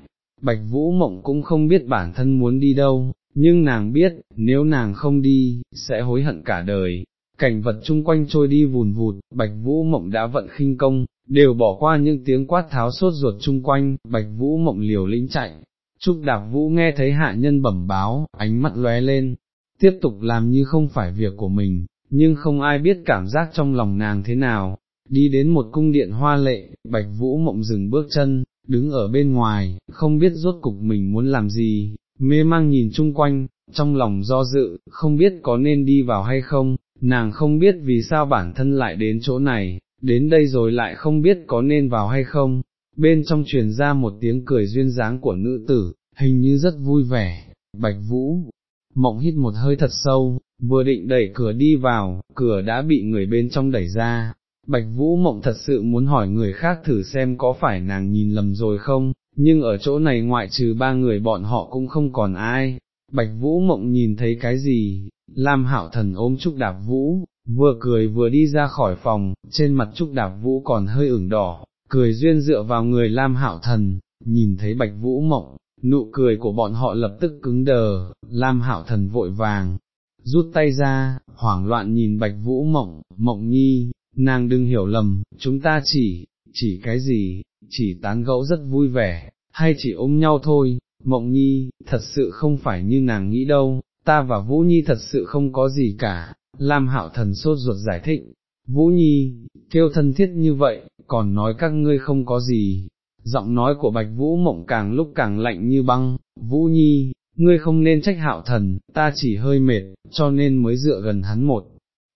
Bạch Vũ Mộng cũng không biết bản thân muốn đi đâu, nhưng nàng biết, nếu nàng không đi, sẽ hối hận cả đời. Cảnh vật chung quanh trôi đi vùn vụt, Bạch Vũ Mộng đã vận khinh công, đều bỏ qua những tiếng quát tháo sốt ruột chung quanh, Bạch Vũ Mộng liều lĩnh chạy. Trúc Đạp Vũ nghe thấy hạ nhân bẩm báo, ánh mắt lóe lên, tiếp tục làm như không phải việc của mình, nhưng không ai biết cảm giác trong lòng nàng thế nào. Đi đến một cung điện hoa lệ, Bạch Vũ Mộng dừng bước chân, đứng ở bên ngoài, không biết rốt cục mình muốn làm gì, mê mang nhìn chung quanh, trong lòng do dự, không biết có nên đi vào hay không, nàng không biết vì sao bản thân lại đến chỗ này, đến đây rồi lại không biết có nên vào hay không, bên trong truyền ra một tiếng cười duyên dáng của nữ tử, hình như rất vui vẻ, bạch vũ, mộng hít một hơi thật sâu, vừa định đẩy cửa đi vào, cửa đã bị người bên trong đẩy ra, Bạch Vũ Mộng thật sự muốn hỏi người khác thử xem có phải nàng nhìn lầm rồi không, nhưng ở chỗ này ngoại trừ ba người bọn họ cũng không còn ai. Bạch Vũ Mộng nhìn thấy cái gì, Lam Hạo Thần ôm Trúc Đạp Vũ, vừa cười vừa đi ra khỏi phòng, trên mặt Trúc Đạp Vũ còn hơi ửng đỏ, cười duyên dựa vào người Lam Hạo Thần, nhìn thấy Bạch Vũ Mộng, nụ cười của bọn họ lập tức cứng đờ, Lam Hạo Thần vội vàng, rút tay ra, hoảng loạn nhìn Bạch Vũ Mộng, Mộng Nhi, nàng đừng hiểu lầm, chúng ta chỉ, chỉ cái gì, chỉ tán gẫu rất vui vẻ, hay chỉ ôm nhau thôi, Mộng Nhi, thật sự không phải như nàng nghĩ đâu, ta và Vũ Nhi thật sự không có gì cả, Lam Hạo Thần sốt ruột giải thích, Vũ Nhi, kêu thân thiết như vậy, còn nói các ngươi không có gì. Giọng nói của Bạch Vũ Mộng càng lúc càng lạnh như băng, Vũ Nhi, ngươi không nên trách hạo thần, ta chỉ hơi mệt, cho nên mới dựa gần hắn một.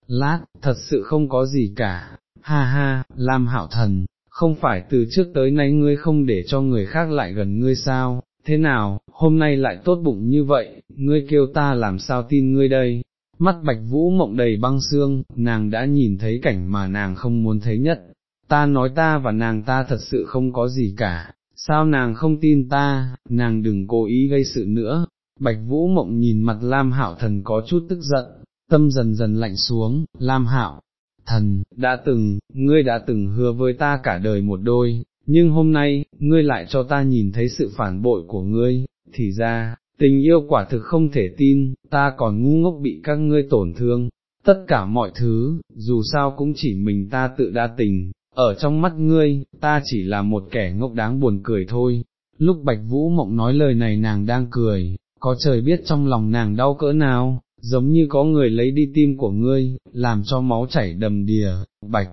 Lát, thật sự không có gì cả, ha ha, Lam hạo thần, không phải từ trước tới nay ngươi không để cho người khác lại gần ngươi sao, thế nào, hôm nay lại tốt bụng như vậy, ngươi kêu ta làm sao tin ngươi đây, mắt bạch vũ mộng đầy băng xương, nàng đã nhìn thấy cảnh mà nàng không muốn thấy nhất, ta nói ta và nàng ta thật sự không có gì cả, sao nàng không tin ta, nàng đừng cố ý gây sự nữa, bạch vũ mộng nhìn mặt Lam Hạo thần có chút tức giận, tâm dần dần lạnh xuống, Lam Hạo. Thần, đã từng, ngươi đã từng hứa với ta cả đời một đôi, nhưng hôm nay, ngươi lại cho ta nhìn thấy sự phản bội của ngươi, thì ra, tình yêu quả thực không thể tin, ta còn ngu ngốc bị các ngươi tổn thương, tất cả mọi thứ, dù sao cũng chỉ mình ta tự đa tình, ở trong mắt ngươi, ta chỉ là một kẻ ngốc đáng buồn cười thôi. Lúc Bạch Vũ Mộng nói lời này nàng đang cười, có trời biết trong lòng nàng đau cỡ nào, giống như có người lấy đi tim của ngươi, làm cho máu chảy đầm đìa, Bạch.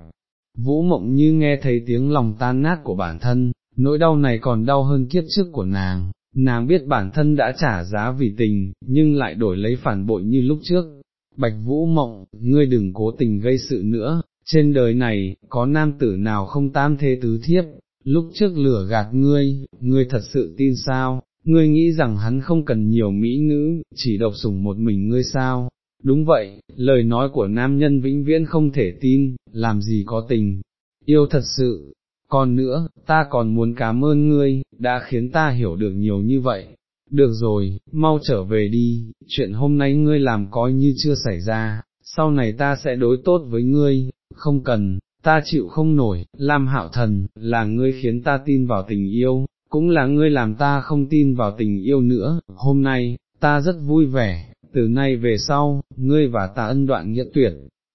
Vũ Mộng như nghe thấy tiếng lòng tan nát của bản thân, nỗi đau này còn đau hơn kiếp trước của nàng, nàng biết bản thân đã trả giá vì tình, nhưng lại đổi lấy phản bội như lúc trước. Bạch Vũ Mộng, ngươi đừng cố tình gây sự nữa, trên đời này, có nam tử nào không tam thế tứ thiếp, lúc trước lửa gạt ngươi, ngươi thật sự tin sao, ngươi nghĩ rằng hắn không cần nhiều mỹ nữ, chỉ độc sủng một mình ngươi sao, đúng vậy, lời nói của nam nhân vĩnh viễn không thể tin, làm gì có tình, yêu thật sự, còn nữa, ta còn muốn cảm ơn ngươi, đã khiến ta hiểu được nhiều như vậy. Được rồi, mau trở về đi, chuyện hôm nay ngươi làm coi như chưa xảy ra, sau này ta sẽ đối tốt với ngươi, không cần, ta chịu không nổi, Lam Hạo Thần, là ngươi khiến ta tin vào tình yêu, cũng là ngươi làm ta không tin vào tình yêu nữa, hôm nay, ta rất vui vẻ, từ nay về sau, ngươi và ta ân đoạn nghĩa tuyệt.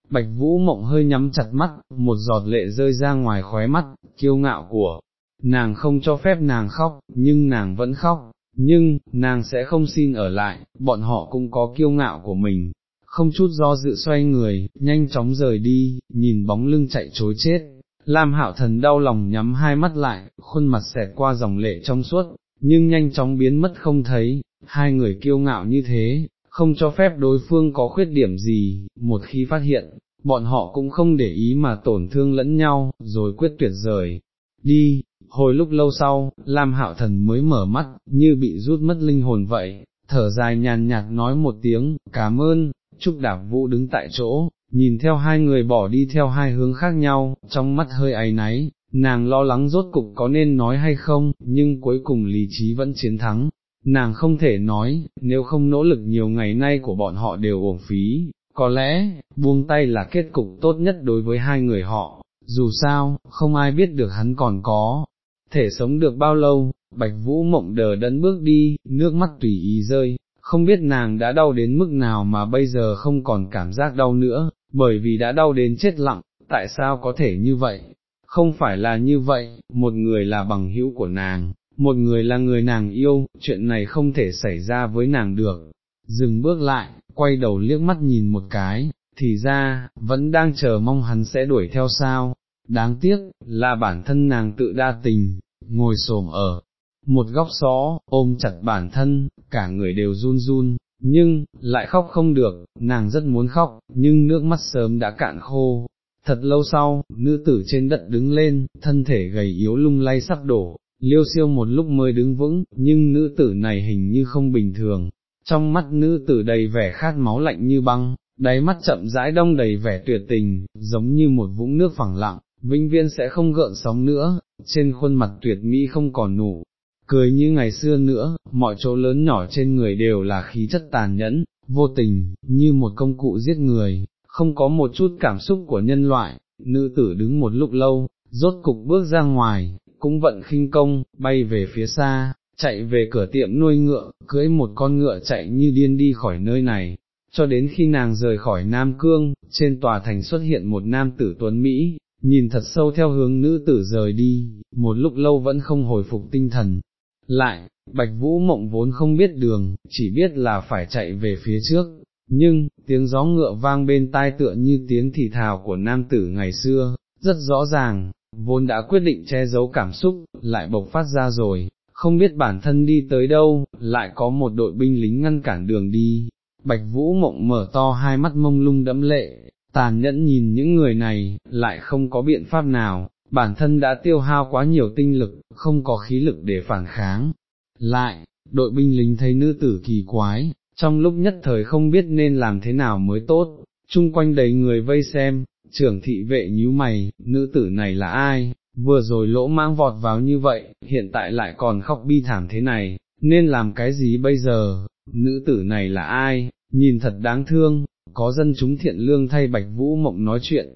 Bạch Vũ Mộng hơi nhắm chặt mắt, một giọt lệ rơi ra ngoài khóe mắt, kiêu ngạo của, nàng không cho phép nàng khóc, nhưng nàng vẫn khóc, nhưng, nàng sẽ không xin ở lại, bọn họ cũng có kiêu ngạo của mình, không chút do dự xoay người, nhanh chóng rời đi, nhìn bóng lưng chạy chối chết. Lam hạo thần đau lòng nhắm hai mắt lại, khuôn mặt xẹt qua dòng lệ trong suốt, nhưng nhanh chóng biến mất không thấy, hai người kiêu ngạo như thế, không cho phép đối phương có khuyết điểm gì, một khi phát hiện, bọn họ cũng không để ý mà tổn thương lẫn nhau, rồi quyết tuyệt rời. Đi, hồi lúc lâu sau, Lam Hạo Thần mới mở mắt, như bị rút mất linh hồn vậy, thở dài nhàn nhạt nói một tiếng, cảm ơn, Trúc Đạp Vũ đứng tại chỗ, nhìn theo hai người bỏ đi theo hai hướng khác nhau, trong mắt hơi áy náy, nàng lo lắng rốt cục có nên nói hay không, nhưng cuối cùng lý trí vẫn chiến thắng. Nàng không thể nói, nếu không nỗ lực nhiều ngày nay của bọn họ đều uổng phí, có lẽ, buông tay là kết cục tốt nhất đối với hai người họ, dù sao, không ai biết được hắn còn có, thể sống được bao lâu, bạch vũ mộng đờ đẫn bước đi, nước mắt tùy ý rơi, không biết nàng đã đau đến mức nào mà bây giờ không còn cảm giác đau nữa, bởi vì đã đau đến chết lặng, tại sao có thể như vậy? Không phải là như vậy, một người là bằng hữu của nàng, một người là người nàng yêu, chuyện này không thể xảy ra với nàng được. Dừng bước lại, quay đầu liếc mắt nhìn một cái, thì ra, vẫn đang chờ mong hắn sẽ đuổi theo sao. Đáng tiếc, là bản thân nàng tự đa tình, ngồi xổm ở, một góc xó, ôm chặt bản thân, cả người đều run run, nhưng, lại khóc không được, nàng rất muốn khóc, nhưng nước mắt sớm đã cạn khô. Thật lâu sau, nữ tử trên đất đứng lên, thân thể gầy yếu lung lay sắp đổ, liêu siêu một lúc mới đứng vững, nhưng nữ tử này hình như không bình thường, trong mắt nữ tử đầy vẻ khát máu lạnh như băng, đáy mắt chậm rãi đông đầy vẻ tuyệt tình, giống như một vũng nước phẳng lặng, vĩnh viên sẽ không gợn sóng nữa, trên khuôn mặt tuyệt mỹ không còn nụ, cười như ngày xưa nữa, mọi chỗ lớn nhỏ trên người đều là khí chất tàn nhẫn, vô tình, như một công cụ giết người, không có một chút cảm xúc của nhân loại, nữ tử đứng một lúc lâu, rốt cục bước ra ngoài, cũng vận khinh công, bay về phía xa, chạy về cửa tiệm nuôi ngựa, cưỡi một con ngựa chạy như điên đi khỏi nơi này, cho đến khi nàng rời khỏi Nam Cương, trên tòa thành xuất hiện một nam tử tuấn Mỹ, nhìn thật sâu theo hướng nữ tử rời đi, một lúc lâu vẫn không hồi phục tinh thần. Lại, Bạch Vũ Mộng vốn không biết đường, chỉ biết là phải chạy về phía trước, nhưng, tiếng gió ngựa vang bên tai tựa như tiếng thì thào của nam tử ngày xưa, rất rõ ràng, vốn đã quyết định che giấu cảm xúc, lại bộc phát ra rồi, không biết bản thân đi tới đâu, lại có một đội binh lính ngăn cản đường đi. Bạch Vũ Mộng mở to hai mắt mông lung đẫm lệ, tàn nhẫn nhìn những người này, lại không có biện pháp nào, bản thân đã tiêu hao quá nhiều tinh lực, không có khí lực để phản kháng. Lại, đội binh lính thấy nữ tử kỳ quái, trong lúc nhất thời không biết nên làm thế nào mới tốt, chung quanh đầy người vây xem, trưởng thị vệ nhíu mày, nữ tử này là ai, vừa rồi lỗ mãng vọt vào như vậy, hiện tại lại còn khóc bi thảm thế này, nên làm cái gì bây giờ, nữ tử này là ai, nhìn thật đáng thương, có dân chúng thiện lương thay bạch vũ mộng nói chuyện,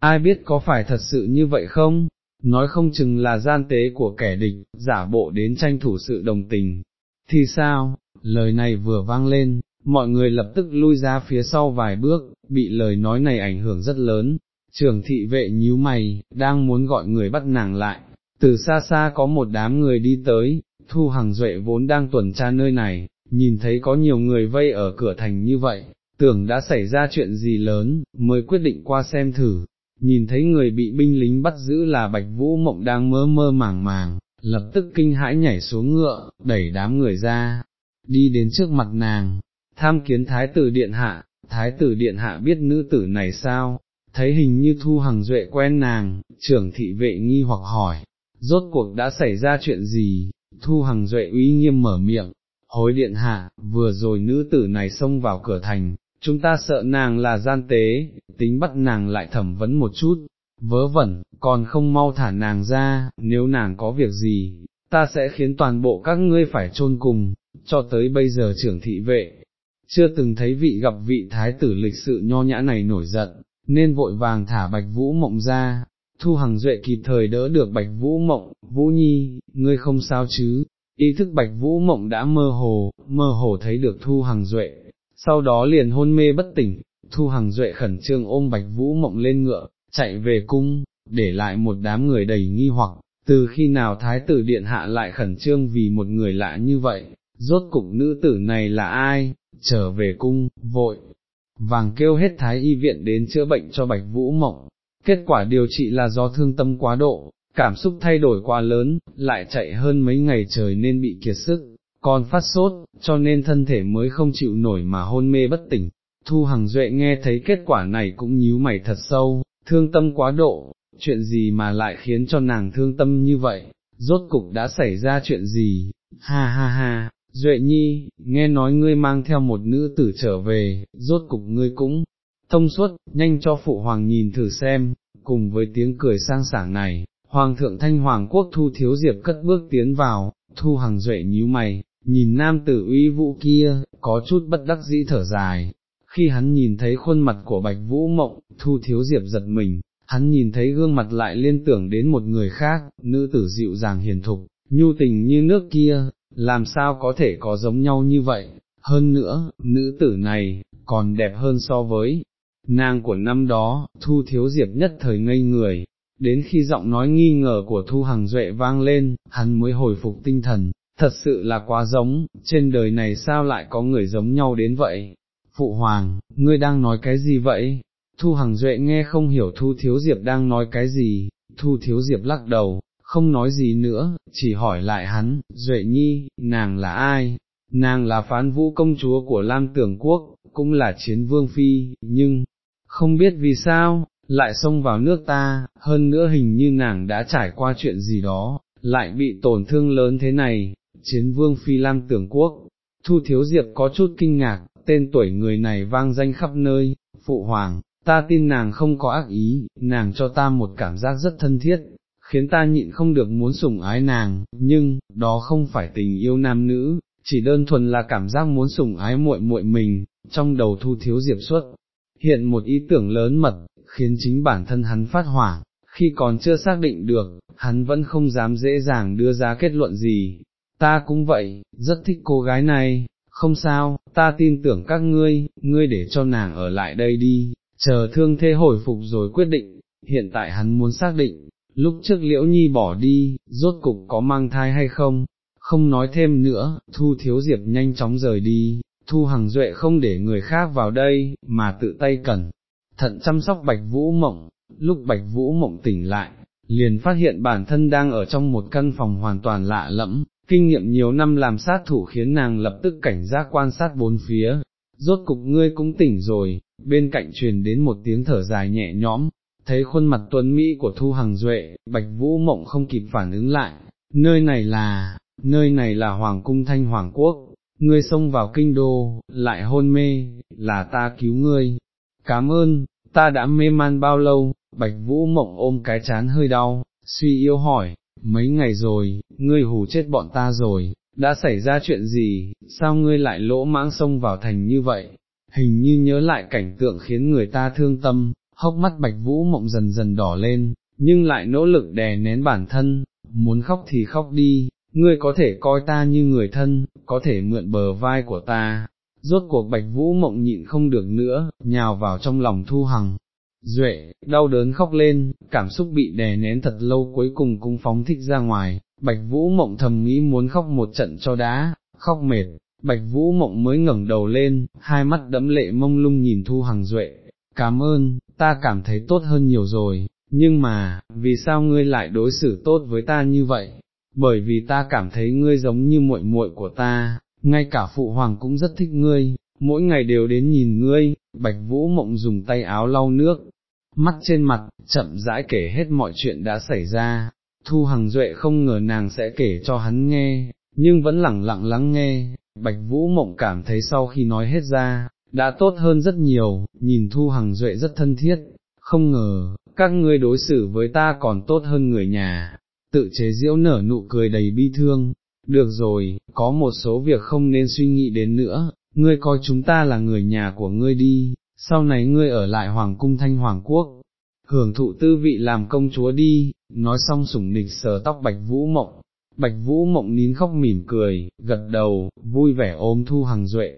ai biết có phải thật sự như vậy không, nói không chừng là gian tế của kẻ địch, giả bộ đến tranh thủ sự đồng tình, thì sao, lời này vừa vang lên, mọi người lập tức lui ra phía sau vài bước, bị lời nói này ảnh hưởng rất lớn, Trường thị vệ nhíu mày, đang muốn gọi người bắt nàng lại, từ xa xa có một đám người đi tới, thu Hằng duệ vốn đang tuần tra nơi này, nhìn thấy có nhiều người vây ở cửa thành như vậy, tưởng đã xảy ra chuyện gì lớn, mới quyết định qua xem thử, nhìn thấy người bị binh lính bắt giữ là Bạch Vũ Mộng đang mơ mơ màng màng, lập tức kinh hãi nhảy xuống ngựa, đẩy đám người ra, đi đến trước mặt nàng, tham kiến thái tử điện hạ, thái tử điện hạ biết nữ tử này sao, thấy hình như thu hằng duệ quen nàng, trưởng thị vệ nghi hoặc hỏi, rốt cuộc đã xảy ra chuyện gì, thu hằng duệ uy nghiêm mở miệng, hối điện hạ, vừa rồi nữ tử này xông vào cửa thành, chúng ta sợ nàng là gian tế, tính bắt nàng lại thẩm vấn một chút, vớ vẩn, còn không mau thả nàng ra, nếu nàng có việc gì, ta sẽ khiến toàn bộ các ngươi phải chôn cùng, cho tới bây giờ trưởng thị vệ, chưa từng thấy vị gặp vị thái tử lịch sự nho nhã này nổi giận, nên vội vàng thả bạch vũ mộng ra, thu hằng duệ kịp thời đỡ được bạch vũ mộng, vũ nhi, ngươi không sao chứ, ý thức bạch vũ mộng đã mơ hồ, mơ hồ thấy được thu hằng duệ, sau đó liền hôn mê bất tỉnh, thu hằng duệ khẩn trương ôm bạch vũ mộng lên ngựa, chạy về cung, để lại một đám người đầy nghi hoặc, từ khi nào thái tử điện hạ lại khẩn trương vì một người lạ như vậy, rốt cục nữ tử này là ai, trở về cung, vội, vàng kêu hết thái y viện đến chữa bệnh cho bạch vũ mộng, kết quả điều trị là do thương tâm quá độ, cảm xúc thay đổi quá lớn, lại chạy hơn mấy ngày trời nên bị kiệt sức, con phát sốt, cho nên thân thể mới không chịu nổi mà hôn mê bất tỉnh. Thu Hằng Duệ nghe thấy kết quả này cũng nhíu mày thật sâu, thương tâm quá độ, chuyện gì mà lại khiến cho nàng thương tâm như vậy, rốt cục đã xảy ra chuyện gì, ha ha ha, Duệ Nhi, nghe nói ngươi mang theo một nữ tử trở về, rốt cục ngươi cũng thông suốt, nhanh cho phụ hoàng nhìn thử xem, cùng với tiếng cười sang sảng này, hoàng thượng thanh hoàng quốc thu thiếu diệp cất bước tiến vào, thu hàng duệ nhíu mày, nhìn nam tử uy vũ kia, có chút bất đắc dĩ thở dài, khi hắn nhìn thấy khuôn mặt của bạch vũ mộng, thu thiếu diệp giật mình, hắn nhìn thấy gương mặt lại liên tưởng đến một người khác, nữ tử dịu dàng hiền thục, nhu tình như nước kia, làm sao có thể có giống nhau như vậy, hơn nữa, nữ tử này, còn đẹp hơn so với nàng của năm đó, thu thiếu diệp nhất thời ngây người, đến khi giọng nói nghi ngờ của thu hằng duệ vang lên, hắn mới hồi phục tinh thần, thật sự là quá giống, trên đời này sao lại có người giống nhau đến vậy, phụ hoàng, ngươi đang nói cái gì vậy? Thu Hằng Duệ nghe không hiểu Thu Thiếu Diệp đang nói cái gì, Thu Thiếu Diệp lắc đầu, không nói gì nữa, chỉ hỏi lại hắn, Duệ Nhi, nàng là ai? Nàng là phán vũ công chúa của Lam Tưởng Quốc, cũng là chiến vương phi, nhưng, không biết vì sao, lại xông vào nước ta, hơn nữa hình như nàng đã trải qua chuyện gì đó, lại bị tổn thương lớn thế này, chiến vương phi Lam Tưởng Quốc. Thu Thiếu Diệp có chút kinh ngạc, tên tuổi người này vang danh khắp nơi, phụ hoàng, ta tin nàng không có ác ý, nàng cho ta một cảm giác rất thân thiết, khiến ta nhịn không được muốn sủng ái nàng, nhưng, đó không phải tình yêu nam nữ, chỉ đơn thuần là cảm giác muốn sủng ái muội muội mình, trong đầu thu thiếu diệp xuất, hiện một ý tưởng lớn mật, khiến chính bản thân hắn phát hỏa khi còn chưa xác định được, hắn vẫn không dám dễ dàng đưa ra kết luận gì, ta cũng vậy, rất thích cô gái này, không sao, ta tin tưởng các ngươi, ngươi để cho nàng ở lại đây đi, chờ thương thế hồi phục rồi quyết định, hiện tại hắn muốn xác định, lúc trước liễu nhi bỏ đi, rốt cục có mang thai hay không, không nói thêm nữa, thu thiếu diệp nhanh chóng rời đi, thu hằng duệ không để người khác vào đây, mà tự tay cẩn thận chăm sóc bạch vũ mộng, lúc bạch vũ mộng tỉnh lại, liền phát hiện bản thân đang ở trong một căn phòng hoàn toàn lạ lẫm, kinh nghiệm nhiều năm làm sát thủ khiến nàng lập tức cảnh giác quan sát bốn phía, rốt cục ngươi cũng tỉnh rồi, bên cạnh truyền đến một tiếng thở dài nhẹ nhõm, thấy khuôn mặt tuấn Mỹ của Thu Hằng Duệ, Bạch Vũ Mộng không kịp phản ứng lại, nơi này là, nơi này là Hoàng cung Thanh Hoàng Quốc, ngươi xông vào kinh đô, lại hôn mê, là ta cứu ngươi, cảm ơn, ta đã mê man bao lâu, Bạch Vũ Mộng ôm cái chán hơi đau, suy yêu hỏi, mấy ngày rồi, ngươi hù chết bọn ta rồi, đã xảy ra chuyện gì, sao ngươi lại lỗ mãng sông vào thành như vậy, hình như nhớ lại cảnh tượng khiến người ta thương tâm, hốc mắt bạch vũ mộng dần dần đỏ lên, nhưng lại nỗ lực đè nén bản thân, muốn khóc thì khóc đi, ngươi có thể coi ta như người thân, có thể mượn bờ vai của ta. Rốt cuộc bạch vũ mộng nhịn không được nữa, nhào vào trong lòng thu hằng, duệ, đau đớn khóc lên, cảm xúc bị đè nén thật lâu cuối cùng cũng phóng thích ra ngoài, bạch vũ mộng thầm nghĩ muốn khóc một trận cho đá, khóc mệt, bạch vũ mộng mới ngẩng đầu lên, hai mắt đẫm lệ mông lung nhìn thu hằng duệ, cảm ơn, ta cảm thấy tốt hơn nhiều rồi, nhưng mà, vì sao ngươi lại đối xử tốt với ta như vậy? Bởi vì ta cảm thấy ngươi giống như muội muội của ta, ngay cả phụ hoàng cũng rất thích ngươi, mỗi ngày đều đến nhìn ngươi, bạch vũ mộng dùng tay áo lau nước, mắt trên mặt, chậm rãi kể hết mọi chuyện đã xảy ra, thu hằng duệ không ngờ nàng sẽ kể cho hắn nghe, nhưng vẫn lẳng lặng lắng nghe, bạch vũ mộng cảm thấy sau khi nói hết ra, đã tốt hơn rất nhiều, nhìn thu hằng duệ rất thân thiết, không ngờ, các ngươi đối xử với ta còn tốt hơn người nhà, tự chế diễu nở nụ cười đầy bi thương, được rồi, có một số việc không nên suy nghĩ đến nữa, ngươi coi chúng ta là người nhà của ngươi đi, sau này ngươi ở lại Hoàng cung Thanh Hoàng Quốc, hưởng thụ tư vị làm công chúa đi, nói xong sủng nịch sờ tóc Bạch Vũ Mộng, Bạch Vũ Mộng nín khóc mỉm cười, gật đầu, vui vẻ ôm Thu Hằng Duệ.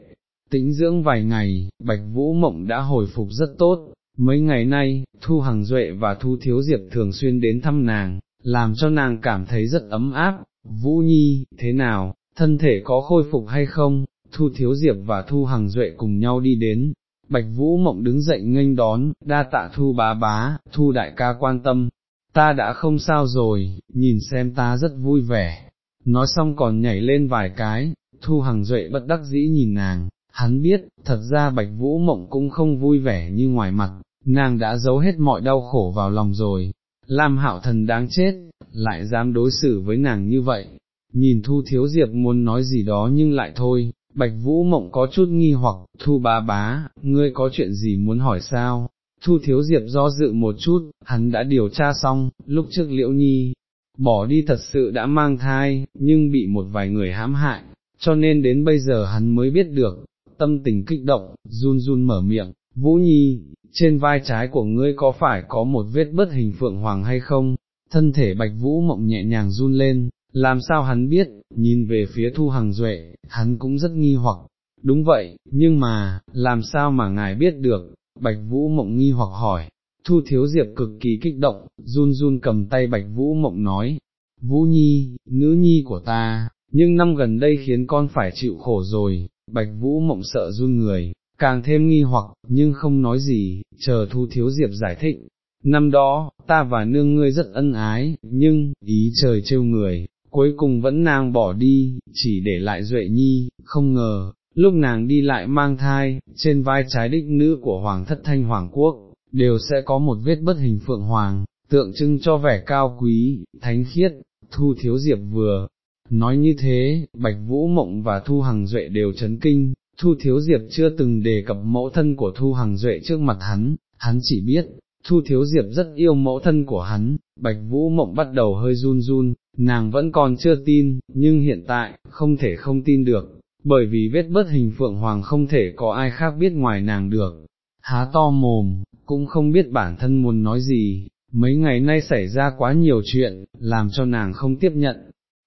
Tĩnh dưỡng vài ngày, Bạch Vũ Mộng đã hồi phục rất tốt, mấy ngày nay, Thu Hằng Duệ và Thu Thiếu Diệp thường xuyên đến thăm nàng, làm cho nàng cảm thấy rất ấm áp, Vũ Nhi, thế nào, thân thể có khôi phục hay không, Thu Thiếu Diệp và Thu Hằng Duệ cùng nhau đi đến, Bạch Vũ Mộng đứng dậy nghênh đón, đa tạ Thu bá bá, Thu đại ca quan tâm, ta đã không sao rồi, nhìn xem ta rất vui vẻ, nói xong còn nhảy lên vài cái, Thu Hằng Duệ bất đắc dĩ nhìn nàng, hắn biết, thật ra Bạch Vũ Mộng cũng không vui vẻ như ngoài mặt, nàng đã giấu hết mọi đau khổ vào lòng rồi, Lam Hạo Thần đáng chết, lại dám đối xử với nàng như vậy, nhìn Thu Thiếu Diệp muốn nói gì đó nhưng lại thôi, Bạch Vũ Mộng có chút nghi hoặc, Thu bá bá, ngươi có chuyện gì muốn hỏi sao? Thu Thiếu Diệp do dự một chút, hắn đã điều tra xong, lúc trước Liễu Nhi, bỏ đi thật sự đã mang thai, nhưng bị một vài người hãm hại, cho nên đến bây giờ hắn mới biết được, tâm tình kích động, run run mở miệng, Vũ Nhi, trên vai trái của ngươi có phải có một vết bất hình phượng hoàng hay không? Thân thể Bạch Vũ Mộng nhẹ nhàng run lên, làm sao hắn biết, nhìn về phía Thu Hằng Duệ, hắn cũng rất nghi hoặc, đúng vậy, nhưng mà, làm sao mà ngài biết được, Bạch Vũ Mộng nghi hoặc hỏi, Thu Thiếu Diệp cực kỳ kích động, run run cầm tay Bạch Vũ Mộng nói, Vũ Nhi, nữ nhi của ta, nhưng năm gần đây khiến con phải chịu khổ rồi, Bạch Vũ Mộng sợ run người, càng thêm nghi hoặc, nhưng không nói gì, chờ Thu Thiếu Diệp giải thích. Năm đó, ta và nương ngươi rất ân ái, nhưng, ý trời trêu người, cuối cùng vẫn nàng bỏ đi, chỉ để lại Duệ Nhi, không ngờ, lúc nàng đi lại mang thai, trên vai trái đích nữ của Hoàng thất thanh Hoàng quốc, đều sẽ có một vết bất hình phượng hoàng, tượng trưng cho vẻ cao quý, thánh khiết, thu thiếu diệp vừa. Nói như thế, Bạch Vũ Mộng và Thu Hằng Duệ đều chấn kinh, Thu Thiếu Diệp chưa từng đề cập mẫu thân của Thu Hằng Duệ trước mặt hắn, hắn chỉ biết, Thu Thiếu Diệp rất yêu mẫu thân của hắn, Bạch Vũ Mộng bắt đầu hơi run run, nàng vẫn còn chưa tin, nhưng hiện tại, không thể không tin được, bởi vì vết bớt hình Phượng Hoàng không thể có ai khác biết ngoài nàng được. Há to mồm, cũng không biết bản thân muốn nói gì, mấy ngày nay xảy ra quá nhiều chuyện, làm cho nàng không tiếp nhận.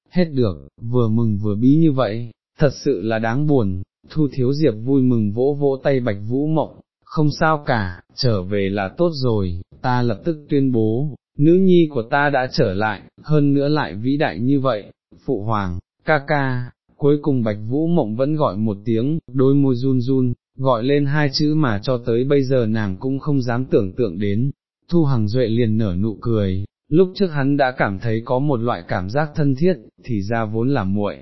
Hết được, vừa mừng vừa bí như vậy, thật sự là đáng buồn, Thu Thiếu Diệp vui mừng vỗ vỗ tay Bạch Vũ Mộng, không sao cả, trở về là tốt rồi, ta lập tức tuyên bố, nữ nhi của ta đã trở lại, hơn nữa lại vĩ đại như vậy, Phụ Hoàng, ca ca, cuối cùng Bạch Vũ Mộng vẫn gọi một tiếng, đôi môi run run, gọi lên hai chữ mà cho tới bây giờ nàng cũng không dám tưởng tượng đến. Thu Hằng Duệ liền nở nụ cười, lúc trước hắn đã cảm thấy có một loại cảm giác thân thiết, thì ra vốn là muội,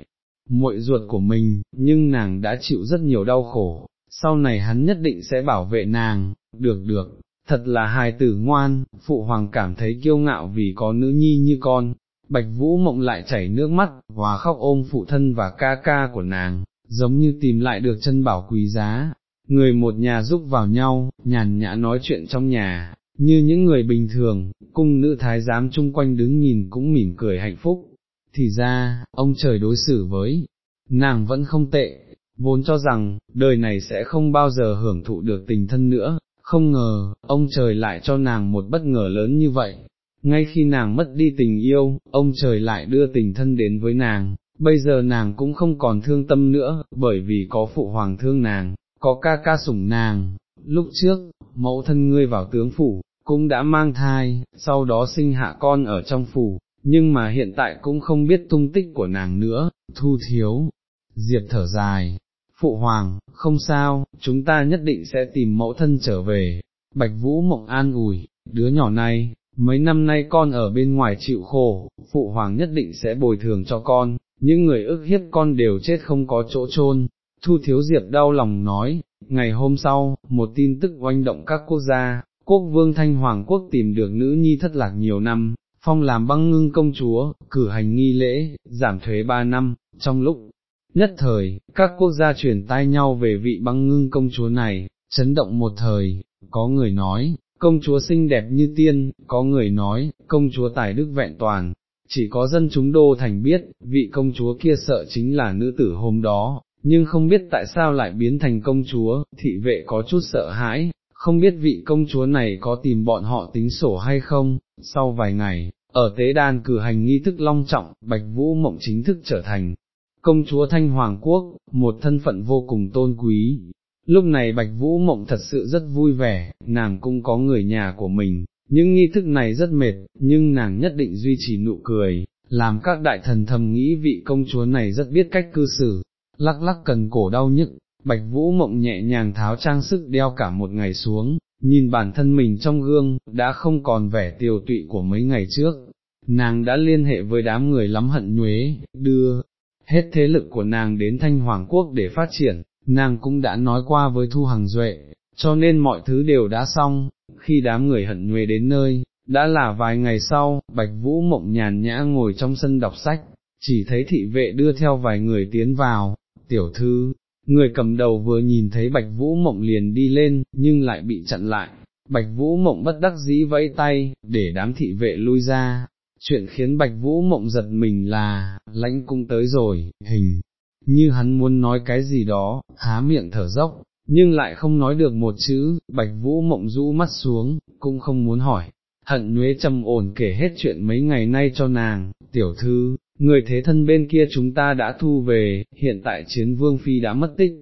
muội ruột của mình, nhưng nàng đã chịu rất nhiều đau khổ, sau này hắn nhất định sẽ bảo vệ nàng, được được, thật là hài tử ngoan, phụ hoàng cảm thấy kiêu ngạo vì có nữ nhi như con, bạch vũ mộng lại chảy nước mắt, hòa khóc ôm phụ thân và ca ca của nàng, giống như tìm lại được chân bảo quý giá, người một nhà giúp vào nhau, nhàn nhã nói chuyện trong nhà, như những người bình thường, cung nữ thái giám chung quanh đứng nhìn cũng mỉm cười hạnh phúc, thì ra, ông trời đối xử với, nàng vẫn không tệ, vốn cho rằng, đời này sẽ không bao giờ hưởng thụ được tình thân nữa, không ngờ, ông trời lại cho nàng một bất ngờ lớn như vậy. Ngay khi nàng mất đi tình yêu, ông trời lại đưa tình thân đến với nàng, bây giờ nàng cũng không còn thương tâm nữa, bởi vì có phụ hoàng thương nàng, có ca ca sủng nàng. Lúc trước, mẫu thân ngươi vào tướng phủ, cũng đã mang thai, sau đó sinh hạ con ở trong phủ, nhưng mà hiện tại cũng không biết tung tích của nàng nữa, thu thiếu. Diệp thở dài, phụ hoàng, không sao, chúng ta nhất định sẽ tìm mẫu thân trở về, bạch vũ mộng an ủi, đứa nhỏ này, mấy năm nay con ở bên ngoài chịu khổ, phụ hoàng nhất định sẽ bồi thường cho con, những người ức hiếp con đều chết không có chỗ chôn. Thu Thiếu Diệp đau lòng nói, ngày hôm sau, một tin tức oanh động các quốc gia, quốc vương Thanh Hoàng quốc tìm được nữ nhi thất lạc nhiều năm, phong làm băng ngưng công chúa, cử hành nghi lễ, giảm thuế ba năm, trong lúc nhất thời, các quốc gia truyền tai nhau về vị băng ngưng công chúa này, chấn động một thời, có người nói, công chúa xinh đẹp như tiên, có người nói, công chúa tài đức vẹn toàn, chỉ có dân chúng đô thành biết, vị công chúa kia sợ chính là nữ tử hôm đó, nhưng không biết tại sao lại biến thành công chúa, thị vệ có chút sợ hãi, không biết vị công chúa này có tìm bọn họ tính sổ hay không, sau vài ngày, ở tế đàn cử hành nghi thức long trọng, Bạch Vũ Mộng chính thức trở thành công chúa Thanh Hoàng Quốc, một thân phận vô cùng tôn quý. Lúc này Bạch Vũ Mộng thật sự rất vui vẻ, nàng cũng có người nhà của mình, những nghi thức này rất mệt, nhưng nàng nhất định duy trì nụ cười, làm các đại thần thầm nghĩ vị công chúa này rất biết cách cư xử, lắc lắc cần cổ đau nhức, Bạch Vũ Mộng nhẹ nhàng tháo trang sức đeo cả một ngày xuống, nhìn bản thân mình trong gương, đã không còn vẻ tiều tụy của mấy ngày trước, nàng đã liên hệ với đám người lắm hận nhuế, đưa hết thế lực của nàng đến Thanh Hoàng Quốc để phát triển, nàng cũng đã nói qua với Thu Hằng Duệ, cho nên mọi thứ đều đã xong, khi đám người hận nhuê đến nơi, đã là vài ngày sau, Bạch Vũ mộng nhàn nhã ngồi trong sân đọc sách, chỉ thấy thị vệ đưa theo vài người tiến vào, tiểu thư, người cầm đầu vừa nhìn thấy Bạch Vũ mộng liền đi lên, nhưng lại bị chặn lại, Bạch Vũ mộng bất đắc dĩ vẫy tay, để đám thị vệ lui ra, chuyện khiến Bạch Vũ mộng giật mình là, lãnh cung tới rồi, hình, như hắn muốn nói cái gì đó, há miệng thở dốc, nhưng lại không nói được một chữ, Bạch Vũ mộng rũ mắt xuống, cũng không muốn hỏi. Hận nhuế trầm ổn kể hết chuyện mấy ngày nay cho nàng, tiểu thư, người thế thân bên kia chúng ta đã thu về, hiện tại chiến vương phi đã mất tích.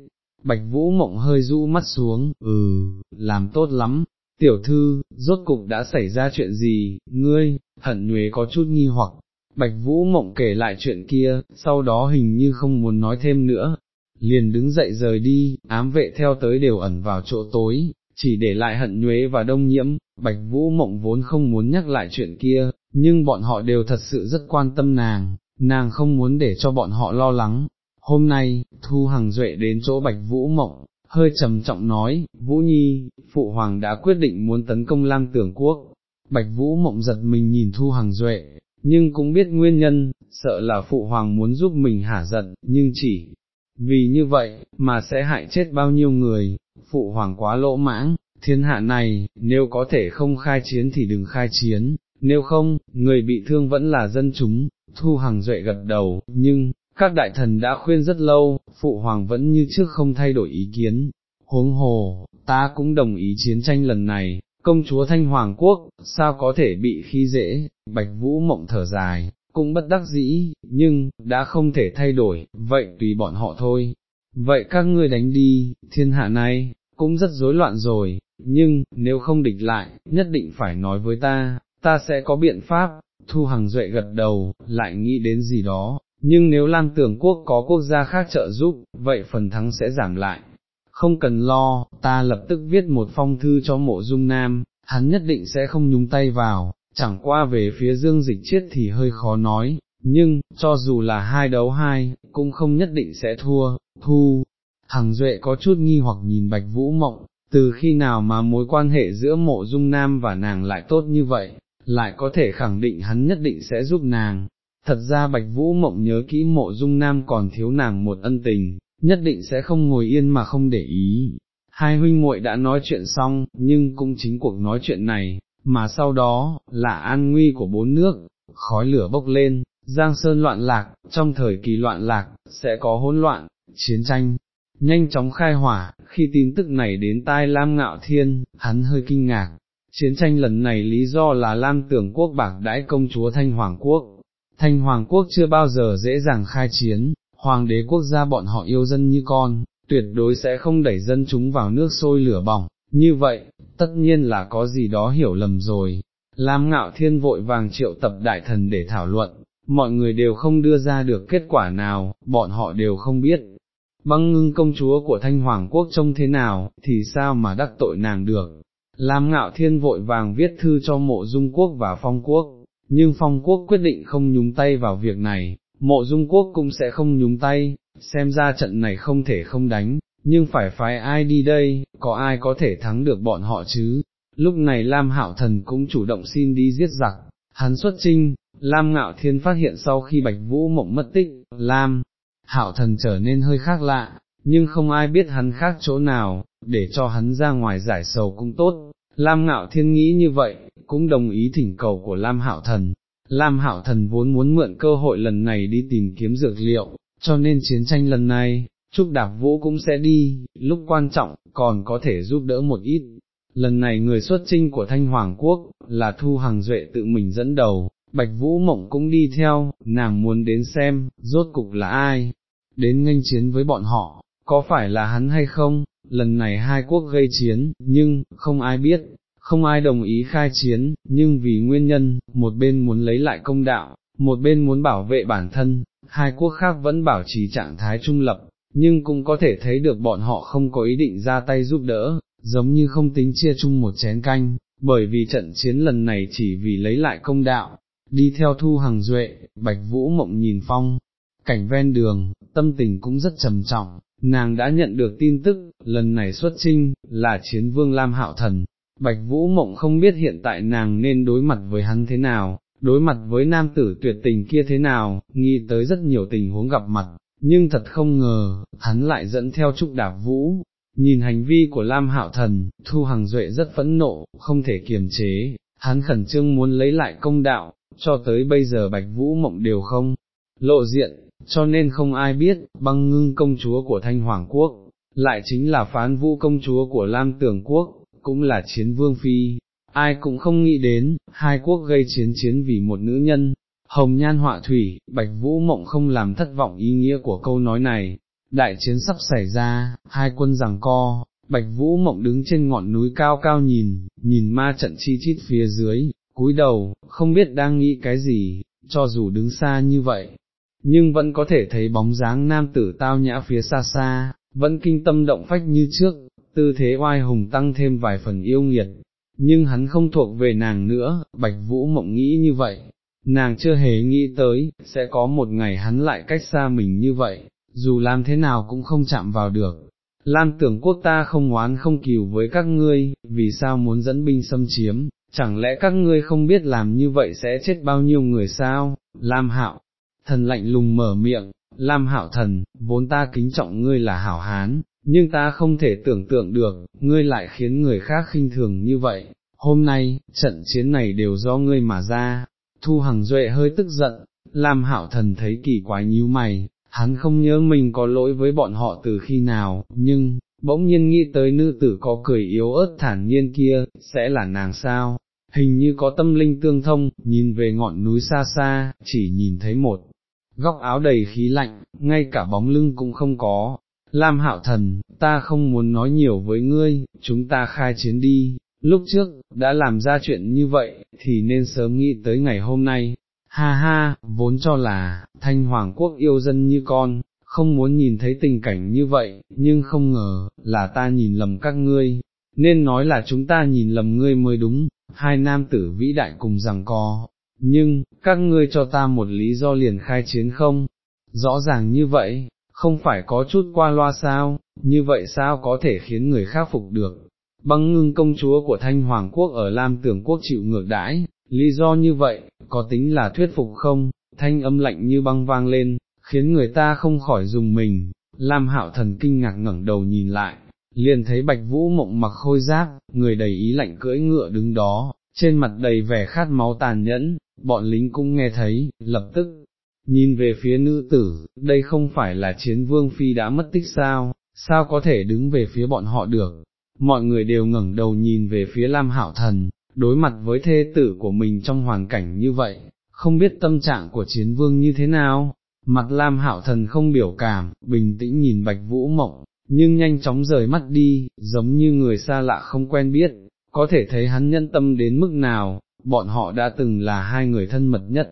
Bạch Vũ mộng hơi rũ mắt xuống, ừ, làm tốt lắm, tiểu thư, rốt cục đã xảy ra chuyện gì, ngươi, hận nhuế có chút nghi hoặc, bạch vũ mộng kể lại chuyện kia, sau đó hình như không muốn nói thêm nữa, liền đứng dậy rời đi, ám vệ theo tới đều ẩn vào chỗ tối, chỉ để lại hận nhuế và đông nhiễm, bạch vũ mộng vốn không muốn nhắc lại chuyện kia, nhưng bọn họ đều thật sự rất quan tâm nàng, nàng không muốn để cho bọn họ lo lắng. Hôm nay, Thu Hằng Duệ đến chỗ Bạch Vũ Mộng, hơi trầm trọng nói, Vũ Nhi, Phụ Hoàng đã quyết định muốn tấn công lang tưởng quốc, Bạch Vũ mộng giật mình nhìn Thu Hằng Duệ, nhưng cũng biết nguyên nhân, sợ là Phụ Hoàng muốn giúp mình hả giận, nhưng chỉ vì như vậy, mà sẽ hại chết bao nhiêu người, phụ hoàng quá lỗ mãng, thiên hạ này, nếu có thể không khai chiến thì đừng khai chiến, nếu không, người bị thương vẫn là dân chúng, thu hàng duệ gật đầu, nhưng, các đại thần đã khuyên rất lâu, phụ hoàng vẫn như trước không thay đổi ý kiến, huống hồ, ta cũng đồng ý chiến tranh lần này, công chúa Thanh Hoàng Quốc, sao có thể bị khi dễ, Bạch Vũ mộng thở dài, cũng bất đắc dĩ, nhưng, đã không thể thay đổi, vậy tùy bọn họ thôi. Vậy các ngươi đánh đi, thiên hạ này, cũng rất rối loạn rồi, nhưng, nếu không địch lại, nhất định phải nói với ta, ta sẽ có biện pháp, Thu Hằng Duệ gật đầu, lại nghĩ đến gì đó, nhưng nếu Lam Tưởng Quốc có quốc gia khác trợ giúp, vậy phần thắng sẽ giảm lại. Không cần lo, ta lập tức viết một phong thư cho mộ dung nam, hắn nhất định sẽ không nhúng tay vào, chẳng qua về phía dương dịch chết thì hơi khó nói, nhưng, cho dù là hai đấu hai, cũng không nhất định sẽ thua, thu. Hằng Duệ có chút nghi hoặc nhìn Bạch Vũ Mộng, từ khi nào mà mối quan hệ giữa mộ dung nam và nàng lại tốt như vậy, lại có thể khẳng định hắn nhất định sẽ giúp nàng. Thật ra Bạch Vũ Mộng nhớ kỹ mộ dung nam còn thiếu nàng một ân tình, nhất định sẽ không ngồi yên mà không để ý. Hai huynh muội đã nói chuyện xong, nhưng cũng chính cuộc nói chuyện này, mà sau đó, là an nguy của bốn nước, khói lửa bốc lên, giang sơn loạn lạc, trong thời kỳ loạn lạc, sẽ có hỗn loạn, chiến tranh, nhanh chóng khai hỏa, khi tin tức này đến tai Lam Ngạo Thiên, hắn hơi kinh ngạc. Chiến tranh lần này lý do là Lam tưởng quốc bạc đãi công chúa Thanh Hoàng Quốc. Thanh Hoàng Quốc chưa bao giờ dễ dàng khai chiến, Hoàng đế quốc gia bọn họ yêu dân như con, tuyệt đối sẽ không đẩy dân chúng vào nước sôi lửa bỏng, như vậy, tất nhiên là có gì đó hiểu lầm rồi. Lam Ngạo Thiên vội vàng triệu tập đại thần để thảo luận, mọi người đều không đưa ra được kết quả nào, bọn họ đều không biết, băng ngưng công chúa của Thanh Hoàng Quốc trông thế nào, thì sao mà đắc tội nàng được. Lam ngạo thiên vội vàng viết thư cho mộ dung quốc và phong quốc, nhưng phong quốc quyết định không nhúng tay vào việc này, mộ dung quốc cũng sẽ không nhúng tay, xem ra trận này không thể không đánh, nhưng phải phái ai đi đây, có ai có thể thắng được bọn họ chứ. Lúc này Lam Hạo Thần cũng chủ động xin đi giết giặc, hắn xuất trinh, Lam Ngạo Thiên phát hiện sau khi Bạch Vũ Mộng mất tích, Lam hạo thần trở nên hơi khác lạ, nhưng không ai biết hắn khác chỗ nào, để cho hắn ra ngoài giải sầu cũng tốt. Lam ngạo thiên nghĩ như vậy, cũng đồng ý thỉnh cầu của Lam hạo thần. Lam hạo thần vốn muốn mượn cơ hội lần này đi tìm kiếm dược liệu, cho nên chiến tranh lần này, Trúc Đạp Vũ cũng sẽ đi, lúc quan trọng, còn có thể giúp đỡ một ít. Lần này người xuất trinh của Thanh Hoàng Quốc, là Thu Hằng Duệ tự mình dẫn đầu, Bạch Vũ Mộng cũng đi theo, nàng muốn đến xem, rốt cục là ai, đến nghênh chiến với bọn họ, có phải là hắn hay không, lần này hai quốc gây chiến, nhưng, không ai biết, không ai đồng ý khai chiến, nhưng vì nguyên nhân, một bên muốn lấy lại công đạo, một bên muốn bảo vệ bản thân, hai quốc khác vẫn bảo trì trạng thái trung lập, nhưng cũng có thể thấy được bọn họ không có ý định ra tay giúp đỡ, giống như không tính chia chung một chén canh, bởi vì trận chiến lần này chỉ vì lấy lại công đạo, đi theo thu hàng duệ, bạch vũ mộng nhìn phong, cảnh ven đường, tâm tình cũng rất trầm trọng, nàng đã nhận được tin tức, lần này xuất trinh, là chiến vương Lam Hạo Thần, Bạch Vũ Mộng không biết hiện tại nàng nên đối mặt với hắn thế nào, đối mặt với nam tử tuyệt tình kia thế nào, nghĩ tới rất nhiều tình huống gặp mặt, nhưng thật không ngờ, hắn lại dẫn theo Trúc Đạp Vũ. Nhìn hành vi của Lam Hạo Thần, Thu Hằng Duệ rất phẫn nộ, không thể kiềm chế, hắn khẩn trương muốn lấy lại công đạo, cho tới bây giờ Bạch Vũ Mộng đều không, lộ diện, cho nên không ai biết, băng ngưng công chúa của Thanh Hoàng Quốc, lại chính là phán vũ công chúa của Lam Tường Quốc, cũng là chiến vương phi, ai cũng không nghĩ đến, hai quốc gây chiến chiến vì một nữ nhân, hồng nhan họa thủy, bạch vũ mộng không làm thất vọng ý nghĩa của câu nói này, đại chiến sắp xảy ra, hai quân giằng co. Bạch Vũ Mộng đứng trên ngọn núi cao cao nhìn, nhìn ma trận chi chít phía dưới, cúi đầu, không biết đang nghĩ cái gì, cho dù đứng xa như vậy, nhưng vẫn có thể thấy bóng dáng nam tử tao nhã phía xa xa, vẫn kinh tâm động phách như trước, tư thế oai hùng tăng thêm vài phần yêu nghiệt, nhưng hắn không thuộc về nàng nữa, bạch vũ mộng nghĩ như vậy, nàng chưa hề nghĩ tới, sẽ có một ngày hắn lại cách xa mình như vậy, dù làm thế nào cũng không chạm vào được. Lam tưởng quốc ta không oán không kiều với các ngươi, vì sao muốn dẫn binh xâm chiếm, chẳng lẽ các ngươi không biết làm như vậy sẽ chết bao nhiêu người sao, Lam hạo, thần lạnh lùng mở miệng, Lam hạo thần, vốn ta kính trọng ngươi là hảo hán, nhưng ta không thể tưởng tượng được, ngươi lại khiến người khác khinh thường như vậy, hôm nay, trận chiến này đều do ngươi mà ra, thu hằng duệ hơi tức giận, làm Hảo thần thấy kỳ quái nhíu mày, hắn không nhớ mình có lỗi với bọn họ từ khi nào, nhưng, bỗng nhiên nghĩ tới nữ tử có cười yếu ớt thản nhiên kia, sẽ là nàng sao, hình như có tâm linh tương thông, nhìn về ngọn núi xa xa, chỉ nhìn thấy một góc áo đầy khí lạnh, ngay cả bóng lưng cũng không có. Lam hạo thần, ta không muốn nói nhiều với ngươi, chúng ta khai chiến đi, lúc trước, đã làm ra chuyện như vậy, thì nên sớm nghĩ tới ngày hôm nay. Ha ha, vốn cho là, thanh hoàng quốc yêu dân như con, không muốn nhìn thấy tình cảnh như vậy, nhưng không ngờ, là ta nhìn lầm các ngươi, nên nói là chúng ta nhìn lầm ngươi mới đúng, hai nam tử vĩ đại cùng rằng co, nhưng, các ngươi cho ta một lý do liền khai chiến không, rõ ràng như vậy, không phải có chút qua loa sao, như vậy sao có thể khiến người khác phục được. Băng ngưng công chúa của Thanh Hoàng Quốc ở Lam tưởng Quốc chịu ngược đãi, lý do như vậy, có tính là thuyết phục không, thanh âm lạnh như băng vang lên, khiến người ta không khỏi dùng mình, Lam Hạo Thần kinh ngạc ngẩng đầu nhìn lại, liền thấy Bạch Vũ mộng mặc khôi giáp, người đầy ý lạnh cưỡi ngựa đứng đó, trên mặt đầy vẻ khát máu tàn nhẫn, bọn lính cũng nghe thấy, lập tức, nhìn về phía nữ tử, đây không phải là chiến vương phi đã mất tích sao, sao có thể đứng về phía bọn họ được, mọi người đều ngẩng đầu nhìn về phía Lam hảo Thần, đối mặt với thê tử của mình trong hoàn cảnh như vậy, không biết tâm trạng của chiến vương như thế nào, mặt Lam hảo Thần không biểu cảm, bình tĩnh nhìn Bạch Vũ Mộng, nhưng nhanh chóng rời mắt đi, giống như người xa lạ không quen biết, có thể thấy hắn nhân tâm đến mức nào, bọn họ đã từng là hai người thân mật nhất,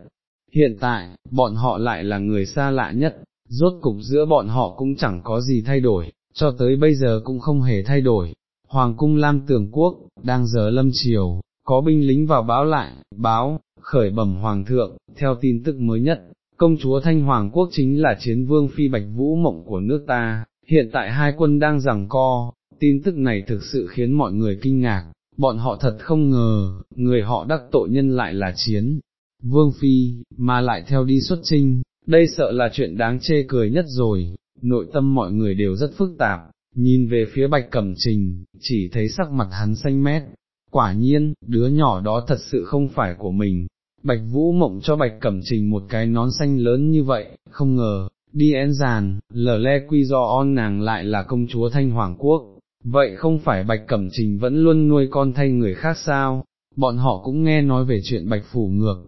hiện tại, bọn họ lại là người xa lạ nhất, rốt cục giữa bọn họ cũng chẳng có gì thay đổi, cho tới bây giờ cũng không hề thay đổi. Hoàng cung Lam Tường Quốc, đang giờ lâm chiều, có binh lính vào báo lại, báo, khởi bẩm Hoàng thượng, theo tin tức mới nhất, công chúa Thanh Hoàng Quốc chính là chiến vương phi bạch vũ mộng của nước ta, hiện tại hai quân đang giằng co, tin tức này thực sự khiến mọi người kinh ngạc, bọn họ thật không ngờ, người họ đắc tội nhân lại là chiến, vương phi, mà lại theo đi xuất trinh, đây sợ là chuyện đáng chê cười nhất rồi, nội tâm mọi người đều rất phức tạp, nhìn về phía bạch cẩm trình, chỉ thấy sắc mặt hắn xanh mét, quả nhiên, đứa nhỏ đó thật sự không phải của mình. Bạch Vũ mộng cho Bạch Cẩm Trình một cái nón xanh lớn như vậy, không ngờ, đi én giàn, lờ le quy do on nàng lại là công chúa Thanh Hoàng Quốc, vậy không phải Bạch Cẩm Trình vẫn luôn nuôi con thay người khác sao, bọn họ cũng nghe nói về chuyện Bạch Phủ ngược,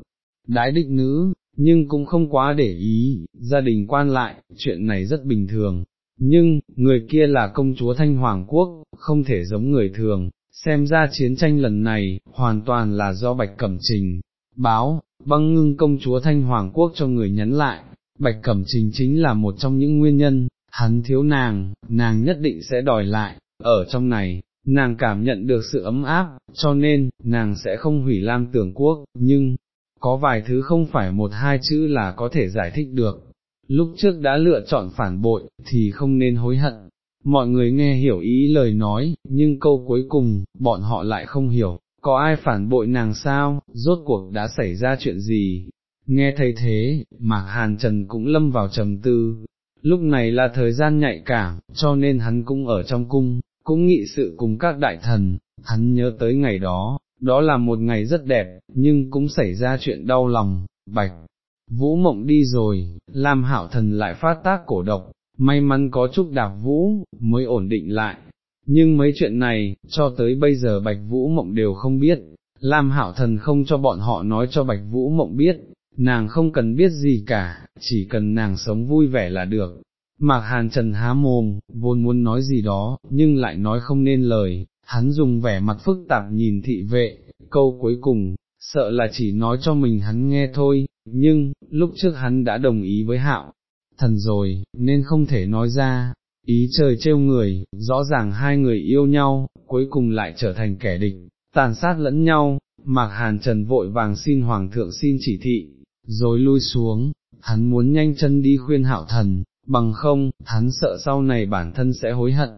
đái định nữ, nhưng cũng không quá để ý, gia đình quan lại, chuyện này rất bình thường, nhưng, người kia là công chúa Thanh Hoàng Quốc, không thể giống người thường, xem ra chiến tranh lần này, hoàn toàn là do Bạch Cẩm Trình, báo, băng ngưng công chúa Thanh Hoàng Quốc cho người nhắn lại, Bạch Cẩm Trình chính là một trong những nguyên nhân, hắn thiếu nàng, nàng nhất định sẽ đòi lại, ở trong này, nàng cảm nhận được sự ấm áp, cho nên, nàng sẽ không hủy lam tưởng quốc, nhưng, có vài thứ không phải một hai chữ là có thể giải thích được. Lúc trước đã lựa chọn phản bội, thì không nên hối hận. Mọi người nghe hiểu ý lời nói, nhưng câu cuối cùng, bọn họ lại không hiểu, có ai phản bội nàng sao, rốt cuộc đã xảy ra chuyện gì. Nghe thấy thế, Mạc Hàn Trần cũng lâm vào trầm tư, lúc này là thời gian nhạy cảm, cho nên hắn cũng ở trong cung, cũng nghị sự cùng các đại thần, hắn nhớ tới ngày đó, đó là một ngày rất đẹp, nhưng cũng xảy ra chuyện đau lòng, bạch. Vũ mộng đi rồi, Lam hạo thần lại phát tác cổ độc, may mắn có chút đạp vũ, mới ổn định lại. Nhưng mấy chuyện này, cho tới bây giờ Bạch Vũ Mộng đều không biết, Lam Hạo Thần không cho bọn họ nói cho Bạch Vũ Mộng biết, nàng không cần biết gì cả, chỉ cần nàng sống vui vẻ là được. Mạc Hàn Trần há mồm, vốn muốn nói gì đó, nhưng lại nói không nên lời, hắn dùng vẻ mặt phức tạp nhìn thị vệ, câu cuối cùng, sợ là chỉ nói cho mình hắn nghe thôi, nhưng, lúc trước hắn đã đồng ý với hạo, thần rồi, nên không thể nói ra, ý trời trêu người, rõ ràng hai người yêu nhau, cuối cùng lại trở thành kẻ địch, tàn sát lẫn nhau, Mạc Hàn Trần vội vàng xin Hoàng thượng xin chỉ thị, rồi lui xuống, hắn muốn nhanh chân đi khuyên hạo thần, bằng không, hắn sợ sau này bản thân sẽ hối hận.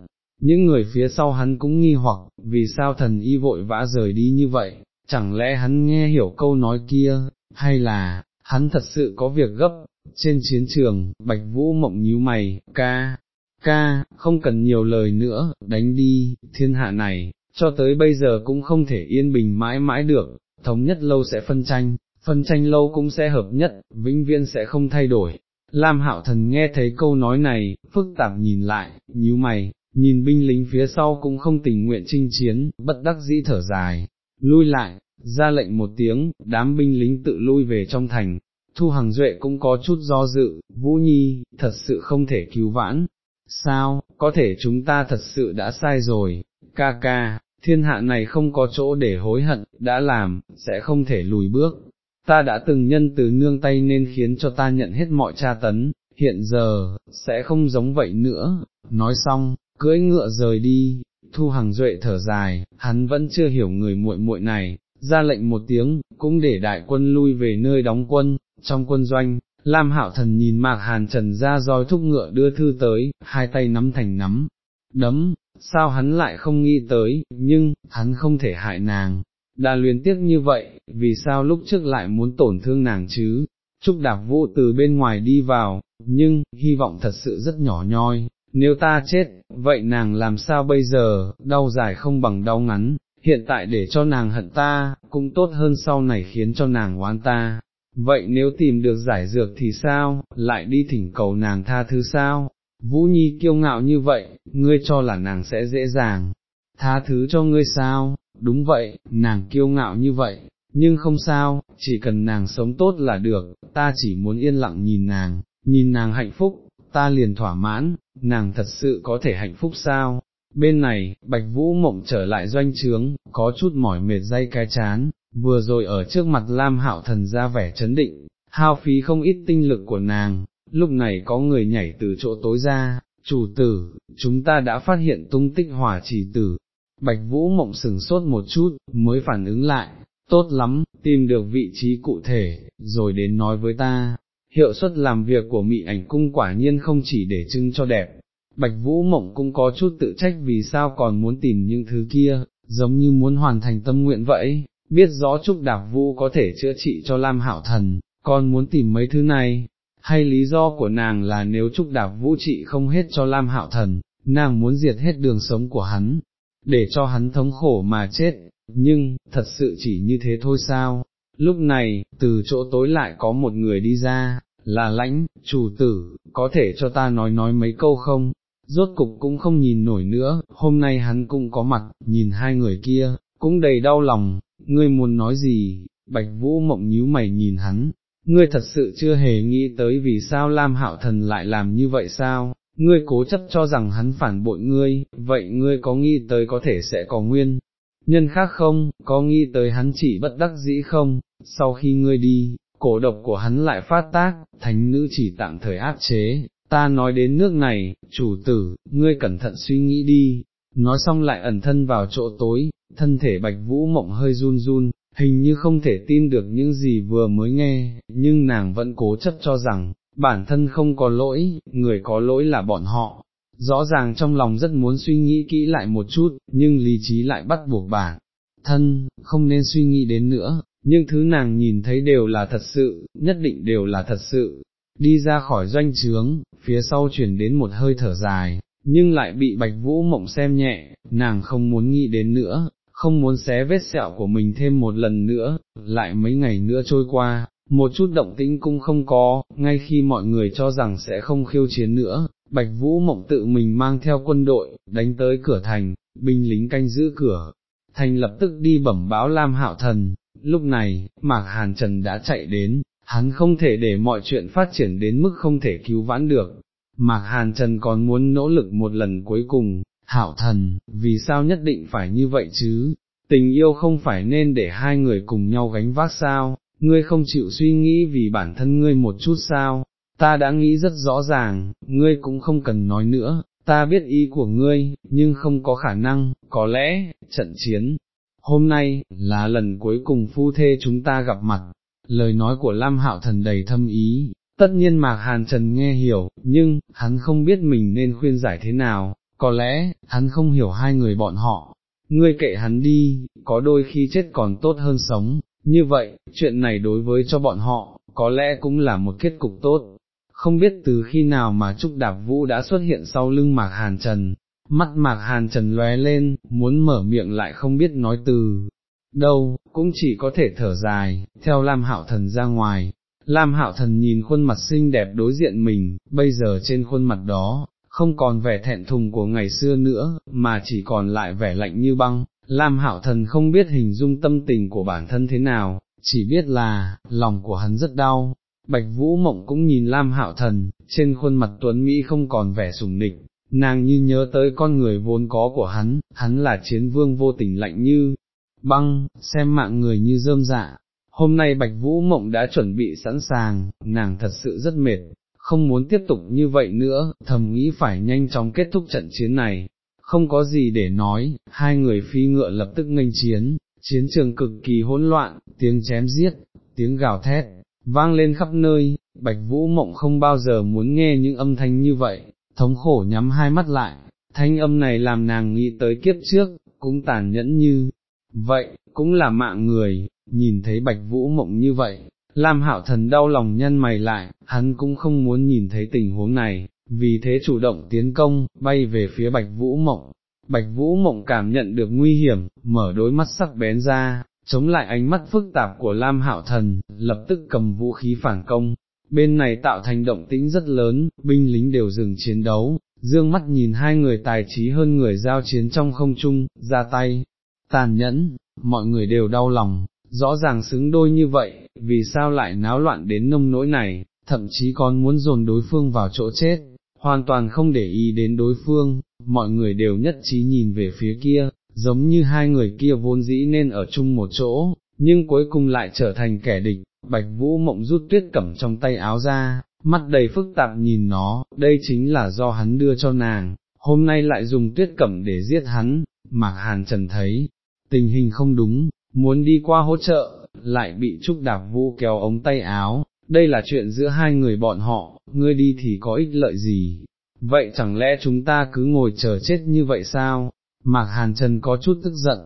Những người phía sau hắn cũng nghi hoặc, vì sao thần y vội vã rời đi như vậy, chẳng lẽ hắn nghe hiểu câu nói kia, hay là, hắn thật sự có việc gấp, Trên chiến trường, Bạch Vũ mộng nhíu mày, ca, ca, không cần nhiều lời nữa, đánh đi, thiên hạ này, cho tới bây giờ cũng không thể yên bình mãi mãi được, thống nhất lâu sẽ phân tranh, phân tranh lâu cũng sẽ hợp nhất, vĩnh viễn sẽ không thay đổi. Lam Hạo Thần nghe thấy câu nói này, phức tạp nhìn lại, nhíu mày, nhìn binh lính phía sau cũng không tình nguyện chinh chiến, bất đắc dĩ thở dài, lui lại, ra lệnh một tiếng, đám binh lính tự lui về trong thành, Thu Hằng Duệ cũng có chút do dự, Vũ Nhi, thật sự không thể cứu vãn, sao, có thể chúng ta thật sự đã sai rồi, ca ca, thiên hạ này không có chỗ để hối hận, đã làm, sẽ không thể lùi bước, ta đã từng nhân từ nương tay nên khiến cho ta nhận hết mọi tra tấn, hiện giờ, sẽ không giống vậy nữa, nói xong, cưỡi ngựa rời đi, thu Hằng duệ thở dài, hắn vẫn chưa hiểu người muội muội này, ra lệnh một tiếng, cũng để đại quân lui về nơi đóng quân, trong quân doanh, Lam Hạo Thần nhìn Mạc Hàn Trần ra roi thúc ngựa đưa thư tới, hai tay nắm thành nắm, đấm, sao hắn lại không nghĩ tới, nhưng, hắn không thể hại nàng, đã luyến tiếc như vậy, vì sao lúc trước lại muốn tổn thương nàng chứ, Trúc Đạp Vũ từ bên ngoài đi vào, nhưng, hy vọng thật sự rất nhỏ nhoi, nếu ta chết, vậy nàng làm sao bây giờ, đau dài không bằng đau ngắn, hiện tại để cho nàng hận ta, cũng tốt hơn sau này khiến cho nàng oán ta. Vậy nếu tìm được giải dược thì sao, lại đi thỉnh cầu nàng tha thứ sao? Vũ Nhi kiêu ngạo như vậy, ngươi cho là nàng sẽ dễ dàng, tha thứ cho ngươi sao, đúng vậy, nàng kiêu ngạo như vậy, nhưng không sao, chỉ cần nàng sống tốt là được, ta chỉ muốn yên lặng nhìn nàng, nhìn nàng hạnh phúc, ta liền thỏa mãn, nàng thật sự có thể hạnh phúc sao? Bên này, Bạch Vũ Mộng trở lại doanh trướng, có chút mỏi mệt dây cái chán, vừa rồi ở trước mặt Lam Hạo Thần ra vẻ chấn định, hao phí không ít tinh lực của nàng, lúc này có người nhảy từ chỗ tối ra, chủ tử, chúng ta đã phát hiện tung tích hỏa chỉ tử, Bạch Vũ Mộng sừng sốt một chút, mới phản ứng lại, tốt lắm, tìm được vị trí cụ thể, rồi đến nói với ta, hiệu suất làm việc của mị ảnh cung quả nhiên không chỉ để trưng cho đẹp, Bạch Vũ Mộng cũng có chút tự trách vì sao còn muốn tìm những thứ kia, giống như muốn hoàn thành tâm nguyện vậy, biết rõ Trúc Đạp Vũ có thể chữa trị cho Lam hảo Thần, còn muốn tìm mấy thứ này, hay lý do của nàng là nếu Trúc Đạp Vũ trị không hết cho Lam hảo Thần, nàng muốn diệt hết đường sống của hắn, để cho hắn thống khổ mà chết, nhưng, thật sự chỉ như thế thôi sao? Lúc này, từ chỗ tối lại có một người đi ra, là lãnh, chủ tử, có thể cho ta nói nói mấy câu không? Rốt cục cũng không nhìn nổi nữa, hôm nay hắn cũng có mặt, nhìn hai người kia, cũng đầy đau lòng, ngươi muốn nói gì, bạch vũ mộng nhíu mày nhìn hắn, ngươi thật sự chưa hề nghĩ tới vì sao Lam Hạo Thần lại làm như vậy sao, ngươi cố chấp cho rằng hắn phản bội ngươi, vậy ngươi có nghĩ tới có thể sẽ có nguyên, nhân khác không, có nghĩ tới hắn chỉ bất đắc dĩ không, sau khi ngươi đi, cổ độc của hắn lại phát tác, thánh nữ chỉ tạm thời áp chế, ta nói đến nước này, chủ tử, ngươi cẩn thận suy nghĩ đi, nói xong lại ẩn thân vào chỗ tối, thân thể bạch vũ mộng hơi run run, hình như không thể tin được những gì vừa mới nghe, nhưng nàng vẫn cố chấp cho rằng, bản thân không có lỗi, người có lỗi là bọn họ. Rõ ràng trong lòng rất muốn suy nghĩ kỹ lại một chút, nhưng lý trí lại bắt buộc bản thân, không nên suy nghĩ đến nữa, nhưng thứ nàng nhìn thấy đều là thật sự, nhất định đều là thật sự. Đi ra khỏi doanh trướng, phía sau chuyển đến một hơi thở dài, nhưng lại bị bạch vũ mộng xem nhẹ, nàng không muốn nghĩ đến nữa, không muốn xé vết sẹo của mình thêm một lần nữa, lại mấy ngày nữa trôi qua, một chút động tĩnh cũng không có, ngay khi mọi người cho rằng sẽ không khiêu chiến nữa, Bạch Vũ Mộng tự mình mang theo quân đội, đánh tới cửa thành, binh lính canh giữ cửa, thành lập tức đi bẩm báo Lam Hạo Thần, lúc này, Mạc Hàn Trần đã chạy đến, hắn không thể để mọi chuyện phát triển đến mức không thể cứu vãn được, Mạc Hàn Trần còn muốn nỗ lực một lần cuối cùng, Hạo Thần, vì sao nhất định phải như vậy chứ, tình yêu không phải nên để hai người cùng nhau gánh vác sao, ngươi không chịu suy nghĩ vì bản thân ngươi một chút sao, ta đã nghĩ rất rõ ràng, ngươi cũng không cần nói nữa, ta biết ý của ngươi, nhưng không có khả năng, có lẽ, trận chiến, hôm nay, là lần cuối cùng phu thê chúng ta gặp mặt, lời nói của Lam Hạo Thần đầy thâm ý, tất nhiên Mạc Hàn Trần nghe hiểu, nhưng, hắn không biết mình nên khuyên giải thế nào, có lẽ, hắn không hiểu hai người bọn họ, ngươi kệ hắn đi, có đôi khi chết còn tốt hơn sống, như vậy, chuyện này đối với cho bọn họ, có lẽ cũng là một kết cục tốt. Không biết từ khi nào mà Trúc Đạp Vũ đã xuất hiện sau lưng Mạc Hàn Trần, mắt Mạc Hàn Trần lóe lên, muốn mở miệng lại không biết nói từ đâu, cũng chỉ có thể thở dài, theo Lam Hạo Thần ra ngoài. Lam Hạo Thần nhìn khuôn mặt xinh đẹp đối diện mình, bây giờ trên khuôn mặt đó, không còn vẻ thẹn thùng của ngày xưa nữa, mà chỉ còn lại vẻ lạnh như băng. Lam Hạo Thần không biết hình dung tâm tình của bản thân thế nào, chỉ biết là, lòng của hắn rất đau. Bạch Vũ Mộng cũng nhìn Lam Hạo Thần, trên khuôn mặt Tuấn Mỹ không còn vẻ sùng nịch, nàng như nhớ tới con người vốn có của hắn, hắn là chiến vương vô tình lạnh như băng, xem mạng người như rơm dạ. Hôm nay Bạch Vũ Mộng đã chuẩn bị sẵn sàng, nàng thật sự rất mệt, không muốn tiếp tục như vậy nữa, thầm nghĩ phải nhanh chóng kết thúc trận chiến này. Không có gì để nói, hai người phi ngựa lập tức nghênh chiến, chiến trường cực kỳ hỗn loạn, tiếng chém giết, tiếng gào thét, vang lên khắp nơi, Bạch Vũ Mộng không bao giờ muốn nghe những âm thanh như vậy, thống khổ nhắm hai mắt lại, thanh âm này làm nàng nghĩ tới kiếp trước, cũng tàn nhẫn như, vậy, cũng là mạng người, nhìn thấy Bạch Vũ Mộng như vậy, Lam Hạo Thần đau lòng nhân mày lại, hắn cũng không muốn nhìn thấy tình huống này, vì thế chủ động tiến công, bay về phía Bạch Vũ Mộng. Bạch Vũ Mộng cảm nhận được nguy hiểm, mở đôi mắt sắc bén ra, chống lại ánh mắt phức tạp của Lam Hạo Thần, lập tức cầm vũ khí phản công. Bên này tạo thành động tĩnh rất lớn, binh lính đều dừng chiến đấu, dương mắt nhìn hai người tài trí hơn người giao chiến trong không trung, ra tay, tàn nhẫn, mọi người đều đau lòng, rõ ràng xứng đôi như vậy, vì sao lại náo loạn đến nông nỗi này, thậm chí còn muốn dồn đối phương vào chỗ chết, hoàn toàn không để ý đến đối phương, mọi người đều nhất trí nhìn về phía kia, giống như hai người kia vốn dĩ nên ở chung một chỗ, nhưng cuối cùng lại trở thành kẻ địch, bạch vũ mộng rút tuyết cẩm trong tay áo ra, mắt đầy phức tạp nhìn nó, đây chính là do hắn đưa cho nàng, hôm nay lại dùng tuyết cẩm để giết hắn, Mạc Hàn Trần thấy, tình hình không đúng, muốn đi qua hỗ trợ, lại bị Trúc Đạp Vũ kéo ống tay áo, đây là chuyện giữa hai người bọn họ, ngươi đi thì có ích lợi gì, vậy chẳng lẽ chúng ta cứ ngồi chờ chết như vậy sao, Mạc Hàn Trần có chút tức giận,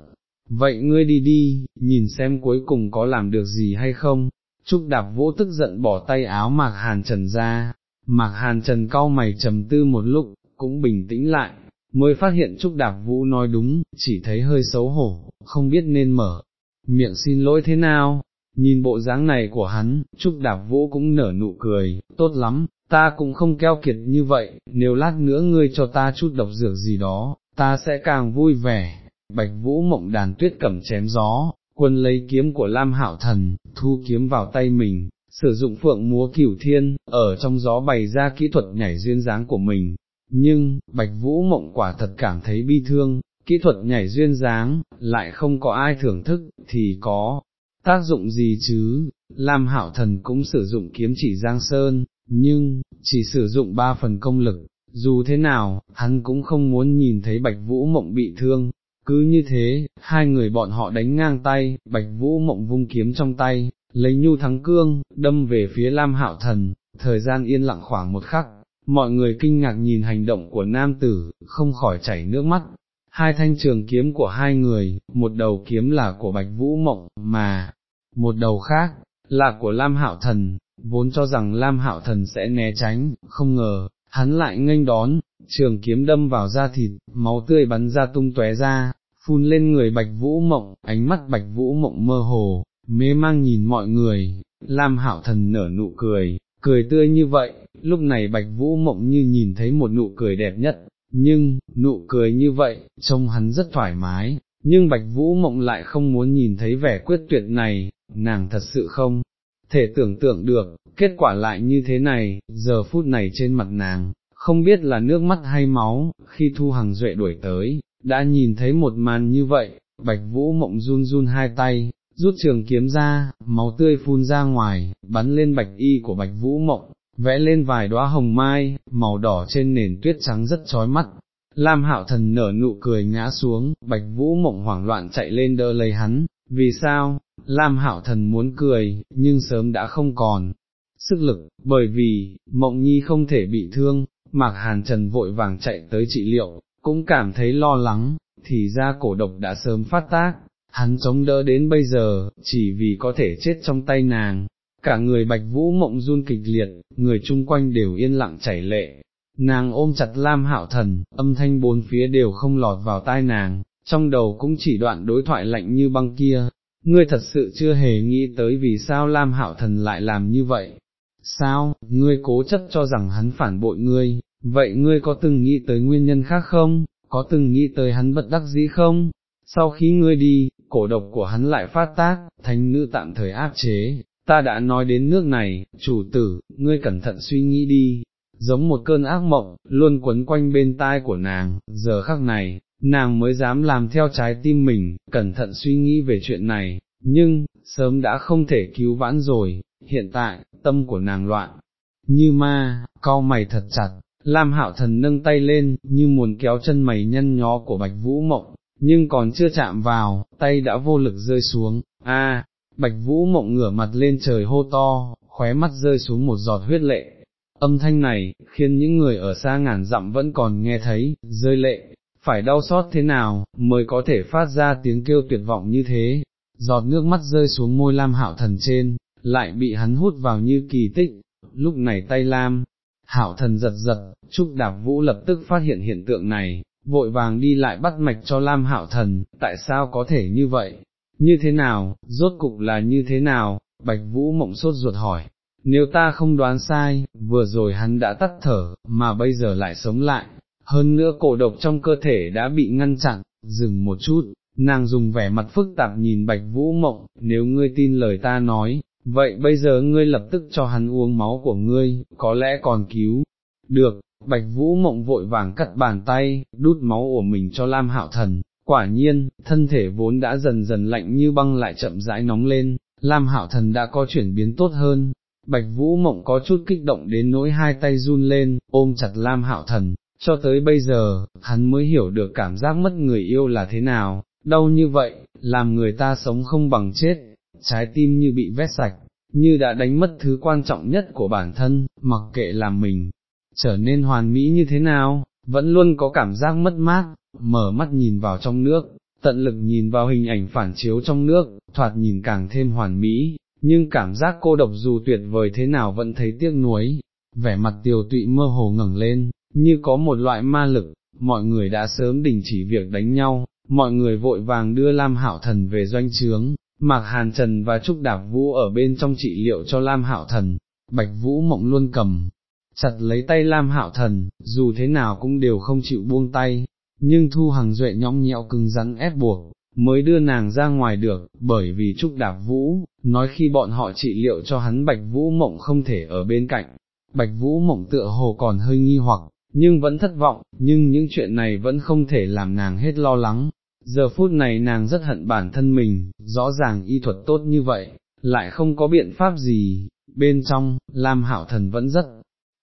vậy ngươi đi đi, nhìn xem cuối cùng có làm được gì hay không, Trúc Đạp Vũ tức giận bỏ tay áo Mạc Hàn Trần ra, Mạc Hàn Trần cau mày trầm tư một lúc, cũng bình tĩnh lại, mới phát hiện Trúc Đạp Vũ nói đúng, chỉ thấy hơi xấu hổ, không biết nên mở miệng xin lỗi thế nào, nhìn bộ dáng này của hắn, Trúc Đạp Vũ cũng nở nụ cười, tốt lắm, ta cũng không keo kiệt như vậy, nếu lát nữa ngươi cho ta chút độc dược gì đó, ta sẽ càng vui vẻ. Bạch Vũ mộng đàn tuyết cầm chém gió, quân lấy kiếm của Lam hảo Thần, thu kiếm vào tay mình, sử dụng phượng múa cửu thiên, ở trong gió bày ra kỹ thuật nhảy duyên dáng của mình. Nhưng, Bạch Vũ mộng quả thật cảm thấy bi thương, kỹ thuật nhảy duyên dáng, lại không có ai thưởng thức, thì có tác dụng gì chứ, Lam Hạo Thần cũng sử dụng kiếm chỉ Giang Sơn, nhưng, chỉ sử dụng ba phần công lực, dù thế nào, hắn cũng không muốn nhìn thấy Bạch Vũ Mộng bị thương, cứ như thế, hai người bọn họ đánh ngang tay, Bạch Vũ Mộng vung kiếm trong tay, lấy nhu thắng cương, đâm về phía Lam Hạo Thần, thời gian yên lặng khoảng một khắc, mọi người kinh ngạc nhìn hành động của nam tử, không khỏi chảy nước mắt, hai thanh trường kiếm của hai người, một đầu kiếm là của Bạch Vũ Mộng, mà, một đầu khác, là của Lam Hạo Thần, vốn cho rằng Lam Hạo Thần sẽ né tránh, không ngờ, hắn lại nghênh đón, trường kiếm đâm vào da thịt, máu tươi bắn ra tung tóe ra, phun lên người Bạch Vũ Mộng, ánh mắt Bạch Vũ Mộng mơ hồ, mê mang nhìn mọi người, Lam Hạo Thần nở nụ cười, cười tươi như vậy, lúc này Bạch Vũ Mộng như nhìn thấy một nụ cười đẹp nhất, nhưng, nụ cười như vậy, trông hắn rất thoải mái, nhưng Bạch Vũ Mộng lại không muốn nhìn thấy vẻ quyết tuyệt này, nàng thật sự không thể tưởng tượng được, kết quả lại như thế này, giờ phút này trên mặt nàng, không biết là nước mắt hay máu, khi Thu Hằng Duệ đuổi tới, đã nhìn thấy một màn như vậy, Bạch Vũ Mộng run run hai tay, rút trường kiếm ra, máu tươi phun ra ngoài, bắn lên bạch y của Bạch Vũ Mộng, vẽ lên vài đóa hồng mai, màu đỏ trên nền tuyết trắng rất chói mắt. Lam hạo thần nở nụ cười ngã xuống, bạch vũ mộng hoảng loạn chạy lên đỡ lấy hắn, vì sao, Lam hạo thần muốn cười, nhưng sớm đã không còn sức lực, bởi vì, mộng nhi không thể bị thương, mạc hàn trần vội vàng chạy tới trị liệu, cũng cảm thấy lo lắng, thì ra cổ độc đã sớm phát tác, hắn chống đỡ đến bây giờ, chỉ vì có thể chết trong tay nàng, cả người bạch vũ mộng run kịch liệt, người chung quanh đều yên lặng chảy lệ. Nàng ôm chặt Lam Hạo Thần, âm thanh bốn phía đều không lọt vào tai nàng, trong đầu cũng chỉ đoạn đối thoại lạnh như băng kia, ngươi thật sự chưa hề nghĩ tới vì sao Lam Hạo Thần lại làm như vậy. Sao, ngươi cố chấp cho rằng hắn phản bội ngươi, vậy ngươi có từng nghĩ tới nguyên nhân khác không, có từng nghĩ tới hắn bất đắc dĩ không? Sau khi ngươi đi, cổ độc của hắn lại phát tác, thánh nữ tạm thời áp chế, ta đã nói đến nước này, chủ tử, ngươi cẩn thận suy nghĩ đi, giống một cơn ác mộng, luôn quấn quanh bên tai của nàng, giờ khắc này, nàng mới dám làm theo trái tim mình, cẩn thận suy nghĩ về chuyện này, nhưng, sớm đã không thể cứu vãn rồi, hiện tại, tâm của nàng loạn, như ma, cau mày thật chặt, Lam Hạo Thần nâng tay lên, như muốn kéo chân mày nhăn nhó của Bạch Vũ Mộng, nhưng còn chưa chạm vào, tay đã vô lực rơi xuống, a, Bạch Vũ Mộng ngửa mặt lên trời hô to, khóe mắt rơi xuống một giọt huyết lệ. Âm thanh này, khiến những người ở xa ngàn dặm vẫn còn nghe thấy, rơi lệ, phải đau xót thế nào, mới có thể phát ra tiếng kêu tuyệt vọng như thế, giọt nước mắt rơi xuống môi Lam Hạo Thần trên, lại bị hắn hút vào như kỳ tích, lúc này tay Lam, Hạo Thần giật giật, Trúc Đạp Vũ lập tức phát hiện hiện tượng này, vội vàng đi lại bắt mạch cho Lam Hạo Thần, tại sao có thể như vậy, như thế nào, rốt cục là như thế nào, Bạch Vũ mộng sốt ruột hỏi. Nếu ta không đoán sai, vừa rồi hắn đã tắt thở, mà bây giờ lại sống lại, hơn nữa cổ độc trong cơ thể đã bị ngăn chặn, dừng một chút, nàng dùng vẻ mặt phức tạp nhìn bạch vũ mộng, nếu ngươi tin lời ta nói, vậy bây giờ ngươi lập tức cho hắn uống máu của ngươi, có lẽ còn cứu, được, bạch vũ mộng vội vàng cắt bàn tay, đút máu của mình cho Lam Hạo Thần, quả nhiên, thân thể vốn đã dần dần lạnh như băng lại chậm rãi nóng lên, Lam Hạo Thần đã có chuyển biến tốt hơn. Bạch Vũ Mộng có chút kích động đến nỗi hai tay run lên, ôm chặt Lam Hạo Thần, cho tới bây giờ, hắn mới hiểu được cảm giác mất người yêu là thế nào, đau như vậy, làm người ta sống không bằng chết, trái tim như bị vét sạch, như đã đánh mất thứ quan trọng nhất của bản thân, mặc kệ làm mình, trở nên hoàn mỹ như thế nào, vẫn luôn có cảm giác mất mát, mở mắt nhìn vào trong nước, tận lực nhìn vào hình ảnh phản chiếu trong nước, thoạt nhìn càng thêm hoàn mỹ, nhưng cảm giác cô độc dù tuyệt vời thế nào vẫn thấy tiếc nuối, vẻ mặt tiều tụy mơ hồ ngẩng lên, như có một loại ma lực, mọi người đã sớm đình chỉ việc đánh nhau, mọi người vội vàng đưa Lam Hảo Thần về doanh trướng, Mạc Hàn Trần và Trúc Đạp Vũ ở bên trong trị liệu cho Lam Hảo Thần, Bạch Vũ mộng luôn cầm, chặt lấy tay Lam Hạo Thần, dù thế nào cũng đều không chịu buông tay, nhưng Thu Hằng Duệ nhõng nhẽo cứng rắn ép buộc, mới đưa nàng ra ngoài được, bởi vì Trúc Đạp Vũ, nói khi bọn họ trị liệu cho hắn Bạch Vũ mộng không thể ở bên cạnh, Bạch Vũ mộng tựa hồ còn hơi nghi hoặc, nhưng vẫn thất vọng, nhưng những chuyện này vẫn không thể làm nàng hết lo lắng. Giờ phút này nàng rất hận bản thân mình, rõ ràng y thuật tốt như vậy, lại không có biện pháp gì, bên trong, Lam Hảo Thần vẫn rất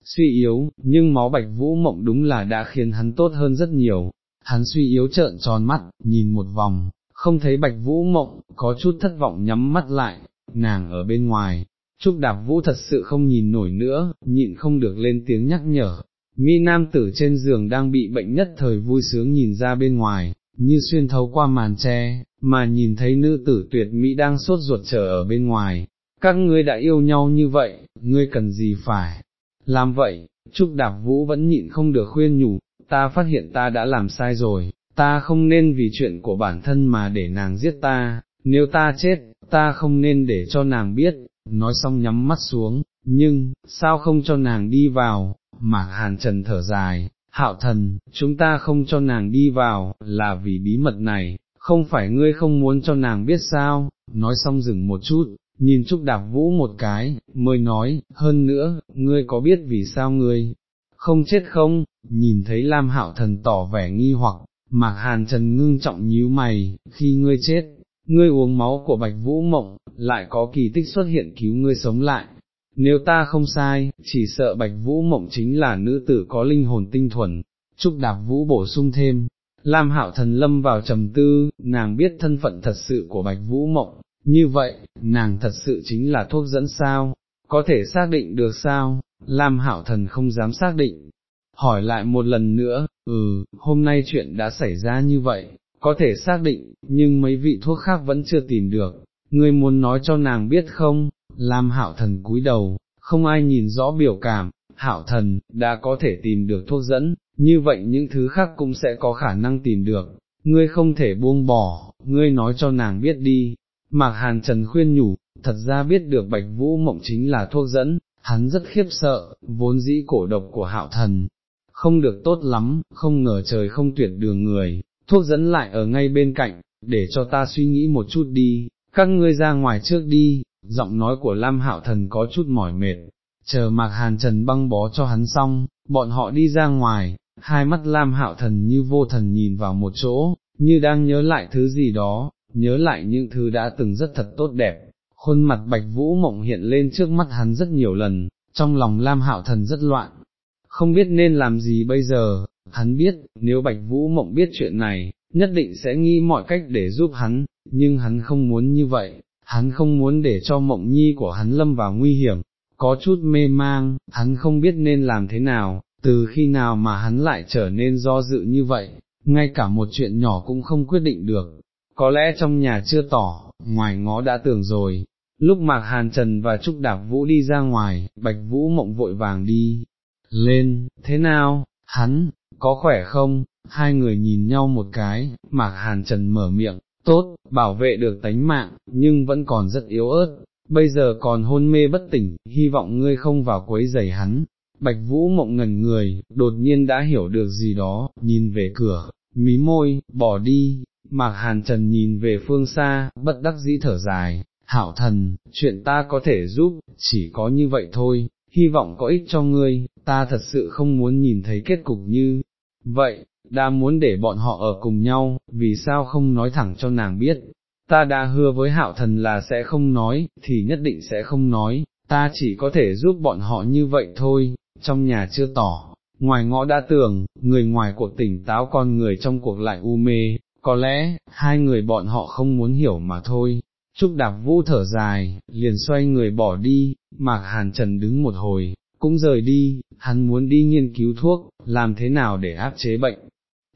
suy yếu, nhưng máu bạch vũ mộng đúng là đã khiến hắn tốt hơn rất nhiều, hắn suy yếu trợn tròn mắt, nhìn một vòng, không thấy bạch vũ mộng, có chút thất vọng nhắm mắt lại, nàng ở bên ngoài, Trúc Đạp Vũ thật sự không nhìn nổi nữa, nhịn không được lên tiếng nhắc nhở, mi nam tử trên giường đang bị bệnh nhất thời vui sướng nhìn ra bên ngoài, như xuyên thấu qua màn tre, mà nhìn thấy nữ tử tuyệt mỹ đang sốt ruột chờ ở bên ngoài, các ngươi đã yêu nhau như vậy, ngươi cần gì phải, làm vậy, Trúc Đạp Vũ vẫn nhịn không được khuyên nhủ, ta phát hiện ta đã làm sai rồi, ta không nên vì chuyện của bản thân mà để nàng giết ta, nếu ta chết, ta không nên để cho nàng biết, nói xong nhắm mắt xuống, nhưng, sao không cho nàng đi vào, Mạc Hàn Trần thở dài, hạo thần, chúng ta không cho nàng đi vào, là vì bí mật này, không phải ngươi không muốn cho nàng biết sao, nói xong dừng một chút, nhìn Trúc Đạp Vũ một cái, mới nói, hơn nữa, ngươi có biết vì sao ngươi không chết không, nhìn thấy Lam Hạo Thần tỏ vẻ nghi hoặc, Mạc Hàn Trần ngưng trọng nhíu mày, khi ngươi chết, ngươi uống máu của Bạch Vũ Mộng, lại có kỳ tích xuất hiện cứu ngươi sống lại, nếu ta không sai, chỉ sợ bạch vũ mộng chính là nữ tử có linh hồn tinh thuần, Trúc Đạp Vũ bổ sung thêm, Lam Hạo Thần lâm vào trầm tư, nàng biết thân phận thật sự của Bạch Vũ Mộng, như vậy, nàng thật sự chính là thuốc dẫn sao, có thể xác định được sao, Lam Hạo Thần không dám xác định, hỏi lại một lần nữa, ừ, hôm nay chuyện đã xảy ra như vậy, có thể xác định, nhưng mấy vị thuốc khác vẫn chưa tìm được, ngươi muốn nói cho nàng biết không, Lam hạo thần cúi đầu, không ai nhìn rõ biểu cảm, hạo thần, đã có thể tìm được thuốc dẫn, như vậy những thứ khác cũng sẽ có khả năng tìm được, ngươi không thể buông bỏ, ngươi nói cho nàng biết đi. Mạc Hàn Trần khuyên nhủ, thật ra biết được Bạch Vũ Mộng chính là thuốc dẫn, hắn rất khiếp sợ, vốn dĩ cổ độc của hạo thần, không được tốt lắm, không ngờ trời không tuyệt đường người, thuốc dẫn lại ở ngay bên cạnh, để cho ta suy nghĩ một chút đi, các ngươi ra ngoài trước đi, giọng nói của Lam Hạo Thần có chút mỏi mệt, chờ Mạc Hàn Trần băng bó cho hắn xong, bọn họ đi ra ngoài, hai mắt Lam Hạo Thần như vô thần nhìn vào một chỗ, như đang nhớ lại thứ gì đó, nhớ lại những thứ đã từng rất thật tốt đẹp, khuôn mặt Bạch Vũ Mộng hiện lên trước mắt hắn rất nhiều lần, trong lòng Lam Hạo Thần rất loạn, không biết nên làm gì bây giờ, hắn biết, nếu Bạch Vũ Mộng biết chuyện này, nhất định sẽ nghĩ mọi cách để giúp hắn, nhưng hắn không muốn như vậy, hắn không muốn để cho Mộng Nhi của hắn lâm vào nguy hiểm, có chút mê mang, hắn không biết nên làm thế nào, từ khi nào mà hắn lại trở nên do dự như vậy, ngay cả một chuyện nhỏ cũng không quyết định được, có lẽ trong nhà chưa tỏ, ngoài ngó đã tưởng rồi. Lúc Mạc Hàn Trần và Trúc Đạp Vũ đi ra ngoài, Bạch Vũ mộng vội vàng đi, lên, thế nào, hắn, có khỏe không, hai người nhìn nhau một cái, Mạc Hàn Trần mở miệng, tốt, bảo vệ được tánh mạng, nhưng vẫn còn rất yếu ớt, bây giờ còn hôn mê bất tỉnh, hy vọng ngươi không vào quấy giày hắn. Bạch Vũ mộng ngẩn người, đột nhiên đã hiểu được gì đó, nhìn về cửa, mí môi, bỏ đi, Mạc Hàn Trần nhìn về phương xa, bất đắc dĩ thở dài, hảo thần, chuyện ta có thể giúp, chỉ có như vậy thôi, hy vọng có ích cho ngươi, ta thật sự không muốn nhìn thấy kết cục như vậy, đã muốn để bọn họ ở cùng nhau, vì sao không nói thẳng cho nàng biết, ta đã hứa với hạo thần là sẽ không nói, thì nhất định sẽ không nói, ta chỉ có thể giúp bọn họ như vậy thôi, trong nhà chưa tỏ, ngoài ngõ đã tưởng, người ngoài cuộc tỉnh táo con người trong cuộc lại u mê, có lẽ, hai người bọn họ không muốn hiểu mà thôi. Trúc Đạp Vũ thở dài, liền xoay người bỏ đi, Mạc Hàn Trần đứng một hồi, cũng rời đi, hắn muốn đi nghiên cứu thuốc, làm thế nào để áp chế bệnh.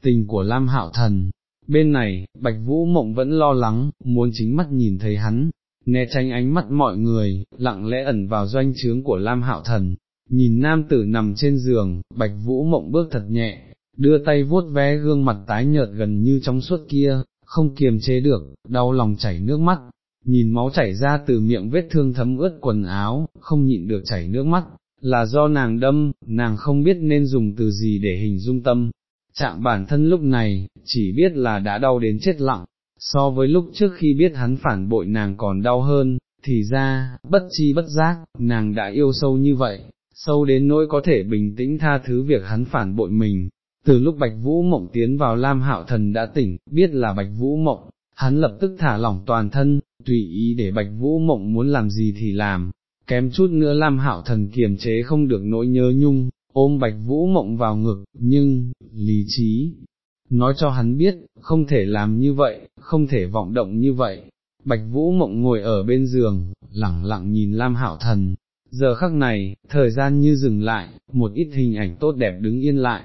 Tình của Lam Hạo Thần, bên này, Bạch Vũ Mộng vẫn lo lắng, muốn chính mắt nhìn thấy hắn, né tránh ánh mắt mọi người, lặng lẽ ẩn vào doanh trướng của Lam Hạo Thần, nhìn nam tử nằm trên giường, Bạch Vũ Mộng bước thật nhẹ, đưa tay vuốt vé gương mặt tái nhợt gần như trong suốt kia, không kiềm chế được, đau lòng chảy nước mắt, nhìn máu chảy ra từ miệng vết thương thấm ướt quần áo, không nhịn được chảy nước mắt, là do nàng đâm, nàng không biết nên dùng từ gì để hình dung tâm. Trạng bản thân lúc này, chỉ biết là đã đau đến chết lặng, so với lúc trước khi biết hắn phản bội nàng còn đau hơn, thì ra, bất chi bất giác, nàng đã yêu sâu như vậy, sâu đến nỗi có thể bình tĩnh tha thứ việc hắn phản bội mình. Từ lúc Bạch Vũ Mộng tiến vào Lam Hạo Thần đã tỉnh, biết là Bạch Vũ Mộng, hắn lập tức thả lỏng toàn thân, tùy ý để Bạch Vũ Mộng muốn làm gì thì làm, kém chút nữa Lam Hạo Thần kiềm chế không được nỗi nhớ nhung, ôm Bạch Vũ Mộng vào ngực, nhưng, lý trí, nói cho hắn biết, không thể làm như vậy, không thể vọng động như vậy. Bạch Vũ Mộng ngồi ở bên giường, lẳng lặng nhìn Lam Hạo Thần, giờ khắc này, thời gian như dừng lại, một ít hình ảnh tốt đẹp đứng yên lại.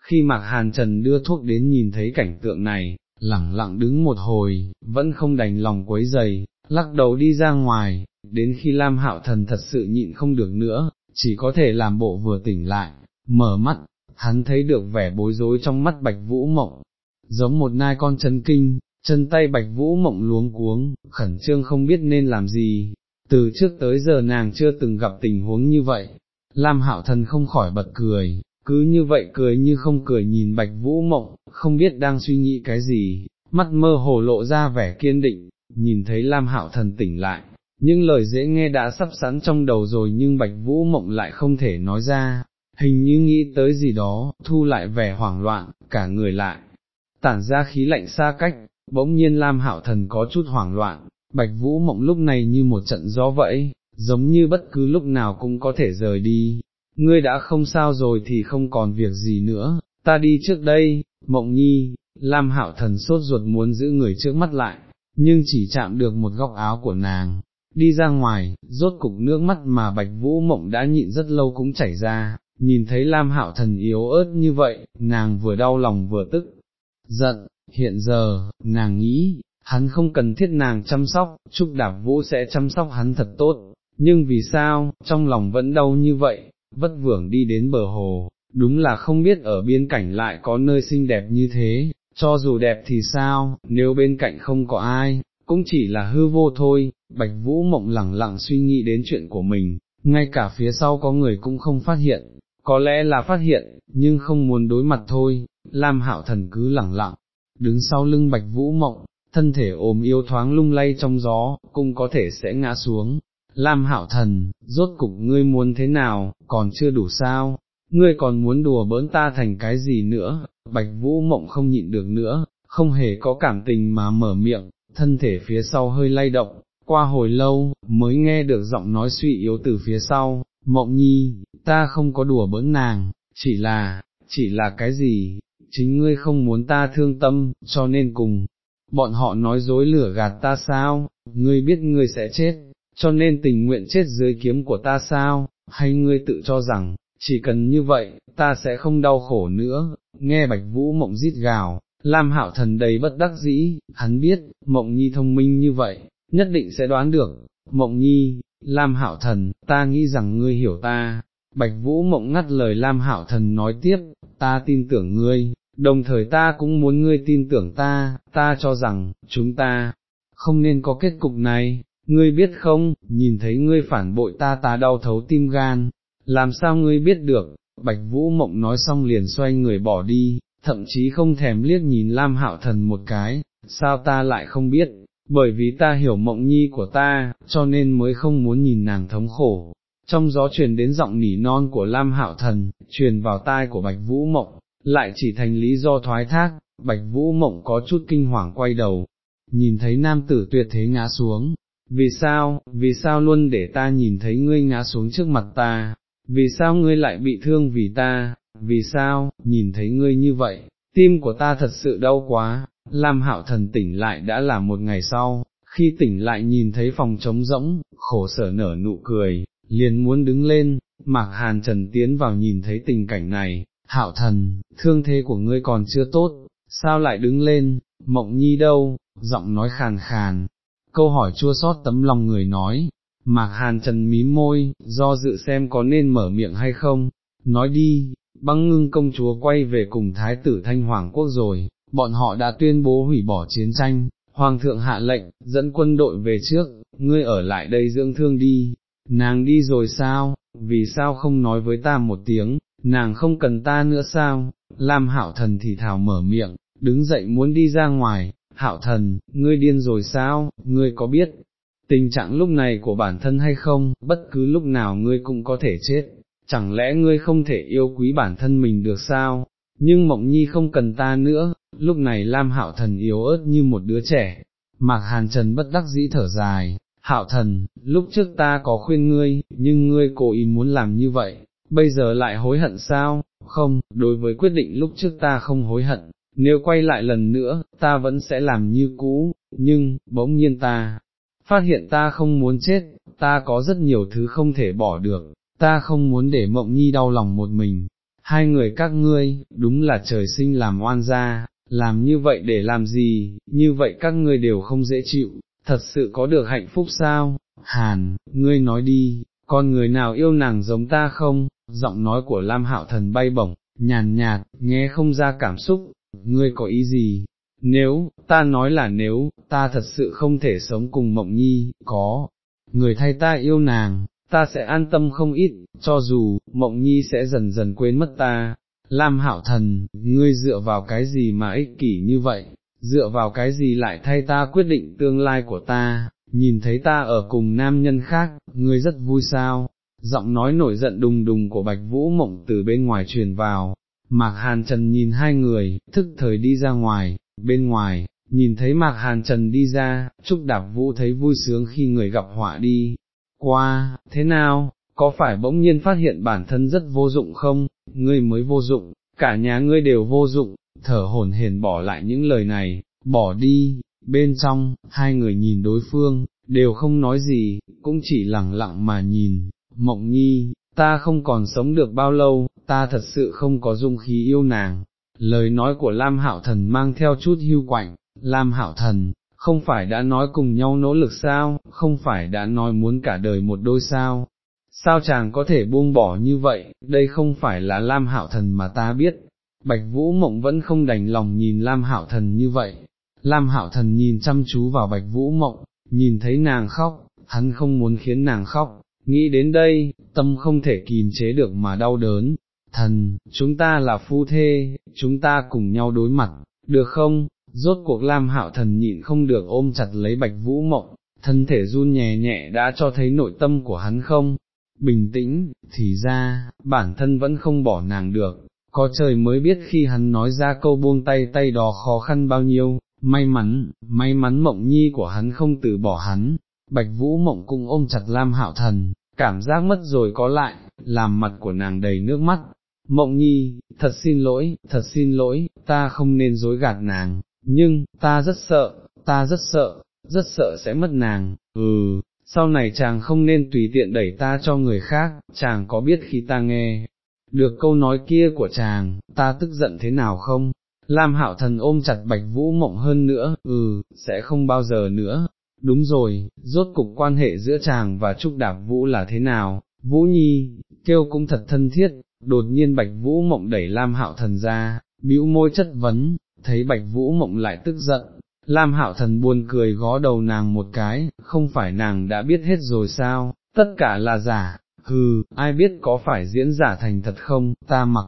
Khi Mạc Hàn Trần đưa thuốc đến nhìn thấy cảnh tượng này, lẳng lặng đứng một hồi, vẫn không đành lòng quấy giày, lắc đầu đi ra ngoài, đến khi Lam Hạo Thần thật sự nhịn không được nữa, chỉ có thể làm bộ vừa tỉnh lại, mở mắt, hắn thấy được vẻ bối rối trong mắt Bạch Vũ Mộng, giống một nai con chân kinh, chân tay Bạch Vũ Mộng luống cuống, khẩn trương không biết nên làm gì, từ trước tới giờ nàng chưa từng gặp tình huống như vậy, Lam Hạo Thần không khỏi bật cười, cứ như vậy cười như không cười nhìn Bạch Vũ Mộng, không biết đang suy nghĩ cái gì, mắt mơ hồ lộ ra vẻ kiên định, nhìn thấy Lam Hạo Thần tỉnh lại, những lời dễ nghe đã sắp sẵn trong đầu rồi nhưng Bạch Vũ Mộng lại không thể nói ra, hình như nghĩ tới gì đó, thu lại vẻ hoảng loạn, cả người lại, tản ra khí lạnh xa cách, bỗng nhiên Lam Hạo Thần có chút hoảng loạn, Bạch Vũ Mộng lúc này như một trận gió vẫy, giống như bất cứ lúc nào cũng có thể rời đi, ngươi đã không sao rồi thì không còn việc gì nữa, ta đi trước đây, Mộng Nhi, Lam Hạo Thần sốt ruột muốn giữ người trước mắt lại, nhưng chỉ chạm được một góc áo của nàng, đi ra ngoài, rốt cục nước mắt mà Bạch Vũ Mộng đã nhịn rất lâu cũng chảy ra, nhìn thấy Lam Hạo Thần yếu ớt như vậy, nàng vừa đau lòng vừa tức, giận, hiện giờ, nàng nghĩ, hắn không cần thiết nàng chăm sóc, Trúc Đạp Vũ sẽ chăm sóc hắn thật tốt, nhưng vì sao, trong lòng vẫn đau như vậy, vất vưởng đi đến bờ hồ, đúng là không biết ở biên cảnh lại có nơi xinh đẹp như thế, cho dù đẹp thì sao, nếu bên cạnh không có ai, cũng chỉ là hư vô thôi, Bạch Vũ Mộng lẳng lặng suy nghĩ đến chuyện của mình, ngay cả phía sau có người cũng không phát hiện, có lẽ là phát hiện, nhưng không muốn đối mặt thôi, Lam Hạo Thần cứ lẳng lặng, đứng sau lưng Bạch Vũ Mộng, thân thể ôm yêu thoáng lung lay trong gió, cũng có thể sẽ ngã xuống. Lam hảo Thần, rốt cục ngươi muốn thế nào, còn chưa đủ sao, ngươi còn muốn đùa bỡn ta thành cái gì nữa, Bạch Vũ Mộng không nhịn được nữa, không hề có cảm tình mà mở miệng, thân thể phía sau hơi lay động, qua hồi lâu, mới nghe được giọng nói suy yếu từ phía sau, Mộng Nhi, ta không có đùa bỡn nàng, chỉ là, chỉ là cái gì, chính ngươi không muốn ta thương tâm, cho nên cùng, bọn họ nói dối lửa gạt ta sao, ngươi biết ngươi sẽ chết, cho nên tình nguyện chết dưới kiếm của ta sao, hay ngươi tự cho rằng, chỉ cần như vậy, ta sẽ không đau khổ nữa, nghe bạch vũ mộng rít gào, Lam hạo thần đầy bất đắc dĩ, hắn biết, mộng nhi thông minh như vậy, nhất định sẽ đoán được, mộng nhi, Lam hạo thần, ta nghĩ rằng ngươi hiểu ta, bạch vũ mộng ngắt lời Lam hạo thần nói tiếp, ta tin tưởng ngươi, đồng thời ta cũng muốn ngươi tin tưởng ta, ta cho rằng, chúng ta, không nên có kết cục này, ngươi biết không, nhìn thấy ngươi phản bội ta ta đau thấu tim gan, làm sao ngươi biết được, Bạch Vũ Mộng nói xong liền xoay người bỏ đi, thậm chí không thèm liếc nhìn Lam Hạo Thần một cái, sao ta lại không biết, bởi vì ta hiểu mộng nhi của ta, cho nên mới không muốn nhìn nàng thống khổ. Trong gió truyền đến giọng nỉ non của Lam Hạo Thần, truyền vào tai của Bạch Vũ Mộng, lại chỉ thành lý do thoái thác, Bạch Vũ Mộng có chút kinh hoàng quay đầu, nhìn thấy nam tử tuyệt thế ngã xuống, vì sao, vì sao luôn để ta nhìn thấy ngươi ngã xuống trước mặt ta, vì sao ngươi lại bị thương vì ta, vì sao, nhìn thấy ngươi như vậy, tim của ta thật sự đau quá, Lam Hạo Thần tỉnh lại đã là một ngày sau, khi tỉnh lại nhìn thấy phòng trống rỗng, khổ sở nở nụ cười, liền muốn đứng lên, Mạc Hàn Trần tiến vào nhìn thấy tình cảnh này, Hạo Thần, thương thế của ngươi còn chưa tốt, sao lại đứng lên, Mộng Nhi đâu, giọng nói khàn khàn, câu hỏi chua xót tấm lòng người nói, Mạc Hàn Trần mí môi, do dự xem có nên mở miệng hay không, nói đi, băng ngưng công chúa quay về cùng Thái tử Thanh Hoàng Quốc rồi, bọn họ đã tuyên bố hủy bỏ chiến tranh, Hoàng thượng hạ lệnh, dẫn quân đội về trước, ngươi ở lại đây dưỡng thương đi, nàng đi rồi sao, vì sao không nói với ta một tiếng, nàng không cần ta nữa sao, Lam Hạo Thần thì thảo mở miệng, đứng dậy muốn đi ra ngoài, Hảo Thần, ngươi điên rồi sao, ngươi có biết, tình trạng lúc này của bản thân hay không, bất cứ lúc nào ngươi cũng có thể chết, chẳng lẽ ngươi không thể yêu quý bản thân mình được sao, nhưng mộng nhi không cần ta nữa, lúc này Lam Hảo Thần yếu ớt như một đứa trẻ, Mạc Hàn Trần bất đắc dĩ thở dài, Hạo Thần, lúc trước ta có khuyên ngươi, nhưng ngươi cố ý muốn làm như vậy, bây giờ lại hối hận sao, không, đối với quyết định lúc trước ta không hối hận, nếu quay lại lần nữa, ta vẫn sẽ làm như cũ, nhưng, bỗng nhiên ta, phát hiện ta không muốn chết, ta có rất nhiều thứ không thể bỏ được, ta không muốn để mộng nhi đau lòng một mình, hai người các ngươi, đúng là trời sinh làm oan gia, làm như vậy để làm gì, như vậy các ngươi đều không dễ chịu, thật sự có được hạnh phúc sao, Hàn, ngươi nói đi, con người nào yêu nàng giống ta không, giọng nói của Lam Hạo Thần bay bổng, nhàn nhạt, nghe không ra cảm xúc, ngươi có ý gì, nếu, ta nói là nếu, ta thật sự không thể sống cùng mộng nhi, có, người thay ta yêu nàng, ta sẽ an tâm không ít, cho dù, mộng nhi sẽ dần dần quên mất ta. Lam Hảo thần, ngươi dựa vào cái gì mà ích kỷ như vậy, dựa vào cái gì lại thay ta quyết định tương lai của ta, nhìn thấy ta ở cùng nam nhân khác, ngươi rất vui sao, giọng nói nổi giận đùng đùng của Bạch Vũ Mộng từ bên ngoài truyền vào, Mạc Hàn Trần nhìn hai người, thức thời đi ra ngoài, bên ngoài, nhìn thấy Mạc Hàn Trần đi ra, Trúc Đạp Vũ thấy vui sướng khi người gặp họa đi, qua, thế nào, có phải bỗng nhiên phát hiện bản thân rất vô dụng không, ngươi mới vô dụng, cả nhà ngươi đều vô dụng, thở hổn hển bỏ lại những lời này, bỏ đi, bên trong, hai người nhìn đối phương, đều không nói gì, cũng chỉ lặng lặng mà nhìn, mộng nhi, ta không còn sống được bao lâu, ta thật sự không có dung khí yêu nàng. Lời nói của Lam Hạo Thần mang theo chút hưu quạnh, Lam Hạo Thần, không phải đã nói cùng nhau nỗ lực sao, không phải đã nói muốn cả đời một đôi sao, sao chàng có thể buông bỏ như vậy, đây không phải là Lam Hạo Thần mà ta biết, Bạch Vũ Mộng vẫn không đành lòng nhìn Lam Hạo Thần như vậy, Lam Hạo Thần nhìn chăm chú vào Bạch Vũ Mộng, nhìn thấy nàng khóc, hắn không muốn khiến nàng khóc, nghĩ đến đây, tâm không thể kìm chế được mà đau đớn, thần, chúng ta là phu thê, chúng ta cùng nhau đối mặt, được không? Rốt cuộc Lam Hạo Thần nhịn không được ôm chặt lấy Bạch Vũ Mộng, thân thể run nhẹ nhẹ đã cho thấy nội tâm của hắn không? Bình tĩnh, thì ra, bản thân vẫn không bỏ nàng được, có trời mới biết khi hắn nói ra câu buông tay tay đó khó khăn bao nhiêu, may mắn, may mắn mộng nhi của hắn không từ bỏ hắn, Bạch Vũ Mộng cũng ôm chặt Lam Hạo Thần, cảm giác mất rồi có lại, làm mặt của nàng đầy nước mắt. Mộng nhi, thật xin lỗi, thật xin lỗi, ta không nên dối gạt nàng, nhưng, ta rất sợ, ta rất sợ, rất sợ sẽ mất nàng, ừ, sau này chàng không nên tùy tiện đẩy ta cho người khác, chàng có biết khi ta nghe, được câu nói kia của chàng, ta tức giận thế nào không? Lam hạo thần ôm chặt bạch vũ mộng hơn nữa, ừ, sẽ không bao giờ nữa, đúng rồi, rốt cục quan hệ giữa chàng và Trúc Đạp Vũ là thế nào, Vũ Nhi, kêu cũng thật thân thiết, đột nhiên Bạch Vũ Mộng đẩy Lam Hạo Thần ra, bĩu môi chất vấn, thấy Bạch Vũ Mộng lại tức giận, Lam Hạo Thần buồn cười gó đầu nàng một cái, không phải nàng đã biết hết rồi sao, tất cả là giả, hừ, ai biết có phải diễn giả thành thật không, ta mặc,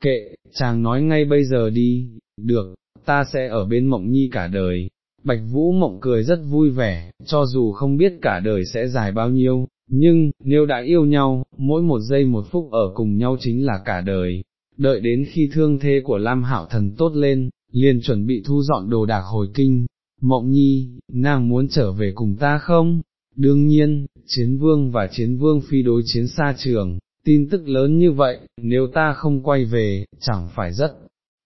kệ, chàng nói ngay bây giờ đi, được, ta sẽ ở bên Mộng Nhi cả đời, Bạch Vũ Mộng cười rất vui vẻ, cho dù không biết cả đời sẽ dài bao nhiêu, nhưng, nếu đã yêu nhau, mỗi một giây một phút ở cùng nhau chính là cả đời. Đợi đến khi thương thế của Lam Hạo Thần tốt lên, liền chuẩn bị thu dọn đồ đạc hồi kinh. Mộng nhi, nàng muốn trở về cùng ta không? Đương nhiên, chiến vương và chiến vương phi đối chiến xa trường, tin tức lớn như vậy, nếu ta không quay về, chẳng phải rất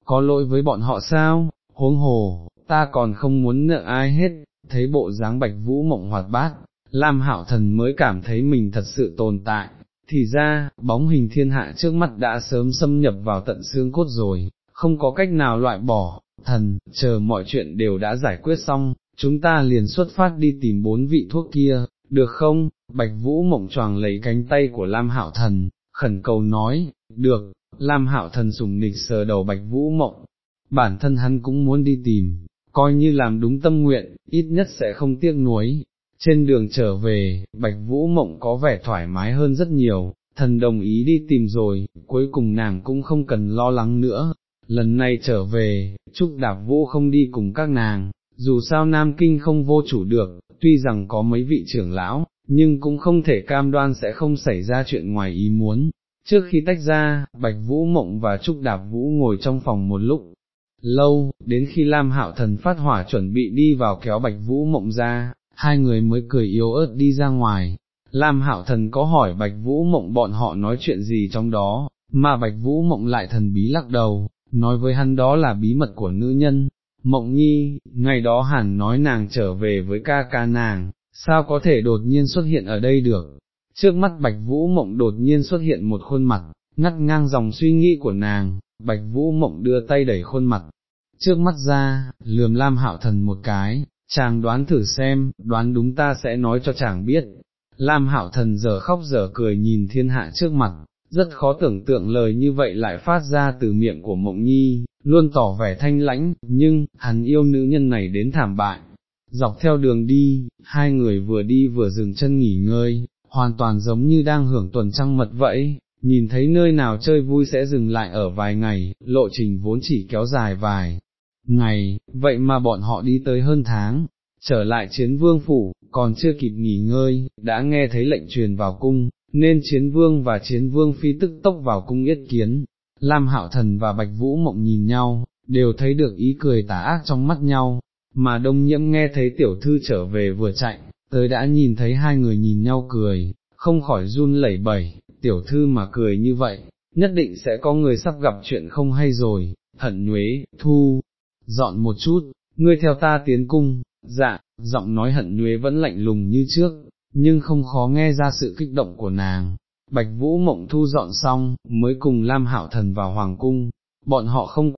có lỗi với bọn họ sao, huống hồ, ta còn không muốn nợ ai hết, thấy bộ dáng bạch vũ mộng hoạt bát, Lam Hạo Thần mới cảm thấy mình thật sự tồn tại, thì ra, bóng hình thiên hạ trước mắt đã sớm xâm nhập vào tận xương cốt rồi, không có cách nào loại bỏ, thần, chờ mọi chuyện đều đã giải quyết xong, chúng ta liền xuất phát đi tìm bốn vị thuốc kia, được không? Bạch Vũ mộng choàng lấy cánh tay của Lam Hạo Thần, khẩn cầu nói, được, Lam Hạo Thần sùng nịch sờ đầu Bạch Vũ mộng, bản thân hắn cũng muốn đi tìm, coi như làm đúng tâm nguyện, ít nhất sẽ không tiếc nuối. Trên đường trở về, Bạch Vũ Mộng có vẻ thoải mái hơn rất nhiều, thần đồng ý đi tìm rồi, cuối cùng nàng cũng không cần lo lắng nữa. Lần này trở về, Trúc Đạp Vũ không đi cùng các nàng, dù sao Nam Kinh không vô chủ được, tuy rằng có mấy vị trưởng lão, nhưng cũng không thể cam đoan sẽ không xảy ra chuyện ngoài ý muốn. Trước khi tách ra, Bạch Vũ Mộng và Trúc Đạp Vũ ngồi trong phòng một lúc, lâu, đến khi Lam Hạo Thần phát hỏa chuẩn bị đi vào kéo Bạch Vũ Mộng ra, hai người mới cười yếu ớt đi ra ngoài. Lam Hạo Thần có hỏi Bạch Vũ Mộng bọn họ nói chuyện gì trong đó, mà Bạch Vũ Mộng lại thần bí lắc đầu, nói với hắn đó là bí mật của nữ nhân. Mộng nhi, ngày đó hẳn nói nàng trở về với ca ca nàng, sao có thể đột nhiên xuất hiện ở đây được? Trước mắt Bạch Vũ Mộng đột nhiên xuất hiện một khuôn mặt, ngắt ngang dòng suy nghĩ của nàng, Bạch Vũ Mộng đưa tay đẩy khuôn mặt, trước mắt ra, lườm Lam Hạo Thần một cái, chàng đoán thử xem, đoán đúng ta sẽ nói cho chàng biết. Lam Hạo Thần giờ khóc giờ cười nhìn thiên hạ trước mặt, rất khó tưởng tượng lời như vậy lại phát ra từ miệng của Mộng Nhi, luôn tỏ vẻ thanh lãnh, nhưng, hắn yêu nữ nhân này đến thảm bại. Dọc theo đường đi, hai người vừa đi vừa dừng chân nghỉ ngơi, hoàn toàn giống như đang hưởng tuần trăng mật vậy, nhìn thấy nơi nào chơi vui sẽ dừng lại ở vài ngày, lộ trình vốn chỉ kéo dài vài ngày, vậy mà bọn họ đi tới hơn tháng, trở lại chiến vương phủ, còn chưa kịp nghỉ ngơi, đã nghe thấy lệnh truyền vào cung, nên chiến vương và chiến vương phi tức tốc vào cung yết kiến, Lam Hạo Thần và Bạch Vũ Mộng nhìn nhau, đều thấy được ý cười tà ác trong mắt nhau, mà đông nhiễm nghe thấy tiểu thư trở về vừa chạy, tới đã nhìn thấy hai người nhìn nhau cười, không khỏi run lẩy bẩy, tiểu thư mà cười như vậy, nhất định sẽ có người sắp gặp chuyện không hay rồi, hận nhuế, thu, dọn một chút, ngươi theo ta tiến cung, dạ, giọng nói hận nhuế vẫn lạnh lùng như trước, nhưng không khó nghe ra sự kích động của nàng. Bạch Vũ Mộng thu dọn xong, mới cùng Lam Hảo Thần vào Hoàng Cung, bọn họ không